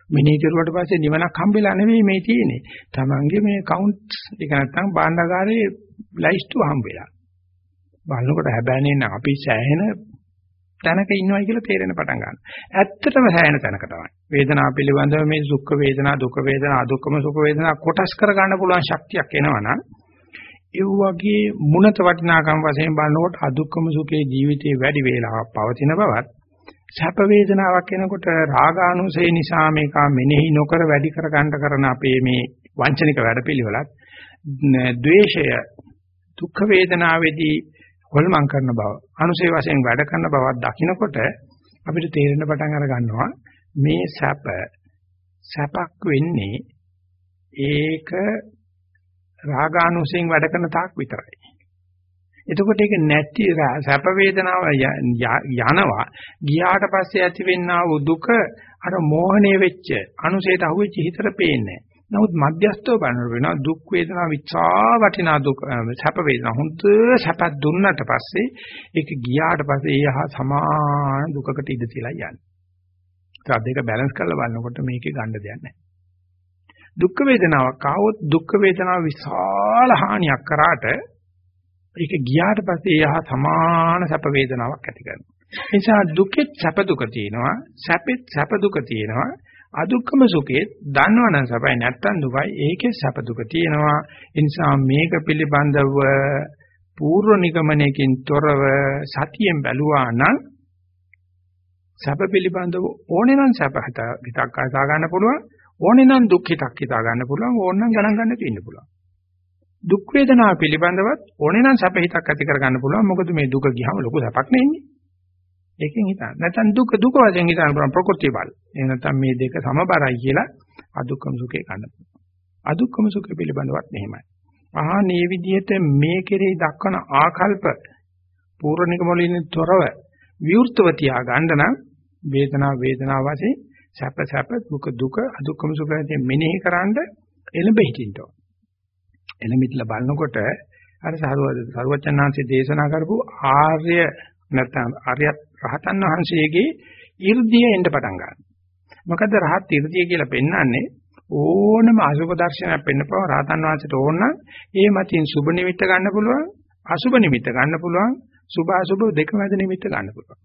මෙනෙහි කරුවට පස්සේ නිවනක් හම්බෙලා නෙවෙයි මේ තියෙන්නේ. Tamange මේ කවුන්ට්ස් එක නැත්තම් භාණ්ඩාගාරේ ලයිස්ට් හම්බෙලා. බලනකොට හැබැයි නේ අපි සෑහෙන තැනක ඉන්නවයි කියලා තේරෙන පටන් ගන්නවා. ඇත්තටම සෑහෙන තැනක තමයි. වේදනාව පිළිබඳව මේ සුඛ වේදනා, දුක වේදනා, අදුක්කම සුඛ වේදනා කොටස් කර ගන්න පුළුවන් ශක්තියක් එනවනම් ඒ වගේ මුණත වටිනාකම් වශයෙන් බලනකොට අදුක්කම සුඛේ ජීවිතේ වැඩි වේලාවක් පවතින බවත් සැප වේදනාවක් එනකොට රාගානුසය නිසා මේක මෙනෙහි නොකර වැඩි කර ගන්න කරන අපේ මේ වංචනික වැඩපිළිවෙලත් ද්වේෂය දුක් වේදනාවේදී හොල්මන් කරන බව අනුසය වශයෙන් වැඩ කරන බවක් දකිනකොට අපිට තේරෙන පටන් අර ගන්නවා මේ සැප සැපක් වෙන්නේ ඒක රාගානුසයෙන් වැඩ කරන තාක් විතරයි. එතකොට ඒක නැති සැප වේදනාව යනවා ගියාට පස්සේ ඇතිවෙනා වූ දුක අර මෝහණය වෙච්ච අනුසයට අහුවෙච්ච හිතට පේන්නේ නමුත් මධ්‍යස්තව බලනකොට වෙනවා දුක් වේදනා විචා වටිනා දුක් සැප වේදනා හුඟ සැපක් දුන්නට පස්සේ ඒක ගියාට පස්සේ ඒ හා සමාන දුකකට ඉඳ තියලා යන්නේ. ඒ දෙක බැලන්ස් කරලා බලනකොට මේකේ ගන්න දෙයක් නැහැ. දුක් වේදනාවක් ආවොත් දුක් වේදනාව විශාල හානියක් කරාට ඒක ගියාට පස්සේ ඒ හා සමාන සැප වේදනාවක් ඇති කරනවා. ඒ නිසා දුකෙත් සැප දුක තියෙනවා, සැපෙත් සැප දුක තියෙනවා. අදුක්කම සුඛේ දන්නවනම් සබයි නැත්තම් දුකයි ඒකේ සැප දුක තියෙනවා ඒ නිසා මේක පිළිබඳව පූර්ව නිගමනයකින් තොරව සතියෙන් බැලුවා නම් සැප පිළිබඳව ඕනේ නම් සැප හිතක් අසා ගන්න පුළුවන් ඕනේ නම් දුක් හිතක් හිතා ගන්න පුළුවන් ඕනනම් ගණන් ගන්න තියෙන්න පුළුවන් දුක් වේදනාව පිළිබඳවත් ඕනේ නම් සැප හිතක් ඇති කර ගන්න පුළුවන් මොකද මේ දුක ගියාම ලොකු සැපක් නෙන්නේ ඒකෙන් හිතන්න. නැත්නම් දුක දුක වශයෙන් හිතන්න පුළුවන් ප්‍රകൃති බල. එහෙම නැත්නම් මේ දෙක සමබරයි කියලා අදුක්කම සුඛේ ගන්න පුළුවන්. අදුක්කම සුඛ පිළිබඳවත් එහෙමයි. ආහා මේ විදිහට මේ කෙරෙහි දක්වන ආකල්ප පූර්ණික මොළින් තොරව විවෘතව තියා ගන්න නම් වේදනා වේදනා වශයෙන් සැප සැප දුක දුක අදුක්කම සුඛ වශයෙන් මෙනෙහි කරන්ඩ එළඹ හිටින්න ඕන. එළමිట్లా බලනකොට අර සරුවචනාංශයේ දේශනා කරපු ආර්ය නැත්නම් ආර්ය රහතන් වහන්සේගේ 이르දිය එන්න පටන් ගන්නවා. මොකද රහත් 이르දිය කියලා පෙන්වන්නේ ඕනම අසුබ දර්ශනයක් පෙන්නපුව රහතන් වහන්සේට ඕන නම් ඒ මතින් සුබ නිමිත්ත ගන්න පුළුවන් අසුබ නිමිත්ත ගන්න පුළුවන් සුභ අසුබ දෙකම ඇද නිමිත්ත ගන්න පුළුවන්.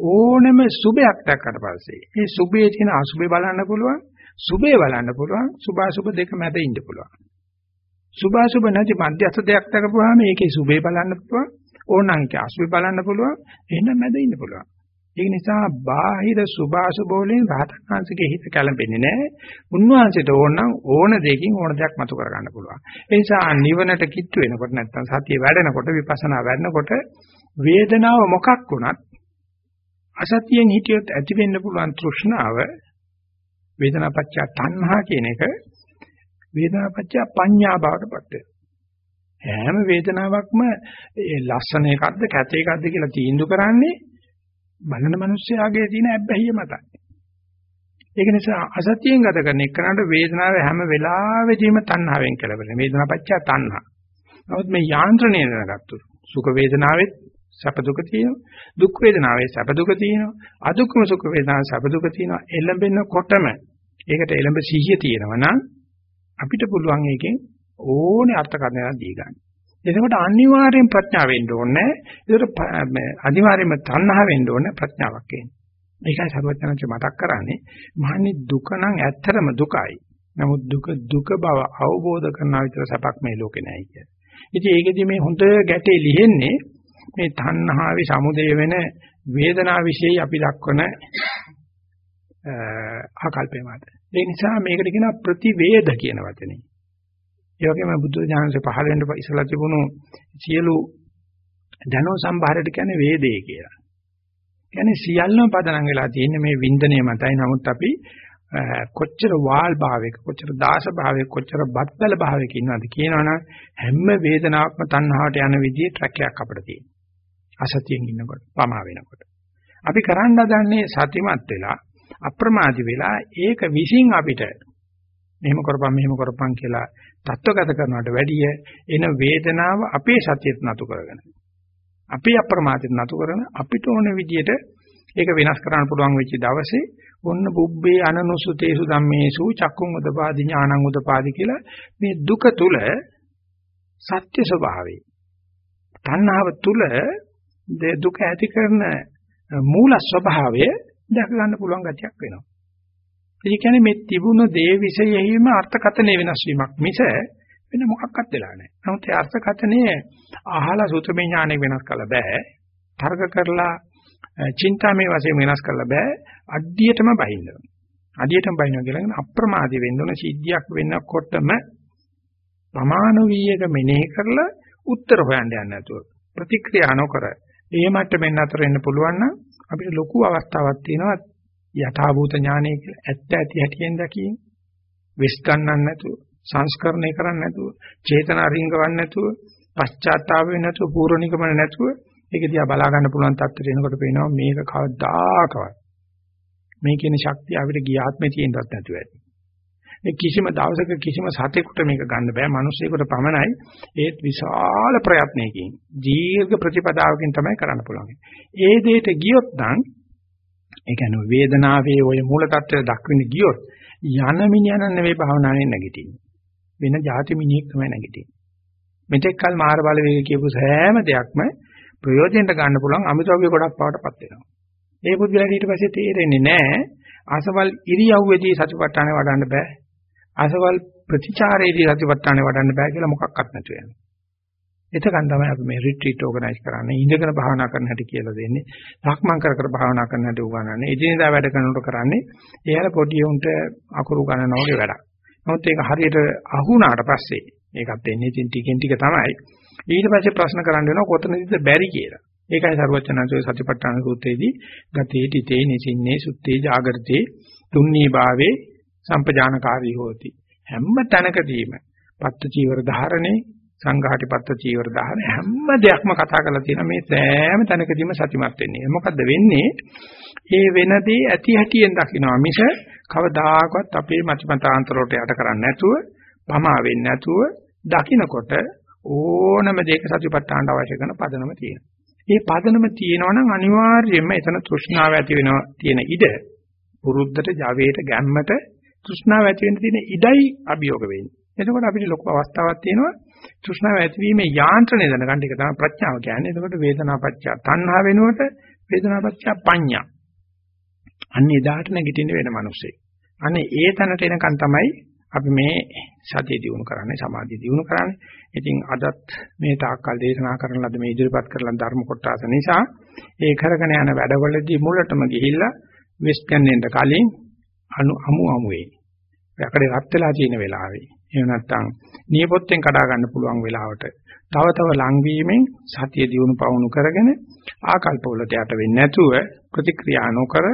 ඕනෙම සුබයක් දැක්කට පස්සේ මේ සුබේ තියෙන අසුබේ බලන්න පුළුවන් සුබේ බලන්න පුළුවන් සුභ අසුබ දෙක මැද ඉන්න පුළුවන්. සුබ අසුබ නැති මධ්‍යස්ථ දෙයක් දක්වපුවාම ඒකේ සුබේ බලන්න පුළුවන් ඕනනම් කාස්වි බලන්න පුළුවන් එහෙනම් මැද ඉන්න පුළුවන්. ඒ නිසා බාහිර සුභාසුභ වලින් රහතන්වහන්සේගේ හිත කැළඹෙන්නේ නැහැ. උන්වහන්සේට ඕනනම් ඕන දෙයකින් ඕන දෙයක් මතු කර ගන්න පුළුවන්. ඒ නිසා නිවනට කිට්ටු වෙනකොට නැත්තම් සතිය වැඩෙනකොට විපස්සනා වැඩනකොට වේදනාව මොකක් වුණත් අසතියෙන් හිටියොත් ඇති වෙන්න පුළුවන් තෘෂ්ණාව වේදනාපච්චය තණ්හා කියන එක වේදනාපච්චය පඤ්ඤා බවට පත් වෙනවා හැම වේදනාවක්ම ඒ ලස්සන එකක්ද කැත එකක්ද කියලා තීන්දුව කරන්නේ බලන මිනිස්යාගේ තියෙන ඇබ්බැහිය මතයි. ඒක නිසා අසතියෙන් ගත කරන එකනට වේදනාව හැම වෙලාවෙදීම තණ්හාවෙන් කෙලවෙන. වේදනාපච්චය තණ්හා. නමුත් මේ යාන්ත්‍රණය දැනගත්තොත් සුඛ වේදනාවෙත් සැප දුක තියෙනවා. දුක් වේදනාවේ සැප දුක තියෙනවා. අදුක්කම සුඛ වේදනාවේ සැප දුක තියෙනවා. එළඹෙනකොටම ඒකට එළඹ සිහිය තියෙනවා නම් අපිට පුළුවන් ඒකෙන් ඕනේ අර්ථකථනයක් දී ගන්න. එතකොට අනිවාර්යෙන් ප්‍රඥාව වෙන්න ඕනේ. ඒකට අනිවාර්යෙන්ම තණ්හා වෙන්න ඕනේ ප්‍රඥාවක් එන්නේ. මේකයි සර්වඥාන්සේ මතක් කරන්නේ මහනි දුක නම් ඇත්තටම දුකයි. නමුත් දුක දුක බව අවබෝධ කරනා විතර සපක් මේ ලෝකේ නැහැ කිය. ඉතින් ඒකෙදි මේ හොඳ ගැටේ ලිහෙන්නේ මේ තණ්හාවේ සමුදය වෙන වේදනාව વિશે අපි දක්වන ආකල්පය මත. ඒ නිසා මේකට කියනවා ප්‍රතිවේද කියන වචනේ. ඒ වගේම බුද්ධ ඥානසේ පහළ වෙන්න ඉස්සලා තිබුණු සියලු ධනෝ සම්භාරයට කියන්නේ වේදේ කියලා. කියන්නේ සියල්ලම පදනම් වෙලා තියෙන්නේ මේ වින්දනය මතයි. නමුත් අපි කොච්චර වාල් භාවයක කොච්චර දාස භාවයක කොච්චර බත්බල භාවයක ඉන්නවද කියනවනම් හැම වේදනාවක්ම තණ්හාවට යන විදිහේ ට්‍රැක් එකක් අපිට තියෙනවා අසතියෙන් ඉන්නකොට පමා වෙනකොට අපි කරන්න හදන්නේ සතිමත් වෙලා අප්‍රමාදී වෙලා ඒක විසින් අපිට මෙහෙම කරපම් මෙහෙම කරපම් කියලා தත්වගත කරනවට වැඩිය එන වේදනාව අපේ සතියට නතු කරගෙන අපේ අප්‍රමාදිත නතු කරන අපිට ඕන විදියට ඒක වෙනස් කරන්න පුළුවන් වෙච්ච දවසේ ඔන්න බුබ්බේ අනනුසුතේසු ධම්මේසු චක්කුං උදපාදි ඥානං උදපාදි කියලා මේ දුක තුල සත්‍ය ස්වභාවය තණ්හාව තුල දුක ඇති කරන මූල ස්වභාවය දැක ගන්න පුළුවන් ගතියක් වෙනවා. ඒ කියන්නේ මේ තිබුණු දේ විශේෂයෙන්ම අර්ථකථනය වෙනස් වීමක් මිස වෙන මොකක්වත් වෙලා නැහැ. නමුත් ඒ අර්ථකථනය අහලා සූත්‍රමය ඥානෙ වෙනස් කළ බෑ. තර්ක කරලා චින්තාමේ වශයෙන් වෙනස් කරලා බෑ. අඩියටම බහින්න අඩියටම බහිනවා කියලා කියන අප්‍රමාදී වෙන්න ඕන සිද්ධියක් වෙනකොටම ප්‍රමාණ වීයක මෙනෙහි කරලා උත්තර හොයන්න යන්න නැතුව ප්‍රතික්‍රියා නොකර ඒ මට්ටමින් අතර වෙන්න පුළුවන් නම් අපිට ලොකු අවස්ථාවක් තියෙනවා යථාභූත ඥානය කියලා ඇත්ත ඇති හැටියෙන් දැකීම වෙස් ගන්නන්න නැතුව සංස්කරණය කරන්න නැතුව චේතනා රිංගවන්න නැතුව පශ්චාත්තාප වෙන්නේ නැතුව පූර්ව නිගමන නැතුව ඒක දිහා බලා ගන්න පුළුවන් තත්ත්වයට එනකොට පේනවා මේක කවදාකවත් මේ කියන ශක්තිය අපිට ගියාත්මේ තියෙන්නත් නැතුව ඇති. මේ කිසිම දවසක කිසිම සතෙකුට මේක ගන්න බෑ. මිනිස්සෙකුට පමණයි. ඒත් විශාල ප්‍රයත්නයකින් දීර්ඝ ප්‍රතිපදාවකින් තමයි කරන්න පුළුවන්. ඒ දෙයට ගියොත් නම් ඒ කියන්නේ වේදනාවේ ওই මූල తত্ত্বය දක්වින ගියොත් යන මිනිහන නෙවෙයි භාවනාවේ නැගිටින්නේ. වෙන જાති මිනිහෙක් තමයි නැගිටින්නේ. මෙතෙක් කල මාර බලවේග කියපු සෑම දෙයක්ම ප්‍රයෝජනට ගන්න පුළුවන් අමිතෝග්‍ය ගොඩක් පාටපත් වෙනවා. ඒ පුද්ගලයාට ඊට පස්සේ තේරෙන්නේ නැහැ අසවල් ඉරියව්වේදී සතිපට්ඨාන වඩන්න බෑ අසවල් ප්‍රතිචාරයේදී සතිපට්ඨානෙ වඩන්න බෑ කියලා මොකක්වත් නැතු වෙනවා. එතකන් තමයි අපි මේ රිට්‍රීට් ඕගනයිස් කරන්නේ. ඉඳගෙන භාවනා කරන හැටි කියලා දෙන්නේ. සක්මන් කර කර භාවනා කරන හැටි උගන්වන්නේ. එදිනෙදා වැඩ කරනකොට කරන්නේ එයාල පොඩි උන්ට අකුරු ගණනවගේ වැඩක්. නමුත් ඒක හරියට අහුණාට පස්සේ ඒකත් එන්නේ ටිකෙන් ටික තමයි. ඊට පස්සේ ප්‍රශ්න කරන්න වෙනවා කොතනදද බැරි කියලා. ඒකයි සරුවචනන්සේ සතිපට්ඨාන සූත්‍රයේදී ගතේ තිතේ නිසින්නේ සුත්තේ ජාගරතේ තුන්නී භාවේ සම්පජානකාරී හෝති. හැම තැනකදීම පත්ත චීවර ධාරණේ සංඝාටි පත්ත චීවර ධාරණ හැම දෙයක්ම කතා කරලා තියෙන මේ සෑම තැනකදීම සතිමත් වෙන්නේ. මොකද්ද වෙන්නේ? ඒ වෙනදී ඇති හැටියෙන් දකින්නවා මිස කවදාකවත් අපේ මතිමතාන්තර වලට යට කරන්නේ නැතුව, පමා වෙන්නේ නැතුව දකින්නකොට ඕනම දෙයක සතිපට්ඨාන අවශ්‍ය කරන පදනම තියෙනවා. මේ පදනම තියෙනවා නම් අනිවාර්යයෙන්ම එතන තෘෂ්ණාව ඇති වෙනවා තියෙන ඉඩ පුරුද්දට ජවයට ගැම්මට තෘෂ්ණාව ඇති වෙන්න තියෙන ඉඩයි අභියෝග වෙන්නේ. එතකොට අපිට ලොකු අවස්ථාවක් තියෙනවා තෘෂ්ණාව ඇතිවීමේ යාන්ත්‍රණය දැනගන්න එක තමයි ප්‍රඥාව කියන්නේ. එතකොට වේදනාපච්චය තණ්හා වෙනුවට වේදනාපච්චය පඤ්ඤා. අන්න එදාට නැගිටින්න වෙන මිනිස්සේ. අනේ ඒ තැනට එනකන් තමයි අපි මේ සතිය දිනු කරන්නේ සමාධිය දිනු කරන්නේ. ඉතින් අදත් මේ තාක්කල් දේශනා කරන ලද මේ ඉදිරිපත් කරන ධර්ම කොටස නිසා ඒ කරගෙන යන වැඩවලදී මුලටම ගිහිල්ලා වෙස්ටර්න්ෙන්ට කලින් අනු අමු අමුවේ. යකඩේ රත් වෙලා තියෙන වෙලාවේ. එහෙම නැත්නම් නියපොත්තෙන් කඩා ගන්න පුළුවන් වෙලාවට තව තව ලංවීමෙන් සතිය දිනු පවුණු කරගෙන ආකල්ප වලට යට වෙන්නේ නැතුව ප්‍රතික්‍රියා නොකර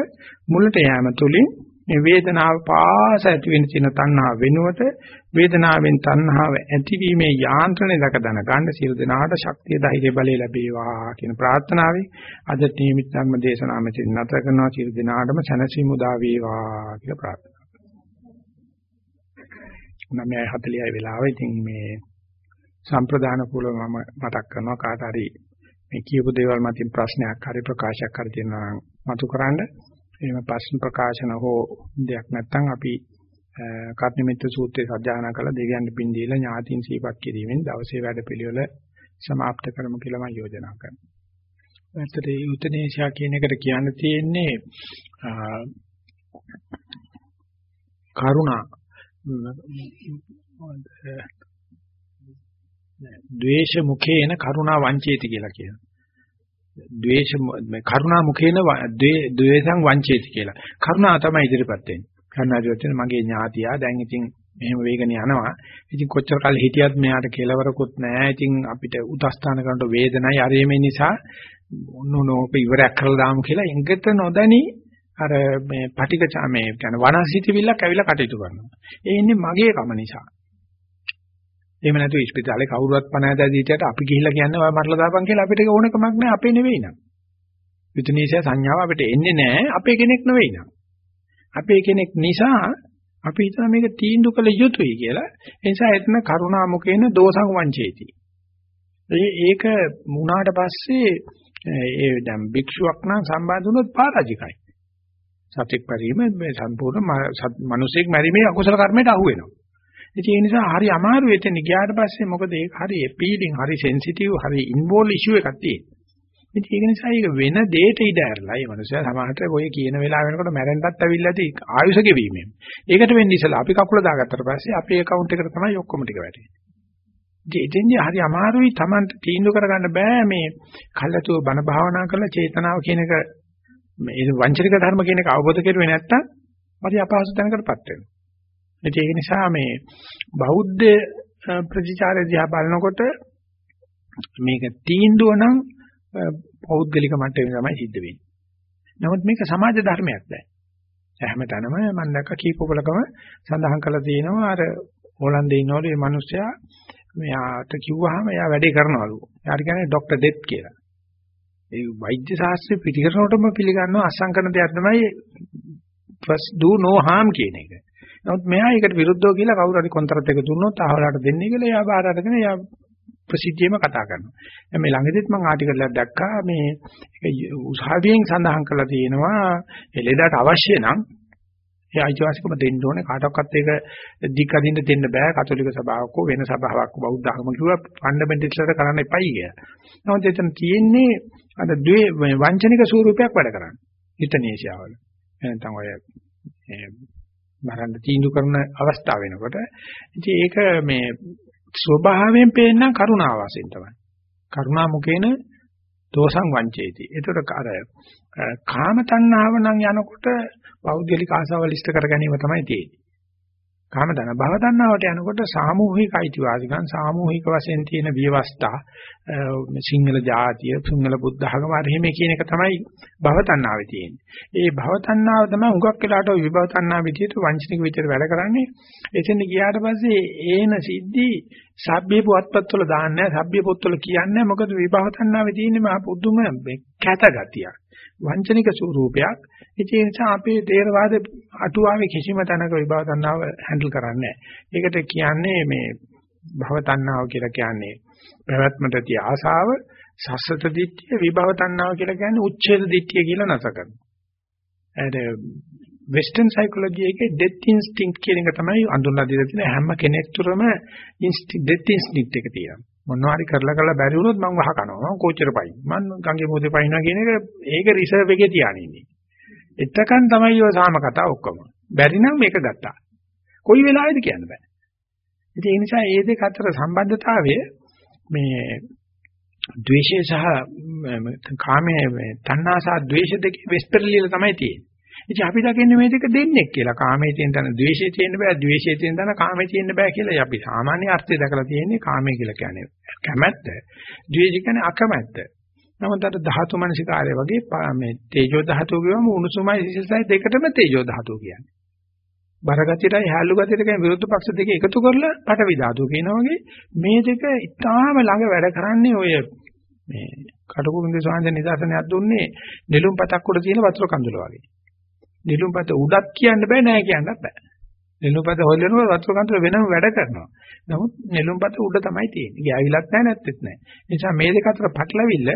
මුලට යෑම තුලින් මේ වේදනාව පාස ඇති වෙන තියෙන තණ්හා වෙනුවට වේදනාවෙන් තණ්හාව ඇතිවීමේ යාන්ත්‍රණය දක දන ගන්න සියලු දෙනාට ශක්තිය ධෛර්ය බලය ලැබේවා කියන ප්‍රාර්ථනාවයි අද නියමිත ධර්ම දේශනාව මෙතන නැත කරනවා සියලු දෙනාටම සැනසීම උදා වේවා කියලා ප්‍රාර්ථනා කරනවා. 9:40යි වෙලාව. ඉතින් මේ සම්ප්‍රදාන කුල මම මතක් කරනවා කාට හරි මේ කියපු දේවල් මතින් ප්‍රශ්නයක් හරි ප්‍රකාශයක් හරි තියෙනවා නම් මතු කරන්නේ එහෙම ප්‍රශ්න ප්‍රකාශන හෝ දෙයක් නැත්නම් අපි කර්ණිමිත්ත සූත්‍රය සජ්ජායනා කළ දෙවියන් පින් දීලා ඥාතින් සීපත් කිරීමෙන් දවසේ වැඩ පිළිවෙල સમાપ્ત කරමු කියලා මම යෝජනා කරනවා. ඇත්තට යුතනේශා කියන එකට කියන්න තියෙන්නේ කරුණා ද්වේෂ මුඛේන කරුණා වංචේති කියලා කියනවා. ද්වේෂ මේ කරුණා මුඛේන ද්වේෂං වංචේති කියලා. කරුණා තමයි ඉදිරිපත් වෙන්නේ. කරුණාදිවත් වෙන මගේ ඥාතියා දැන් ඉතින් මෙහෙම වේගන යනවා. ඉතින් කොච්චර කල් හිටියත් මෙයාට කෙලවරකුත් නැහැ. ඉතින් අපිට උදස්ථාන කරනකොට වේදනයි අරේමේ නිසා ඔන්නෝනෝක ඉවරයක් කරලා දාමු කියලා එඟට නොදැනි අර මේ පටික මේ කියන්නේ වනසිතවිල්ලක් ඇවිල්ලා කටයුතු කරනවා. ඒ ඉන්නේ මගේ කම නිසා. එහෙම නැතු ඉස්පිතාලේ කවුරුවත් පණ ඇදදීට අපි ගිහිල්ලා කියන්නේ ඔය මරලා දාපන් කියලා අපිට ඕන කමක් නැහැ අපේ නෙවෙයි නං. යුතනීසිය සංඥාව අපිට එන්නේ නැහැ අපේ කෙනෙක් නෙවෙයි නං. අපේ කෙනෙක් නිසා අපි හිතන මේක තීන්දුව කළ යුතුයි කියලා. ඒ නිසා එතන කරුණා මුකේන දෝසං වංචේති. ඒ ඒක මුණාට පස්සේ ඒ දැන් භික්ෂුවක් නම් සම්බන්ධ වුණොත් පරාජිකයි. සත්‍යක් පරිම මේ සම්පූර්ණ මිනිසෙක් මැරීමේ අකුසල කර්මයට අහු වෙනවා. ඉතින් ඒ නිසා හරි අමාරු එතන ගියාට පස්සේ මොකද ඒක හරි එපීලින් හරි සෙන්සිටිව් හරි ඉන්වෝල්ව් ඉෂුව එකක් තියෙනවා. ඉතින් ඒක නිසා ඒක වෙන දෙයක ඉඩ ඇරලා මේ මනුස්සයා සමහරට ඔය කියන වෙලාව වෙනකොට මැරෙන්නත් ඇවිල්ලා ඇති ආයුෂ ගෙවීමෙන්. ඒකට වෙන්නේ ඉස්සලා අපි කකුල දාගත්තට පස්සේ අපේ account එකට තමයි ඔක්කොම ටික වැටෙන්නේ. ඉතින්දී හරි අමාරුයි Tamanට තීන්දුව කරගන්න බෑ මේ කල්ලාතුව බණ භාවනා කරලා චේතනාව කියන එක මේ වංචනික ධර්ම කියන එක අවබෝධ කරුවේ නැත්තම් හරි අපහසු තැනකටපත් වෙනවා. ඒක නිසා මේ බෞද්ධ ප්‍රතිචාරය දිහා බලනකොට මේක තීන්දුව නම් පෞද්ගලික මට්ටමේ තමයි සිද්ධ වෙන්නේ. නමුත් මේක සමාජ ධර්මයක් දැන්. හැමතැනම මම දැක්ක කීකෝපලකම සඳහන් කරලා තියෙනවා අර හොලන්දේ ඉන්නවලු මේ මිනිස්සයා මෙයාට කිව්වහම එයා වැඩේ කරනවලු. එයාට කියන්නේ ડોක්ටර් ඩෙත් කියලා. ඒ වෛද්‍ය ශාස්ත්‍රය පිළිකරනකොටම පිළිගන්නව අසංකරන දෙයක් තමයි first do no harm කියන එක. නමුත් මෙයා ඒකට විරුද්ධව කියලා කවුරු හරි කොන්ත්‍රාත් එක දුන්නොත් අහවලාට දෙන්නේ කියලා එයා බාර අරගෙන එයා ප්‍රසිද්ධියම කතා කරනවා. දැන් මේ ළඟදිත් මම ආටිකල් එකක් දැක්කා මේ ඒක උසාවියෙන් සඳහන් කරලා තියෙනවා එළෙදාට අවශ්‍ය නම් ඒ අයිතිවාසිකම දෙන්න ඕනේ කාටවත් ඒක දික් අදින්න දෙන්න බෑ කතෝලික සභාවක වෙන සභාවක් බෞද්ධ ධර්ම කිව්වා ෆන්ඩමෙන්ටල්ස්ලට කරන්න එපයි කියලා. නමුත් එතන තියෙන්නේ අර ද්වේ වංචනික ස්වරූපයක් වැඩ කරන්නේ. හිතනේශාවල. එහෙනම් ඔය මරන්න තීන්දුව කරන අවස්ථාව වෙනකොට ඉතින් ඒක මේ ස්වභාවයෙන් පේන කරුණාව වශයෙන් තමයි. කරුණා මුකේන දෝසං වංචේති. ඒතර අර කාම තණ්හාව නම් යනකොට පෞද්ගලික ආසාවල් ඉෂ්ට කර ගැනීම තමයි තියෙන්නේ. කාම දන භව තණ්හාවට යනකොට සාමූහික අයිතිවාසිකම් සාමූහික වශයෙන් තියෙන විවස්ථා සිංහල ජාතිය සිංහල බුද්ධ ධර්ම වර්හිමේ කියන එක තමයි භව තණ්හාවේ තියෙන්නේ. ඒ භව තණ්හාව තමයි උඟක් වෙලාට විභව තණ්හාව විදිහට වංචනික විදිහට වැඩ කරන්නේ. එතෙන් ගියාට පස්සේ ඒන සිද්ධි සබ්බේ පුවත්පත් වල දාන්නේ නැහැ. සබ්බේ පොත්වල කියන්නේ මොකද විභව තණ්හාවේ තියෙන්නේ මහ පුදුම කැත ගතියක්. වංචනික ස්වරූපයක්. ඒ නිසා අපේ තේරවාද අටුවාවේ කිසිම තැනක විභව තණ්හාව හැන්ඩල් කරන්නේ නැහැ. ඒකට කියන්නේ මේ භව තණ්හාව කියලා කියන්නේ පැවැත්මට තිය ආසාව සස්සත දිට්ඨිය විභව තණ්හාව කියලා කියන්නේ උච්ඡේද දිට්ඨිය කියලා නැස කරනවා. ඒ වෙස්ටර්න් සයිකොලොජි එකේ ඩෙත් ඉන්ස්ටින්ක්ට් කියන එක තමයි අඳුන්ලා දීලා තියෙන හැම කෙනෙක් තුරම ඉන්ස්ටින්ක්ට් ඩෙත් ඉන්ස්ටින්ක්ට් එක තියෙනවා. මොනවා හරි කරලා කරලා බැරි වුණොත් මම වහ කනවා. මම කෝච්චර පයින්. මම ගංගේ මොහොතේ පයින්නවා කියන එක ඒක රිසර්ව් එකේ තියාගෙන ඉන්නේ. එතකන් තමයි ඔය සාම කතා ඔක්කොම. බැරි නම් මේක ගත්තා. කොයි වෙලාවෙද කියන්න බෑ. ඉතින් ඒ නිසා මේ දෙක අතර සම්බන්ධතාවය මේ ද්වේෂය සහ කාමයේ තණ්හා සහ ද්වේෂ දෙකේ වෙස්පර්ලියල තමයි තියෙන්නේ. ඉතින් අපි දකින්නේ මේ දෙක දෙන්නේ කියලා. කාමයේ තියෙන තැන ද්වේෂයේ තියෙන්න බෑ, ද්වේෂයේ තියෙන තැන කාමයේ තියෙන්න බෑ කියලා අපි සාමාන්‍ය අර්ථය දැකලා තියෙන්නේ කාමයේ කියලා කියන්නේ කැමැත්ත. ද්වේෂය කියන්නේ අකමැත්ත. නමුත් අර ධාතු මනසිකාරය වගේ මේ තේජෝ ධාතුව කියවම උණුසුමයි සිසිලයි දෙකටම තේජෝ ධාතුව කියන්නේ. බරගතියටයි හැලු ගතියටයි විරුද්ධ පක්ෂ දෙක එකතු කරලා පටවි ධාතුව කියනවා වගේ මේ දෙක ඉතාම ළඟ වැඩ කරන්නේ ඔය මේ කටුකුරුන්ගේ සාන්ද නිදර්ශනයක් දුන්නේ නෙළුම් පතක් උඩ තියෙන වතුර කඳුල වගේ. නිලුම්පත උඩක් කියන්න බෑ නෑ කියන්නත් බෑ. නිලුම්පත හොල්ලනවා වතුර කන්දර වෙනම වැඩ කරනවා. නමුත් නිලුම්පත උඩ තමයි තියෙන්නේ. ගෑවිලක් නැහැ නැත්තේත් නැහැ. ඒ නිසා මේ දෙක අතර පටලවිල්ල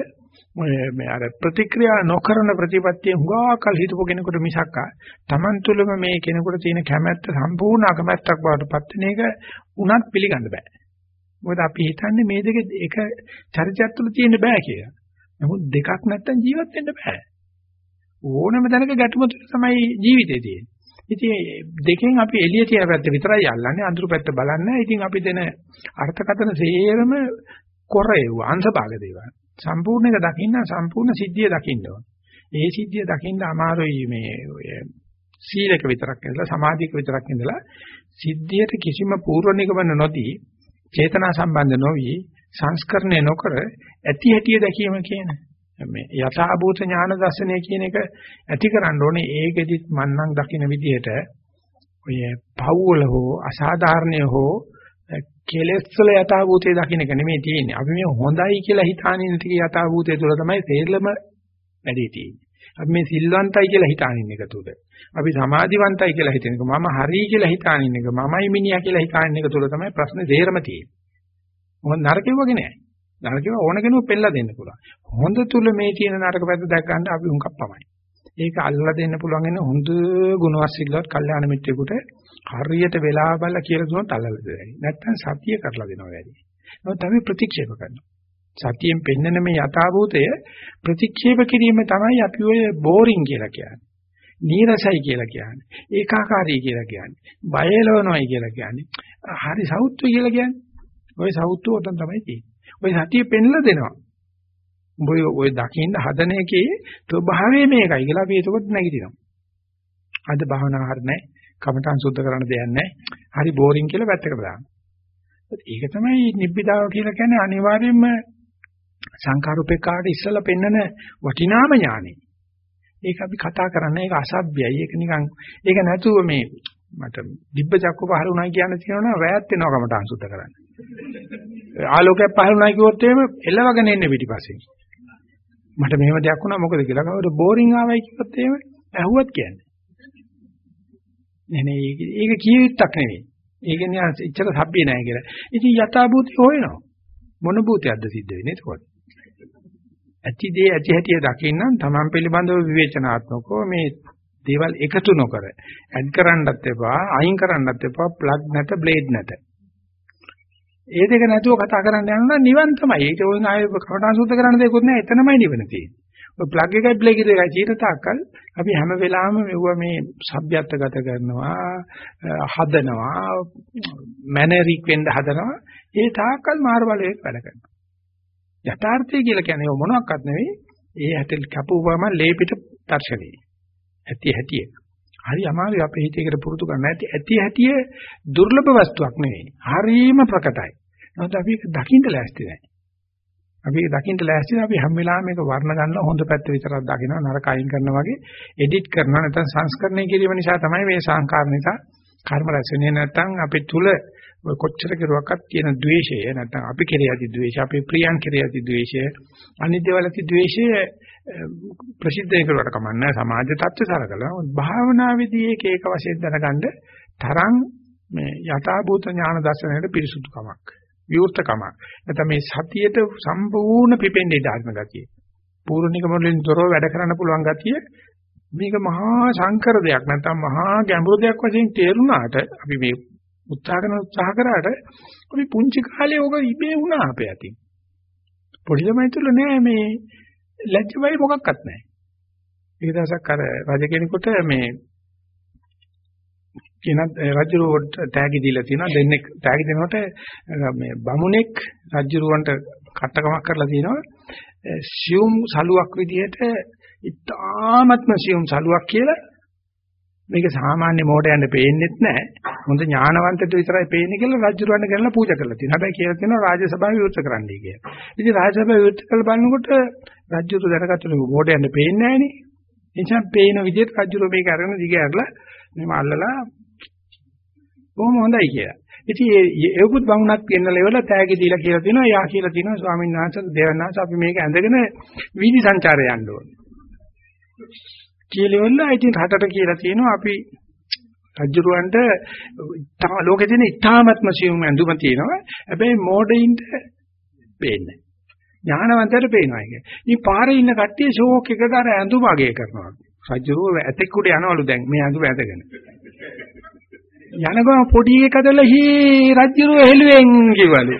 මේ අර ප්‍රතික්‍රියා නොකරන ප්‍රතිපත්තිය හුඟාකල් හිතපො කෙනෙකුට මිසක් තමන් තුළම මේ කෙනෙකුට තියෙන කැමැත්ත සම්පූර්ණ අකමැත්තක් බවට පත් වෙන එක උනත් පිළිගන්න බෑ. මොකද අපි හිතන්නේ මේ දෙක එක චරිතයක් තුළ තියෙන්න බෑ කියලා. නමුත් දෙකක් නැත්තම් ජීවත් වෙන්න බෑ. ඕනම තැනක ගැටුම තුළ තමයි ජීවිතේ තියෙන්නේ. ඉතින් දෙකෙන් අපි එළිය තියා පැත්ත විතරයි අල්ලන්නේ අඳුරු පැත්ත බලන්නේ. ඉතින් අපි දෙන අර්ථකථන සේරම කොරේව අංශභාග දේවල්. සම්පූර්ණ එක දකින්න සම්පූර්ණ සිද්ධිය දකින්න ඕන. ඒ සිද්ධිය දකින්න අමාරුයි මේ ඔය සීලක විතරක් ඉඳලා සමාධියක විතරක් ඉඳලා සිද්ධියට කිසිම පූර්ව නිගමන නොදී චේතනා සම්බන්ධ නොවි සංස්කරණය නොකර ඇති හැටිය දැකීම කියන මේ යථාභූත ඥාන දර්ශනය කියන එක ඇති කරන්න ඕනේ ඒකෙදිත් මන්නම් දකින්න විදිහට ඔය පවුල හෝ අසාධාරණය හෝ කෙලෙස් වල යථාභූතය දකින්න එක නෙමෙයි තියෙන්නේ. අපි මේ හොඳයි කියලා හිතානින් ටික යථාභූතය තුළ තමයි තේරෙලම වැඩි තියෙන්නේ. අපි මේ සිල්වන්තයි කියලා හිතානින් එක තුළ. අපි සමාධිවන්තයි කියලා හිතන එක මම හරි කියලා හිතානින් එක මමයි මිනිහා කියලා හිතානින් එක තුළ තමයි ප්‍රශ්නේ තේරම තියෙන්නේ. මොකද නරකෙ වගේ නෑ. නරකෙ ඕන කෙනෙකු පෙන්නලා දෙන්න පුළුවන්. හොඳ තුල මේ තියෙන නරක පැත්ත දැක් ගන්න අපි උන්කක් පමයි. ඒක අල්ලලා දෙන්න පුළුවන් වෙන හොඳ ගුණවත් සිල්වත් කල්යාණ මිත්‍රයෙකුට හරියට වෙලා බලලා කියලා දුන්නොත් අල්ලලා දෙයි. නැත්තම් සතිය කරලා දෙනවා වැඩි. නමුත් අපි ප්‍රතික්ෂේප කරනවා. සතියෙන් පෙන්නන මේ යථාභූතය ප්‍රතික්ෂේප කිරීම තමයි අපි ඔය බෝරින් කියලා කියන්නේ. නීරසයි කියලා කියන්නේ. ඒකාකාරී කියලා කියන්නේ. බයලවනවයි කියලා කියන්නේ. හරි සෞත්ව කියලා කියන්නේ. ওই සෞත්ව උතන් තමයි තියෙන්නේ. ওই සතිය පෙන්ලා දෙනවා. උඹ ඔය දකින්න හදන එකේ ස්වභාවය මේකයි කියලා අපි ඒකත් නැගිටිනවා. අද භාවනා හරිය නැහැ. කමඨං සුද්ධ කරන්න දෙයක් නැහැ. හරි බෝරින් කියලා පැත්තකට දානවා. ඒක තමයි නිබ්බිදාව කියලා කියන්නේ අනිවාර්යයෙන්ම සංකාරූපේකාට ඉස්සලා පෙන්නන වටිනාම ඥානෙ. ඒක අපි කතා කරන්නේ ඒක අසභ්‍යයි. ඒක නිකන් ඒක නැතුව මේ මට දිබ්බ චක්ක පහළ වුණා කියන තියෙනවා රැයත් වෙනවා කමටහන් සුද්ධ කරන්න. ආලෝකයක් පහළ වුණා කිව්වොත් එහෙම එළවගෙන එන්නේ පිටිපස්සේ. මට මෙහෙම දෙයක් වුණා මොකද කියලා කවුරු බෝරින් ආවයි කිව්වොත් එහෙම ඇහුවත් කියන්නේ. නේ නේ ඒක කියෙත්තක් නෙවෙයි. ඒක නිකන් ඉච්ඡර සබ්බේ නැහැ කියලා. ඉතින් යථාභූතය හොයනවා. මොන භූතයක්ද සිද්ධ වෙන්නේ එතකොට? ඇති දේ ඇති හැටි දකින්නම් Taman පිළිබඳව විවේචනාත්මකව මේ දේවල් එකතු නොකර ඇඩ් කරන්නත් එපා අයින් කරන්නත් එපා ප්ලග් නැත බ්ලේඩ් නැත. ඒ දෙක නැතුව කතා කරන්න යනවා නිවන් තමයි. ඒක ඕන ආයෙ කවටා සූත්‍ර කරන්න දෙයක්වත් නැහැ. එතනමයි නිවන තියෙන්නේ. ඔය ප්ලග් එකයි ප්ලග් එකයි චීත තාක්කල් අපි හැම වෙලාවෙම මෙවුව මේ සભ્યත්වගත කරනවා හදනවා මැනරික් වෙන්න හදනවා. ඒ තාක්කල් මාර බලයක් වැඩ කරනවා. යථාර්ථය කියලා කියන්නේ මොනවත් නෙවෙයි. ඒ හැටල් කපුවම ලේපිට දර්ශනේ ඇති හැටිය හරි අමාරුයි අපේ හිතේකට පුරුදු කරන්න. ඇති ඇති හැටිය දුර්ලභ වස්තුවක් නෙවෙයි. හරීම ප්‍රකටයි. නමුත් අපි ඒක දකින්න ලෑස්ති නැහැ. අපි ඒක දකින්න ලෑස්ති නැහැ. අපි හැම වෙලාවෙම මේක වර්ණ ගන්න හොඳ පැත්ත විතරක් දකිනවා නරක අයින් කරනවා වගේ එඩිට් කරනවා නැත්නම් සංස්කරණය කිරීම නිසා තමයි මේ සංකාර නිසා කර්ම රැස් වෙන්නේ නැත්නම් අපි තුල කොච්චර කෙරුවක්වත් තියෙන द्वේෂය නැත්නම් අපි කෙරෙහි ඇති द्वේෂය අපේ ප්‍රියයන් කෙරෙහි ඇති द्वේෂය අනිත්‍යවල ඇති द्वේෂය ප්‍රසිද්ධ කරවට කමන්නේ සමාජ තත්ත්ව සරකලා භාවනාවේදී ඒක ඒක වශයෙන් දැනගන්න තරම් මේ යථාභූත ඥාන දර්ශනයට පිරිසුදුකමක් විවෘතකමක් නැත්නම් මේ සතියට සම්පූර්ණ පිපෙන්නේ ධර්ම ගතිය. පූර්ණික මොළෙන් තොරව වැඩ කරන්න පුළුවන් ගතිය මේක මහා සංකර දෙයක්. නැත්නම් මහා ගැඹුරු දෙයක් වශයෙන් තේරුණාට අපි මේ උත්සාහ කරන උත්සාහ කරාට අපි පුංචි කාලේ ඕක ඉබේ වුණා අපේ අතින්. පොඩි ළමයි තුල නෑ මේ ලැජ්ජ වෙයි මොකක්වත් නෑ. ඒ දවසක් අර රජ කෙනෙකුට මේ කියන රජුරුවට තෑගි දීලා තියෙනවා දෙන්නෙක්. තෑගි දෙනකොට මේ බමුණෙක් රජුරුවන්ට කට්ටකමක් කරලා තියෙනවා. සියුම් සලුවක් විදිහට ඉතාමත්ම සියුම් සලුවක් කියලා මේක සාමාන්‍ය මොඩයන්ට පේන්නේත් නැහැ. හොඳ ඥානවන්තට විතරයි පේන්නේ කියලා රජුරුවන්ට ගෙනලා පූජා කරලා තියෙනවා. හැබැයි කියලා තියෙනවා රාජසභාව විවෘත කරන්නයි කියලා. ඉතින් රාජසභාව විවෘත කරලා බලනකොට රජුරු දැනගත්තලු මොඩයන්ට පේන්නේ නැහනේ එනිසා පේන විදිහට රජුරු මේක අරගෙන දිග ඇරලා මෙම අල්ලලා බොහොම හොඳයි කියලා. ඉතින් ඒ ඒකුත් බමුණක් කියන ලෙවල තෑගි දීලා කියලා තියෙනවා. යා කියලා තියෙනවා ස්වාමීන් වහන්සේ දේවයන් වහන්සේ අපි මේක ඇඳගෙන වීදි සංචාරය යන්න ඕනේ. කියලා ඉතින් රටට කියලා තියෙනවා අපි රජුරවන්ට ලෝකේ තියෙන ඉතාමත්ම සියුම් ඇඳුම තියෙනවා. හැබැයි මෝඩයින්ට පේන්නේ ඥානවන්තයට පේනවා ඒක. ඉතින් පාරේ ඉන්න කට්ටිය ෂෝක් එකට අර ඇඳුම අගය කරනවා. රජුරුව ඇතෙක් උඩ යනවලු දැන් මේ ඇඳුම ඇඳගෙන. යනගම පොඩි එකදල හී රජ්ජුරුව හෙළුවෙන් කිව්වලු.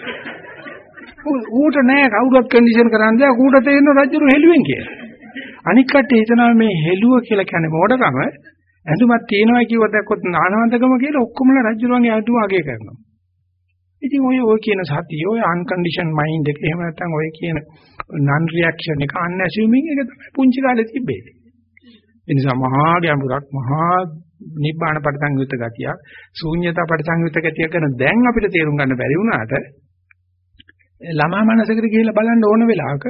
ඌට නෑ කවුරුත් කන්ඩිෂන් කරන්න දෙයක් ඌට තේරෙන රජ්ජුරුව හෙළුවෙන් කියලා. අනික් කට්ටිය හිතනවා මේ හෙළුව කියලා කියන්නේ මොඩකම ඇඳුමක් තියෙනවා කිව්වොත් දැක්කොත් නානවන්තකම කියලා ඔක්කොමලා රජ්ජුරුවන්ගේ ඇඳුම අගය කරනවා. ඉතින් ඔය ඔය කියන සතිය ඔය අන්කන්ඩිෂන් මයින්ඩ් එක එහෙම නැත්නම් ඔය කියන නන් රියැක්ෂන් එක අන්ඇසියුමින් එක තමයි පුංචි කාලේ තිබ්බේ. ඒ නිසා මහා ගැඹුරක් මහා නිබ්බාන පරිසංයුත් ගතියක් ශූන්‍යතා පරිසංයුත් ගතිය ගැන දැන් අපිට තේරුම් ගන්න බැරි වුණාට ළමා මනසකට ගිහිල්ලා බලන්න ඕන වෙලාවක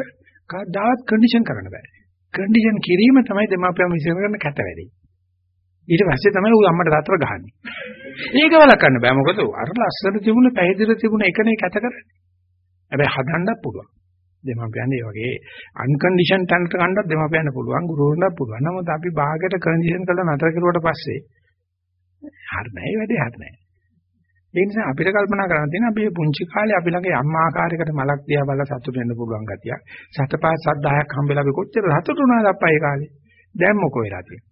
කවදාවත් කන්ඩිෂන් කරන්න බෑ. කන්ඩිෂන් කිරීම තමයි දෙමාපියන් විසින් කරන කැත වැඩේ. ඊට පස්සේ තමයි ඌ අම්මට තාත්තට ගහන්නේ. ඒක වලක්වන්න බෑ මොකද අර ලස්සන තිබුණ පැහැදිලි තිබුණ එකනේ කැත කරන්නේ. හැබැයි හදන්නත් පුළුවන්. දෙමාපියන් ඒ වගේ අන්කන්ඩිෂන් තැනට ගන්නත් දෙමාපියන් පුළුවන් ගුරුවරුන්ට පුළුවන්. නමුත් අපි භාගයට කන්ඩිෂන් කරලා නතර කරුවට පස්සේ හරි නැහැ වැඩේ හරි නැහැ. ඒ නිසා අපිට කල්පනා කරන්න තියෙන අපි පුංචි කාලේ අපි ළඟ යම් ආකාරයකට මලක් දිහා බලලා සතුට වෙන්න පුළුවන් ගතිය. සතපා සද්ධායක් හම්බෙලා අපි කොච්චර සතුටු වුණාද අප්පා ඒ කාලේ. දැන් මොකෝ වෙලා තියෙන්නේ.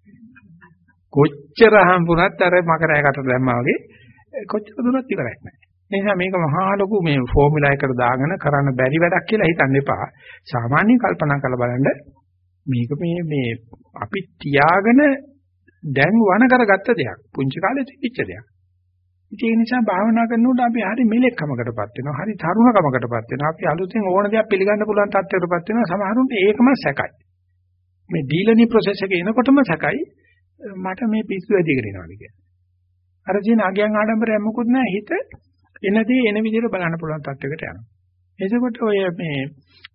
කොච්චර හම්බුණත් අර මකරයකට දැම්මා වගේ කොච්චර දුරත් ඉවරක් නැහැ. ඒ නිසා මේක මහා ලොකු මේ ෆෝමියුලා එකට දාගෙන කරන්න බැරි වැඩක් කියලා හිතන්න එපා. සාමාන්‍ය කල්පනා කරලා බලන්න මේක මේ මේ අපි තියාගෙන දැන් වණ කරගත්ත දෙයක්. පුංචි කාලේ තිබිච්ච දෙයක්. ඒ නිසා භාවනා කරනකොට අපි හරි මෙලෙක්කමකටපත් වෙනවා. හරි තරුණකමකටපත් වෙනවා. අපි අලුතෙන් ඕන දෙයක් පිළිගන්න පුළුවන් තත්ත්වයකටපත් වෙනවා. සමහරුන්ට ඒකම සැකයි. මේ ඩීලනි ප්‍රොසෙස් එකේ එනකොටම සැකයි මට මේ පිස්සු වැඩි කරනවාද කියලා. අර කියන අගයන් ආඩම්බරයක් මොකුත් නැහැ හිත එනදී එන විදිහට බලන්න පුළුවන් තත්ත්වයකට යනවා. එතකොට ඔය මේ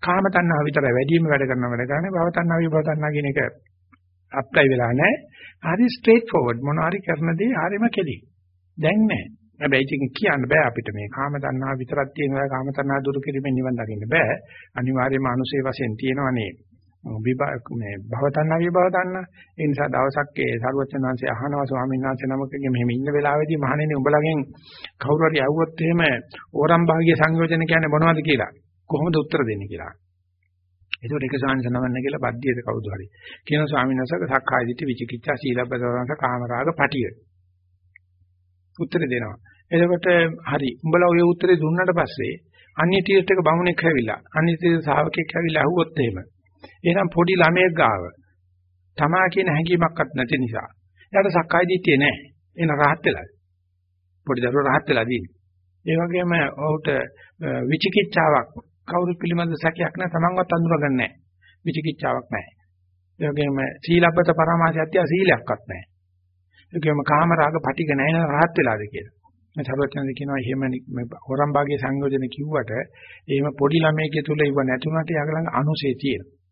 කාම තණ්හාව විතර වැඩිම වැඩ කරන වැඩ කරන්නේ භව තණ්හාව විභව තණ්හා කියන එක අප්ලයි වෙලා නැහැ. හරි ස්ට්‍රේට් ෆෝවර්ඩ් මොන හරි කරන දේ හරිම කෙලි. දැන් නැහැ. හැබැයි ඉතින් කියන්න බෑ අපිට මේ කාම තණ්හා විතරක් තියෙනවා කාම තණ්හා දුරු කිරීමෙන් නිවන් දකින්න බෑ. අනිවාර්යයෙන්ම අනුසේ වශයෙන් තියෙනවනේ විභාග මේ භව තණ්හා විභව තණ්හා. ඒ නිසා දවසක් ඒ සරුවචනාංශය අහනවා ස්වාමීන් වහන්සේ නමකගේ මෙහෙම ඉන්න වෙලාවේදී මහණෙනි උඹලගෙන් කවුරු හරි අහුවොත් එහෙම ඕරම් භාග්‍ය සංයෝජන කියන්නේ මොනවද කියලා කොහොමද උත්තර දෙන්නේ කියලා. ඒකට එක ස්වාමීන් නමන්න කියලා බද්ධියද කවුද හරි. කියන ස්වාමීන් වහන්සේ සක්කාය දිට්ඨි විචිකිච්ඡා සීලබ්බතවරංශ කාමරාග පටිය. උත්තර දෙනවා. එතකොට හරි උඹලා ඔය උත්තරේ දුන්නාට පස්සේ අන්‍ය තීර්ථක බමුණෙක් ඇවිල්ලා අන්‍ය තීර්ථ ශාවකෙක් ඇවිල්ලා අහුවොත් එහෙම. එහෙනම් පොඩි ළමයෙක් ගාව තමා කියන හැඟීමක්වත් නැති නිසා එයාට සක්කාය දිට්ඨිය නැහැ. එන රහත් වෙලා. පොඩි දරුවා රහත් වෙලා දින්නේ. ඒ වගේම ඔහුට විචිකිච්ඡාවක් කවුරු පිළිබඳ සැකයක් නැහැ තමන්වත් අඳුරගන්නේ නැහැ. විචිකිච්ඡාවක් නැහැ. ඒ වගේම සීලබ්බත පරමාසත්‍ය සීලයක්වත් නැහැ. ඒකම කාම රාග පටික නැහැ නේද රහත් වෙලාද කියලා. මේ සර්වඥන්ද කියනවා එහෙම හොරම් භාගයේ සංයෝජන කිව්වට එහෙම පොඩි ළමයෙක් තුල ඉව නැතුණට යගලඟ අනුසේ තියෙනවා.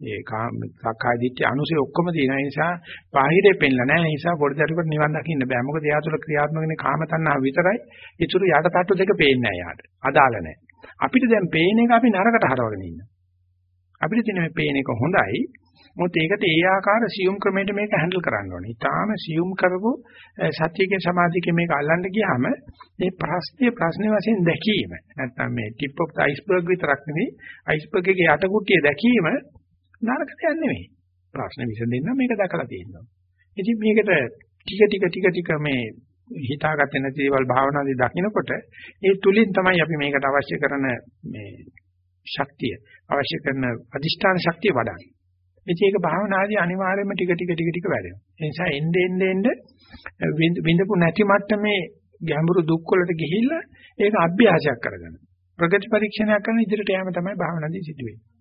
ඒ කාම සක්කාය දිට්ඨිය අනුසේ ඔක්කොම තියෙන නිසා බාහිරේ පෙන්ලා නැහැ. ඒ නිසා පොඩි දරුවෙකුට නිවන් දකින්න බෑ. මොකද එයා තුල ක්‍රියාත්මක වෙන්නේ කාම තණ්හාව විතරයි. ඊටු යටටට්ටු දෙක පේන්නේ නැහැ යාට. අදාළ නැහැ. අපිට දැන් පේන එක අපි නරකට හරවගෙන ඉන්නවා. අපිට තියෙන මේ පේන එක හොඳයි. මොකද ඒකට ඒ ආකාර සියුම් ක්‍රමයකට මේක හැන්ඩල් කරන්න ඕනේ. ඊටාම සියුම් කරපු සත්‍යයේ සමාධියක මේක අල්ලන්න ගියාම මේ ප්‍රශ්නේ ප්‍රශ්නේ වශයෙන් දැකීම නැත්නම් මේ ටිප් ඔෆ් ද අයිස්බර්ග් විතරක් නෙවෙයි අයිස්බර්ග් එකේ යට කුට්ටිය දැකීම නරක දෙයක් නෙවෙයි. ප්‍රශ්න විසඳෙන්න මේක දැකලා තියෙනවා. ඉතින් මේකට ටික ටික ටික ටික මේ හිතාගත්තේ නැති දේවල් භාවනාදී දකිනකොට ඒ තුලින් තමයි අපි මේකට අවශ්‍ය කරන මේ ශක්තිය අවශ්‍ය කරන අදිෂ්ඨාන ශක්තිය වඩන්නේ. ඉතින් ඒක භාවනාදී අනිවාර්යයෙන්ම ටික ටික ටික ටික වැඩෙනවා. ඒ නිසා එnde ende ende විඳපු නැති මට්ටමේ ගැඹුරු දුක් වලට ගිහිල්ලා ඒක අභ්‍යාසයක් කරගන්න. ප්‍රගති පරීක්ෂණයක් කරන ඉදිරියට යෑම තමයි භාවනාදී සිදුවෙන්නේ.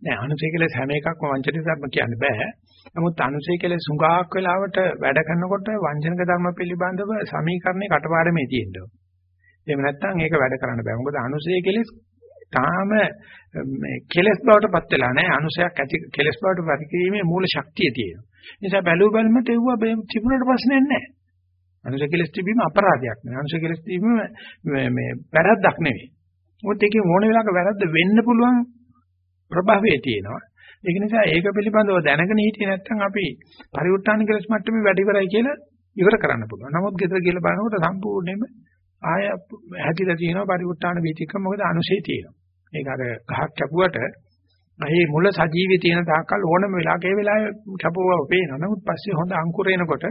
දැන් අනුසය කෙලස් හැම එකක්ම වංචනික ධර්ම කියන්න බෑ. නමුත් අනුසය කෙලස් සුඟාක් වෙලාවට වැඩ කරනකොට වංචනික ධර්ම පිළිබඳව සමීකරණේ කටපාඩමේ තියෙනවා. එහෙම නැත්නම් ඒක වැඩ කරන්න බෑ. මොකද අනුසය කෙලස් තාම මේ කෙලස් බවට පත් වෙලා නැහැ. අනුසයක් ඇති කෙලස් බවට පරිකිරීමේ මූල ශක්තිය තියෙනවා. නිසා බැලුව බැලමට එව්වා තිබුණට ප්‍රශ්නයක් නැහැ. අනුසය කෙලස් තිබීම අපරාධයක් නෙවෙයි. අනුසය කෙලස් තිබීම මේ වැරද්දක් නෙවෙයි. මොකද ඒකේ ඕන වෙලාවක වැරද්ද වෙන්න පුළුවන් ප්‍රභවයේ තියෙනවා. ඒක නිසා ඒක පිළිබඳව දැනගෙන හිටියේ නැත්නම් අපි පරිවෘත්ත ආනිකලස් මට්ටමේ වැඩ ඉවරයි කියලා ඉවර කරන්න පුළුවන්. නමුත් ගෙදර කියලා බලනකොට සම්පූර්ණයෙන්ම ආය හැදිලා තියෙනවා පරිවෘත්ත ආන වේතික්‍රම මොකද අනුශේ තියෙනවා. ඒක අර ගහක් කැපුවට මේ මුල සජීවී තියෙන තාක්කල් ඕනම වෙලාවක ඒ වෙලාවේ කැපුවව පේනවා. නමුත් පස්සේ හොඳ අංකුර එනකොට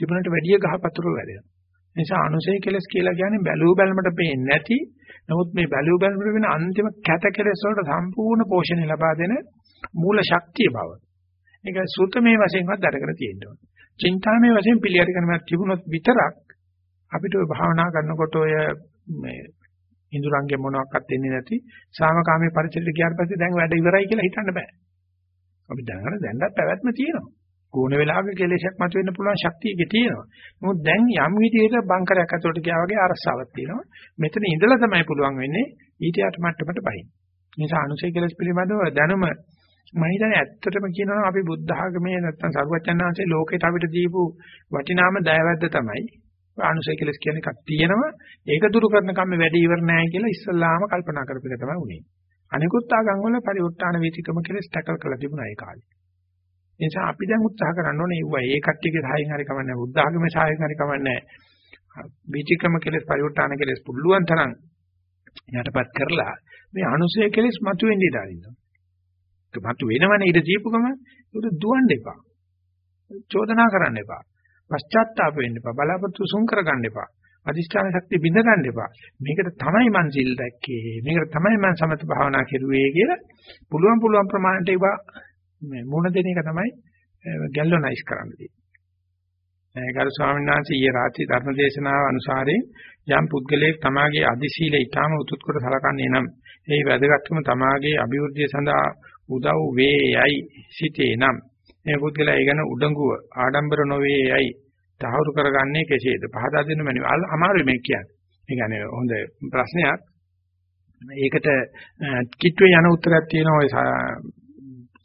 තිබුණට වැඩිය ගහ පතුරු වැඩෙනවා. නිසා අනුශේ කෙලස් කියලා කියන්නේ බැලූ බැලමට පේන්නේ නැති නමුත් මේ බැලූ බැලමට වෙන අන්තිම කැත කෙලස් වලට සම්පූර්ණ පෝෂණය ලබා දෙන මූල ශක්තිය බව. ඒක සූත්‍රමේ වශයෙන්වත් දරගෙන තියෙනවා. චින්තාමේ වශයෙන් පිළියර කරනවත් තිබුණොත් විතරක් අපිට ඔය භාවනා කරනකොට ඔය මේ ඉඳුරංගේ මොනවාක්වත් දෙන්නේ නැති සාමකාමී පරිසරයට ගියාට පස්සේ දැන් වැඩ ඉවරයි කියලා හිතන්න බෑ. අපි දැනගන්න දැන්වත් පැවැත්ම තියෙනවා. ඕන වෙලාවක කෙලෙසක් මතුවෙන්න පුළුවන් ශක්තියක තියෙනවා. නමුත් දැන් යම් විදිහකට බංකරයක් ඇතුළට ගියා වගේ අරසාවක් තියෙනවා. මෙතන ඉඳලා තමයි පුළුවන් වෙන්නේ ඊට යට මට්ටමට බහින්න. නිසා අනුසය කෙලස් පිළිබඳව දැනුම මම හිතන්නේ ඇත්තටම කියනවා අපි බුද්ධ ආගමේ නැත්තම් සරුවචනාංශේ ලෝකෙට අපිට දීපු වටිනාම දයවැද්ද තමයි අනුසය කෙලස් කියන එකක් තියෙනවා ඒක දුරු කරන කම වැඩි ඉවර නැහැ කියලා ඉස්සල්ලාම කල්පනා කරපු එක තමයි උනේ. අනිකුත් ආගම් වල පරිවෘත්තාන වීතිකම කෙලස් ටැකල් කරලා තිබුණා ඒ කාලේ. ඒ නිසා අපි දැන් උත්සාහ කරන්න ඕනේ ඒවා ඒ කට්ටියගේ සහායෙන් හරි කමන්නේ බුද්ධ ආගමේ සහායෙන් හරි කමන්නේ වීතිකම කෙලස් පරිවෘත්තාන කෙලස් පුළුවන් තරම් යටපත් කරලා මේ අනුසය කෙලස් මතුවෙන්න ඉඩ අරිනවා. ඒක මතුවෙනවනේ ඊට දීපු ගම ඒක දුවන්න එපා. චෝදනා කරන්න එපා. පශ්චාත්තාප වෙන්න එපා. බලාපොරොත්තු සුන් කරගන්න එපා. අදිෂ්ඨාන ශක්තිය බිඳ ගන්න එපා. මේකට තමයි මං සිල් දැක්කේ. මේකට තමයි මං සමත භාවනා කෙරුවේ කියලා පුළුවන් පුළුවන් ප්‍රමාණයට ඒවා මේ මුණ දෙන එක තමයි ගැල්වනයිස් කරන්න තියෙන්නේ. ගරු ස්වාමීන් වහන්සේ ඊයේ රාත්‍රී ධර්ම දේශනාව අනුසාරයෙන් යම් පුද්ගලයෙක් තමාගේ අධිශීලය ඊටම උතුත් කොට සලකන්නේ නම් ඒ වැදගත්කම තමාගේ අභිවෘද්ධිය සඳහා උදව් වේයයි සිටේ නම් මේ පුද්ගලයා ඊගෙන උඩඟුව ආඩම්බර නොවේයයි තහවුරු කරගන්නේ කෙසේද පහදා දෙන්න මැනවි අමාරුයි මේ කියන්නේ. ඒ කියන්නේ හොඳ ප්‍රශ්නයක්. ඒකට කිට්ටුවේ යන උත්තරයක් තියෙනවා ඔය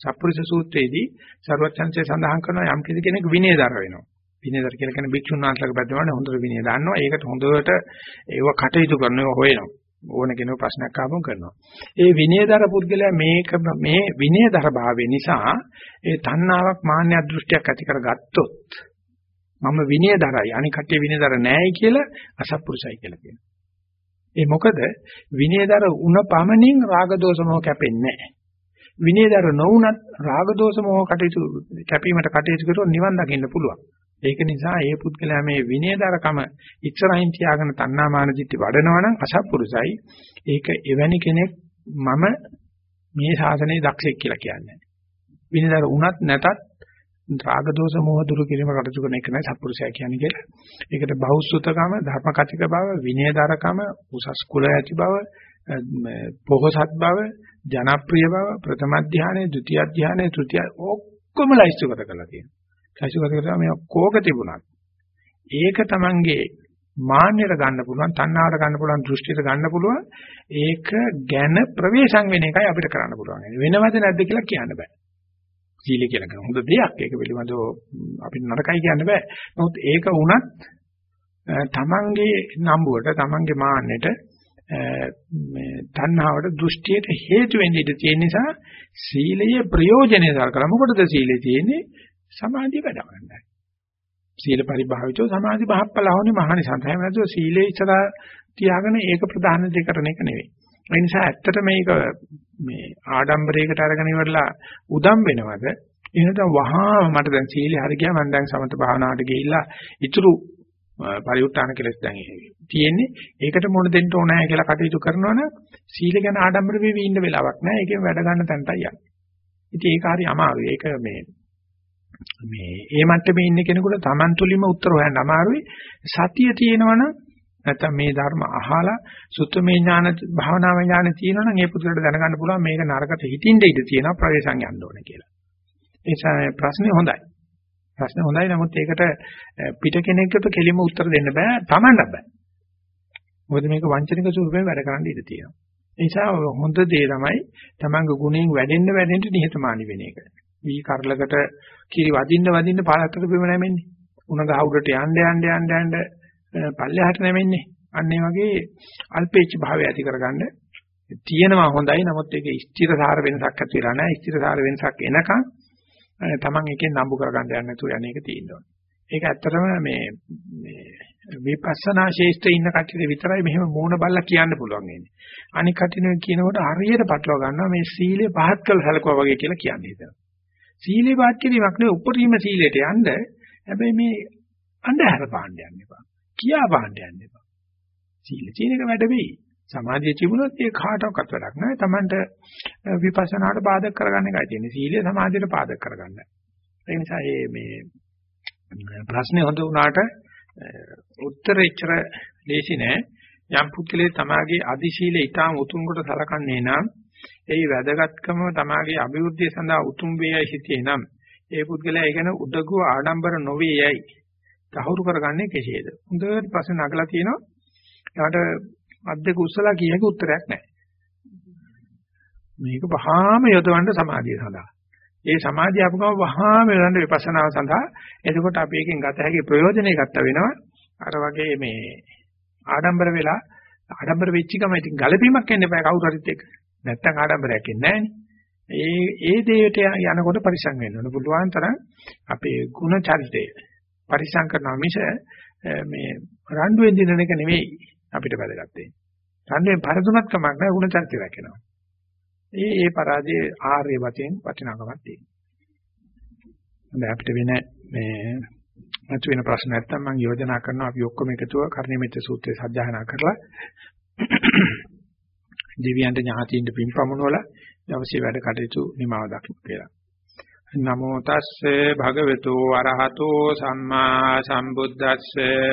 සප්පුරුෂ සූත්‍රයේදී සර්වචන්සේ සඳහන් කරනවා යම් කෙනෙක් විනයදර වෙනවා. විනයදර කියලා කියන්නේ භික්ෂුන් වහන්සේලාගේ පැත්තම හොඳට විනය දන්නවා. ඒකට හොඳට ඒව කටයුතු කරනවා හොයනවා. ඕන කෙනෙකු ප්‍රශ්නයක් ආවම කරනවා. ඒ විනයදර පුද්ගලයා මේක මේ විනයදර භාවය නිසා ඒ තණ්හාවක් මාන්නය දෘෂ්ටියක් ඇති කරගත්තොත් මම විනයදරයි අනික කට්ටිය විනයදර නැහැ කියලා අසත්පුරුසයි කියලා කියනවා. ඒ මොකද විනයදර උන පමණින් රාග දෝෂ මොහ කැපෙන්නේ නැහැ. විනයදර නොවුනත් රාග දෝෂ මොහ කටයුතු කැපීමට කටයුතු කරොත් නිවන් දකින්න පුළුවන්. ඒක නිසා ඒ පුද්ගලයා මේ විනයදරකම ඉස්සරහින් තියාගෙන තණ්හාමාන දිට්ඨි වඩනවා නම් අසත්පුරුසයි. ඒක එවැනි කෙනෙක් මම මේ ශාසනයේ දක්ෂෙක් කියලා කියන්නේ. විනයදර උනත් නැතත් රාග දෝෂ මොහ දුරු කිරීම කටයුතු කරන එක නයි සත්පුරුෂයා කියන්නේ කියලා. ඒකට බෞද්ධතකම, ධර්ම කතික බව, විනයදරකම, උසස් කුල ඇති බව, පොහසත් බව, ජනප්‍රිය බව, ප්‍රථම ධානය, ဒုတိ ය ධානය, තෘතිය ඔක්කොම ලයිස්තුගත කරලා තියෙනවා. ලයිස්තුගත කරලා මේ කෝක තිබුණත් ඒක Tamange මාන්නයට ගන්න පුළුවන්, තණ්හාවට ගන්න පුළුවන්, දෘෂ්ටියට ගන්න පුළුවන්. ඒක ගැන ප්‍රවේශම් වෙන එකයි අපිට කරන්න පුළුවන්. වෙනවද නැද්ද කියලා කියන්න බෑ. සීලය කියලා කියන හොඳ දෙයක්. ඒක පිළිබඳව අපිට නරකයි කියන්න බෑ. නමුත් ඒක වුණත් තමන්ගේ නම්බුවට, තමන්ගේ මාන්නයට මේ තණ්හාවට දෘෂ්ටියට හේතු වෙන්න ඉඩ තියෙන නිසා සීලයේ ප්‍රයෝජනය දරකලා මොකටද සීලේ තියෙන්නේ? සමාධිය වැඩ ගන්නයි. සීල පරිභාවිතෝ සමාධි බහප්පලහෝනේ මහණි සන්තයම නැතුව සීලේ ඉස්සර තියාගෙන ඒක ප්‍රධාන දෙයක් කරන එක නෙවෙයි. ඒ නිසා ඇත්තට මේක මේ ආඩම්බරයකට අරගෙන ඉවරලා උදම් වෙනවද? එහෙනම් වහා මට දැන් සීලේ හරි ගියා මම දැන් සමත භාවනාවට ගිහිල්ලා ඉතුරු පරිඋත්තාන කෙලස් දැන් තියෙන්නේ ඒකට මොන දෙන්න ඕනෑ කියලා කටයුතු කරනවනම් සීල ගැන ආඩම්බර වෙවි ඉන්න වෙලාවක් නෑ ඒකෙන් වැඩ ගන්න තැනටයි යන්නේ. ඉතින් ඒක හරි අමාරුයි. ඒක මේ මේ ඒ මට්ටමේ ඉන්න කෙනෙකුට Taman තුලින්ම උත්තර හොයන්න අමාරුයි. සතිය තියෙනවනම් නැත්නම් මේ ධර්ම අහලා සුත්තමේ ඥාන භාවනාව ඥාන තියෙනවනම් ඒ පුදුරට දැනගන්න පුළුවන් මේක නරකට හිතින්ද ඉඳ තියෙනවා ප්‍රවේශම් යන්න ඕනේ කියලා. ඒ නිසා ප්‍රශ්නේ හොඳයි. ප්‍රශ්නේ හොඳයි නමුත් ඒකට පිට කෙනෙක්ට කෙලිම උත්තර දෙන්න බෑ Tamanට බෑ. මොකද මේක වංචනික ස්වරූපයෙන් වැඩ කරන්න ඉඩ තියෙනවා. ඒ නිසා හොඳ දේ තමයි Tamanගේ ගුණයෙන් වැඩෙන්න වැඩෙන්න නිහතමානී වෙන එක. වී කරලකට කිරි වදින්න වදින්න පාලකට බෙම නැමෙන්නේ. උණ ගහ උඩට යන්න යන්න යන්න යන්න පල්ලෙහාට නැමෙන්නේ. අන්න ඒ වගේ අල්පේච්ඡ භාවය ඇති කරගන්න තියෙනවා හොඳයි. නමුත් ඒකේ ස්ථිරසාර වෙනසක් ඇති වෙලා නැහැ. ස්ථිරසාර වෙනසක් එනකන් තමන් එකෙන් නම්බු කරගන්න යන්නේ නැතුව යන එක තියෙනවා. ඒක ඇත්තටම මේ මේ විපස්සනා ශේෂ්ත්‍රයේ ඉන්න කට්ටියට විතරයි මෙහෙම මූණ බල්ලා කියන්න පුළුවන් වෙන්නේ. අනික කටිනේ කියනකොට හරියට පටලවා ගන්නවා මේ සීලය පහත් කළ සැලකුවා වගේ කියලා කියන්නේ හිතනවා. සීලේ පහත් කිරීමක් නෙවෙයි උපරිම සීලයට යන්න හැබැයි මේ අන්ධහර පාණ්ඩ යන්න එපා. කියා පාණ්ඩ යන්න එපා. සීල තියෙන එක වැඩ වෙයි. සමාධිය තිබුණොත් ඒ කාටවත් වැඩක් නැහැ. Tamanට විපස්සනාට බාධක කරගන්න එකයි තියෙන්නේ. සීලය සමාධියට බාධක කරගන්න. ඒ නිසා මේ ප්‍රශ්නේ හොඳ වුණාට උත්තර එච්චර ලේසි නෑ. යම් පුද්ගලයේ තමාගේ අදි සීලය ඊටාම උතුම් කොට සලකන්නේ නම් ඒ වැදගත්කම තමාගේ අභිවෘද්ධිය සඳහා උතුම් වේයයි හිතේ නම් ඒ පුද්ගලයා ඒ ගැන උදගුව ආඩම්බර නොවේයයි තහවුරු කරගන්නේ කෙසේද? හොඳට ප්‍රශ්න නගලා තියෙනවා. ඒකට අද්දක උස්සලා කියේක උත්තරයක් නැහැ. මේක වහාම යොදවන්න සමාධිය සඳහා. ඒ සමාධිය අපකම වහාම යොදවන්න විපස්සනාව සඳහා. එතකොට අපි එකෙන් ගත හැකි ප්‍රයෝජනෙ ගත්ත වෙනවා. අර වගේ මේ ආඩම්බර වෙලා ආඩම්බර වෙච්ච ගම ඉතින් ගලපීමක් එන්න බෑ කවුරු හරිත් එක්ක. නැත්තම් ආඩම්බරයක් එන්නේ ඒ ඒ දෙයට යනකොට පරිසං වෙන්න ඕන. පුළුවන් තරම් අපේ ಗುಣ චරිතය පරිසං කරනවා මිස මේ රණ්ඩුවෙන් දිනන එක නෙවෙයි අපිට වැදගත් වෙන්නේ. රණ්ඩුවෙන් පරදුනත් කමක් නැහැ ಗುಣ චරිතය රැකෙනවා. ඒ ඒ පරාජයේ ආර්ය වශයෙන් වටිනාකමක් තියෙනවා. දැන් අපිට වෙන මේ මතු වෙන ප්‍රශ්න නැත්තම් මම යෝජනා කරනවා අපි ඔක්කොම එකතුව කර්ණිමෙච්ච සූත්‍රය සජ්ජායනා කරලා දෙවියන්ට ඥාතියින්ට පින්පමුණවල අවශ්‍ය වැඩ කටයුතු නිමාව දක්වමු කියලා. නමෝ තස්සේ භගවතු අරහතෝ සම්මා සම්බුද්දස්සේ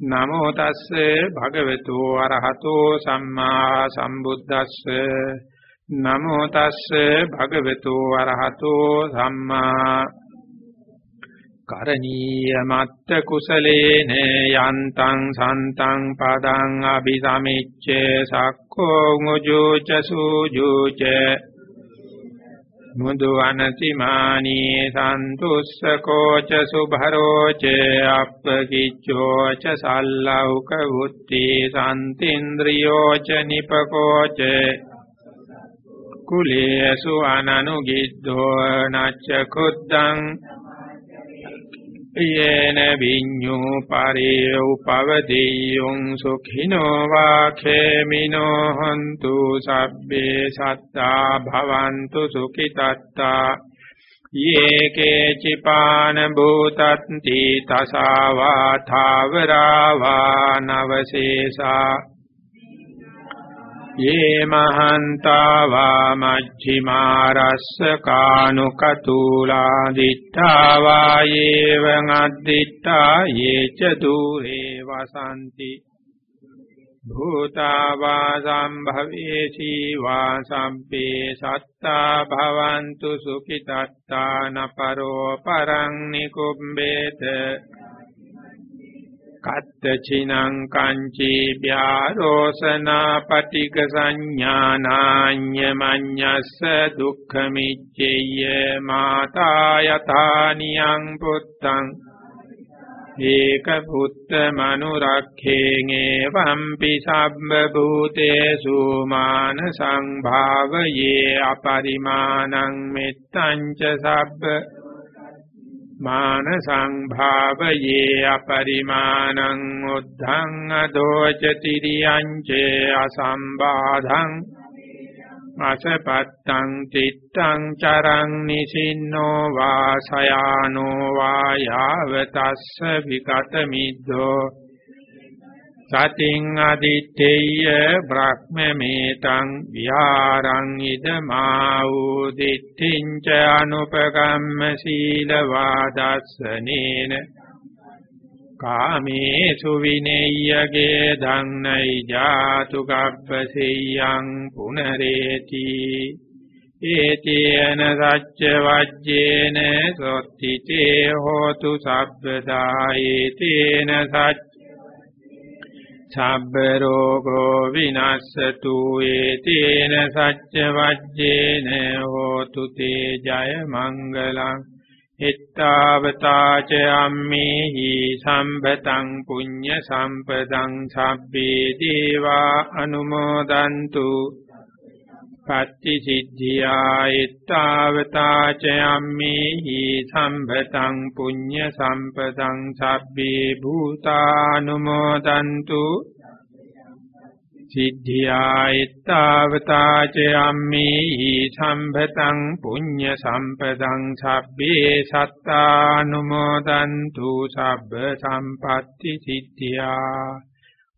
නමෝ තස්සේ භගවතු අරහතෝ සම්මා සම්බුද්දස්සේ නමෝ තස්සේ භගවතු අරහතෝ සම්මා කරණීය මත්ත කුසලේන යන්තං සන්තං පදං අபிසමිච්ඡ සක්ඛෝ මුජෝච සූජෝච මුදු අනතිමානී සන්තුස්සකෝච සුභරෝච අප්පකිච්ඡෝච සල්ලෞක වුත්ති සම්තින්ද්‍රියෝච නිපකෝච කුලේසු අනනුගිද්ධෝ නච්ච කුද්දං යේන විඤ්ඤෝ පරේ උපවදීයං සුඛිනෝ වාඛේමිනෝ හන්තු සබ්බේ සත්තා භවන්තු සුඛිතත්තා යේකේ චිපාන භූතත්ති තසාවා ථාවරාවා නවශේෂා ये महन्ता वा मध्यिमा रस्सकानुकतूला दिट्ठा वा एवं अद्दिट्ठा ये च दूरे वसन्ति भूता वा सम्भवेशी वा सम्पे सत्ता भवन्तु सुखितत्ता न परो परं निकुम्बेत කත්තචිනං කංචී ව්‍යාරෝසනා පටික සංඥානාඤ්ඤමඤ්ඤස්ස දුක්ඛමිච්ඡේය මාතා යථානියං පුත්තං ඒක පුත්ත මනුරක්ඛේන් එවම්පි සබ්බ භූතේසු මාන සංභාවයේ අපරිමාණං මෙත්තං ච සබ්බ මාන සංභාවයේ අපරිමාණං උද්ධං අදෝචති රියංචේ අසම්බාධං අසපත්තං තිත්තං චරං නිසින්නෝ වාසයානෝ වායාවතස්ස විකත මිද්දෝ සතින් අදිත්තේය බ්‍රහ්මමේතං විහාරං ඉදමා වූ දිට්ඨිං ච අනුපගම්ම සීලවාදස්සනේන කාමේසු විනෙය්‍යගේ ධන්නයි ජාතු ගබ්බසෙයං පුනරේති ඒතේන සච්ච වජ්ජේන සොත්තිතේ හෝතු සබ්බදා ඒතේන සච්ච සබ්බ රෝගෝ විනස්සතු ඒතේන සච්ච වජ්ජේන හෝතු තේ ජය මංගලං ittavataච අම්මේහි සම්බතං පුඤ්ඤ සම්පදං සබ්බේ දේවා අනුමෝදන්තු පත්ති සිද්ධියා ittavataච අම්මේහි සම්බතං පුඤ්ඤ සම්පදං සබ්බේ භූතානුමෝදන්තු සිද්ධියා ittavataච අම්මේහි සම්බතං පුඤ්ඤ සම්පදං සබ්බේ සත්තානුමෝදන්තු සබ්බ සම්පatti සිද්ධියා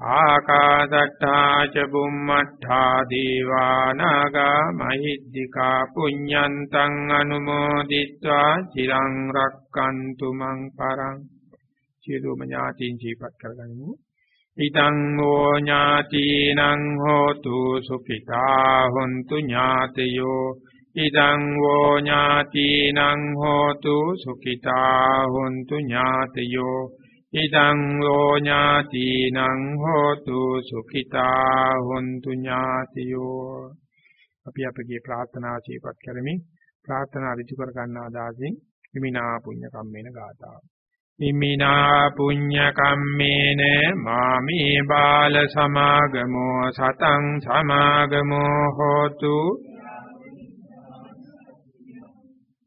ආකාසට්ටා ච බුම්මට්ටා දීවානාගා මහිද්దికා පුඤ්ඤන්තං අනුමෝදිත්වා চিරං රක්칸තු මං පරං සියලුම ඥාතීන් ජීපත් කරගනිමු. ඊතං ෝ ඥාතීනං හෝතු සුඛිතා හොන්තු ඥාතයෝ. ඊතං ෝ ඥාතීනං හෝතු සුඛිතා හොන්තු ඥාතයෝ. ඉදං ෝ ඥාතිනං හෝතු සුඛිතා හොන්තු ඥාතියෝ. අපි අපගේ ප්‍රාර්ථනා ශීපත් කරමින් ප්‍රාර්ථනා ඍජු කර ගන්නා දාසින් හිමිනා පුඤ්ඤ කම්මේන ගාථා. හිමිනා පුඤ්ඤ කම්මේන මාමේ බාල සමාගමෝ සතං සමාගමෝ හෝතු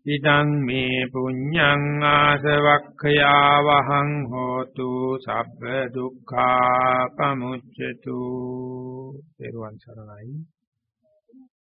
ඉදං මේ පුඤ්ඤං ආසවක්ඛයා වහං හෝතු සබ්බ දුක්ඛා පමුච්ඡතු. ත්වන් සරණයි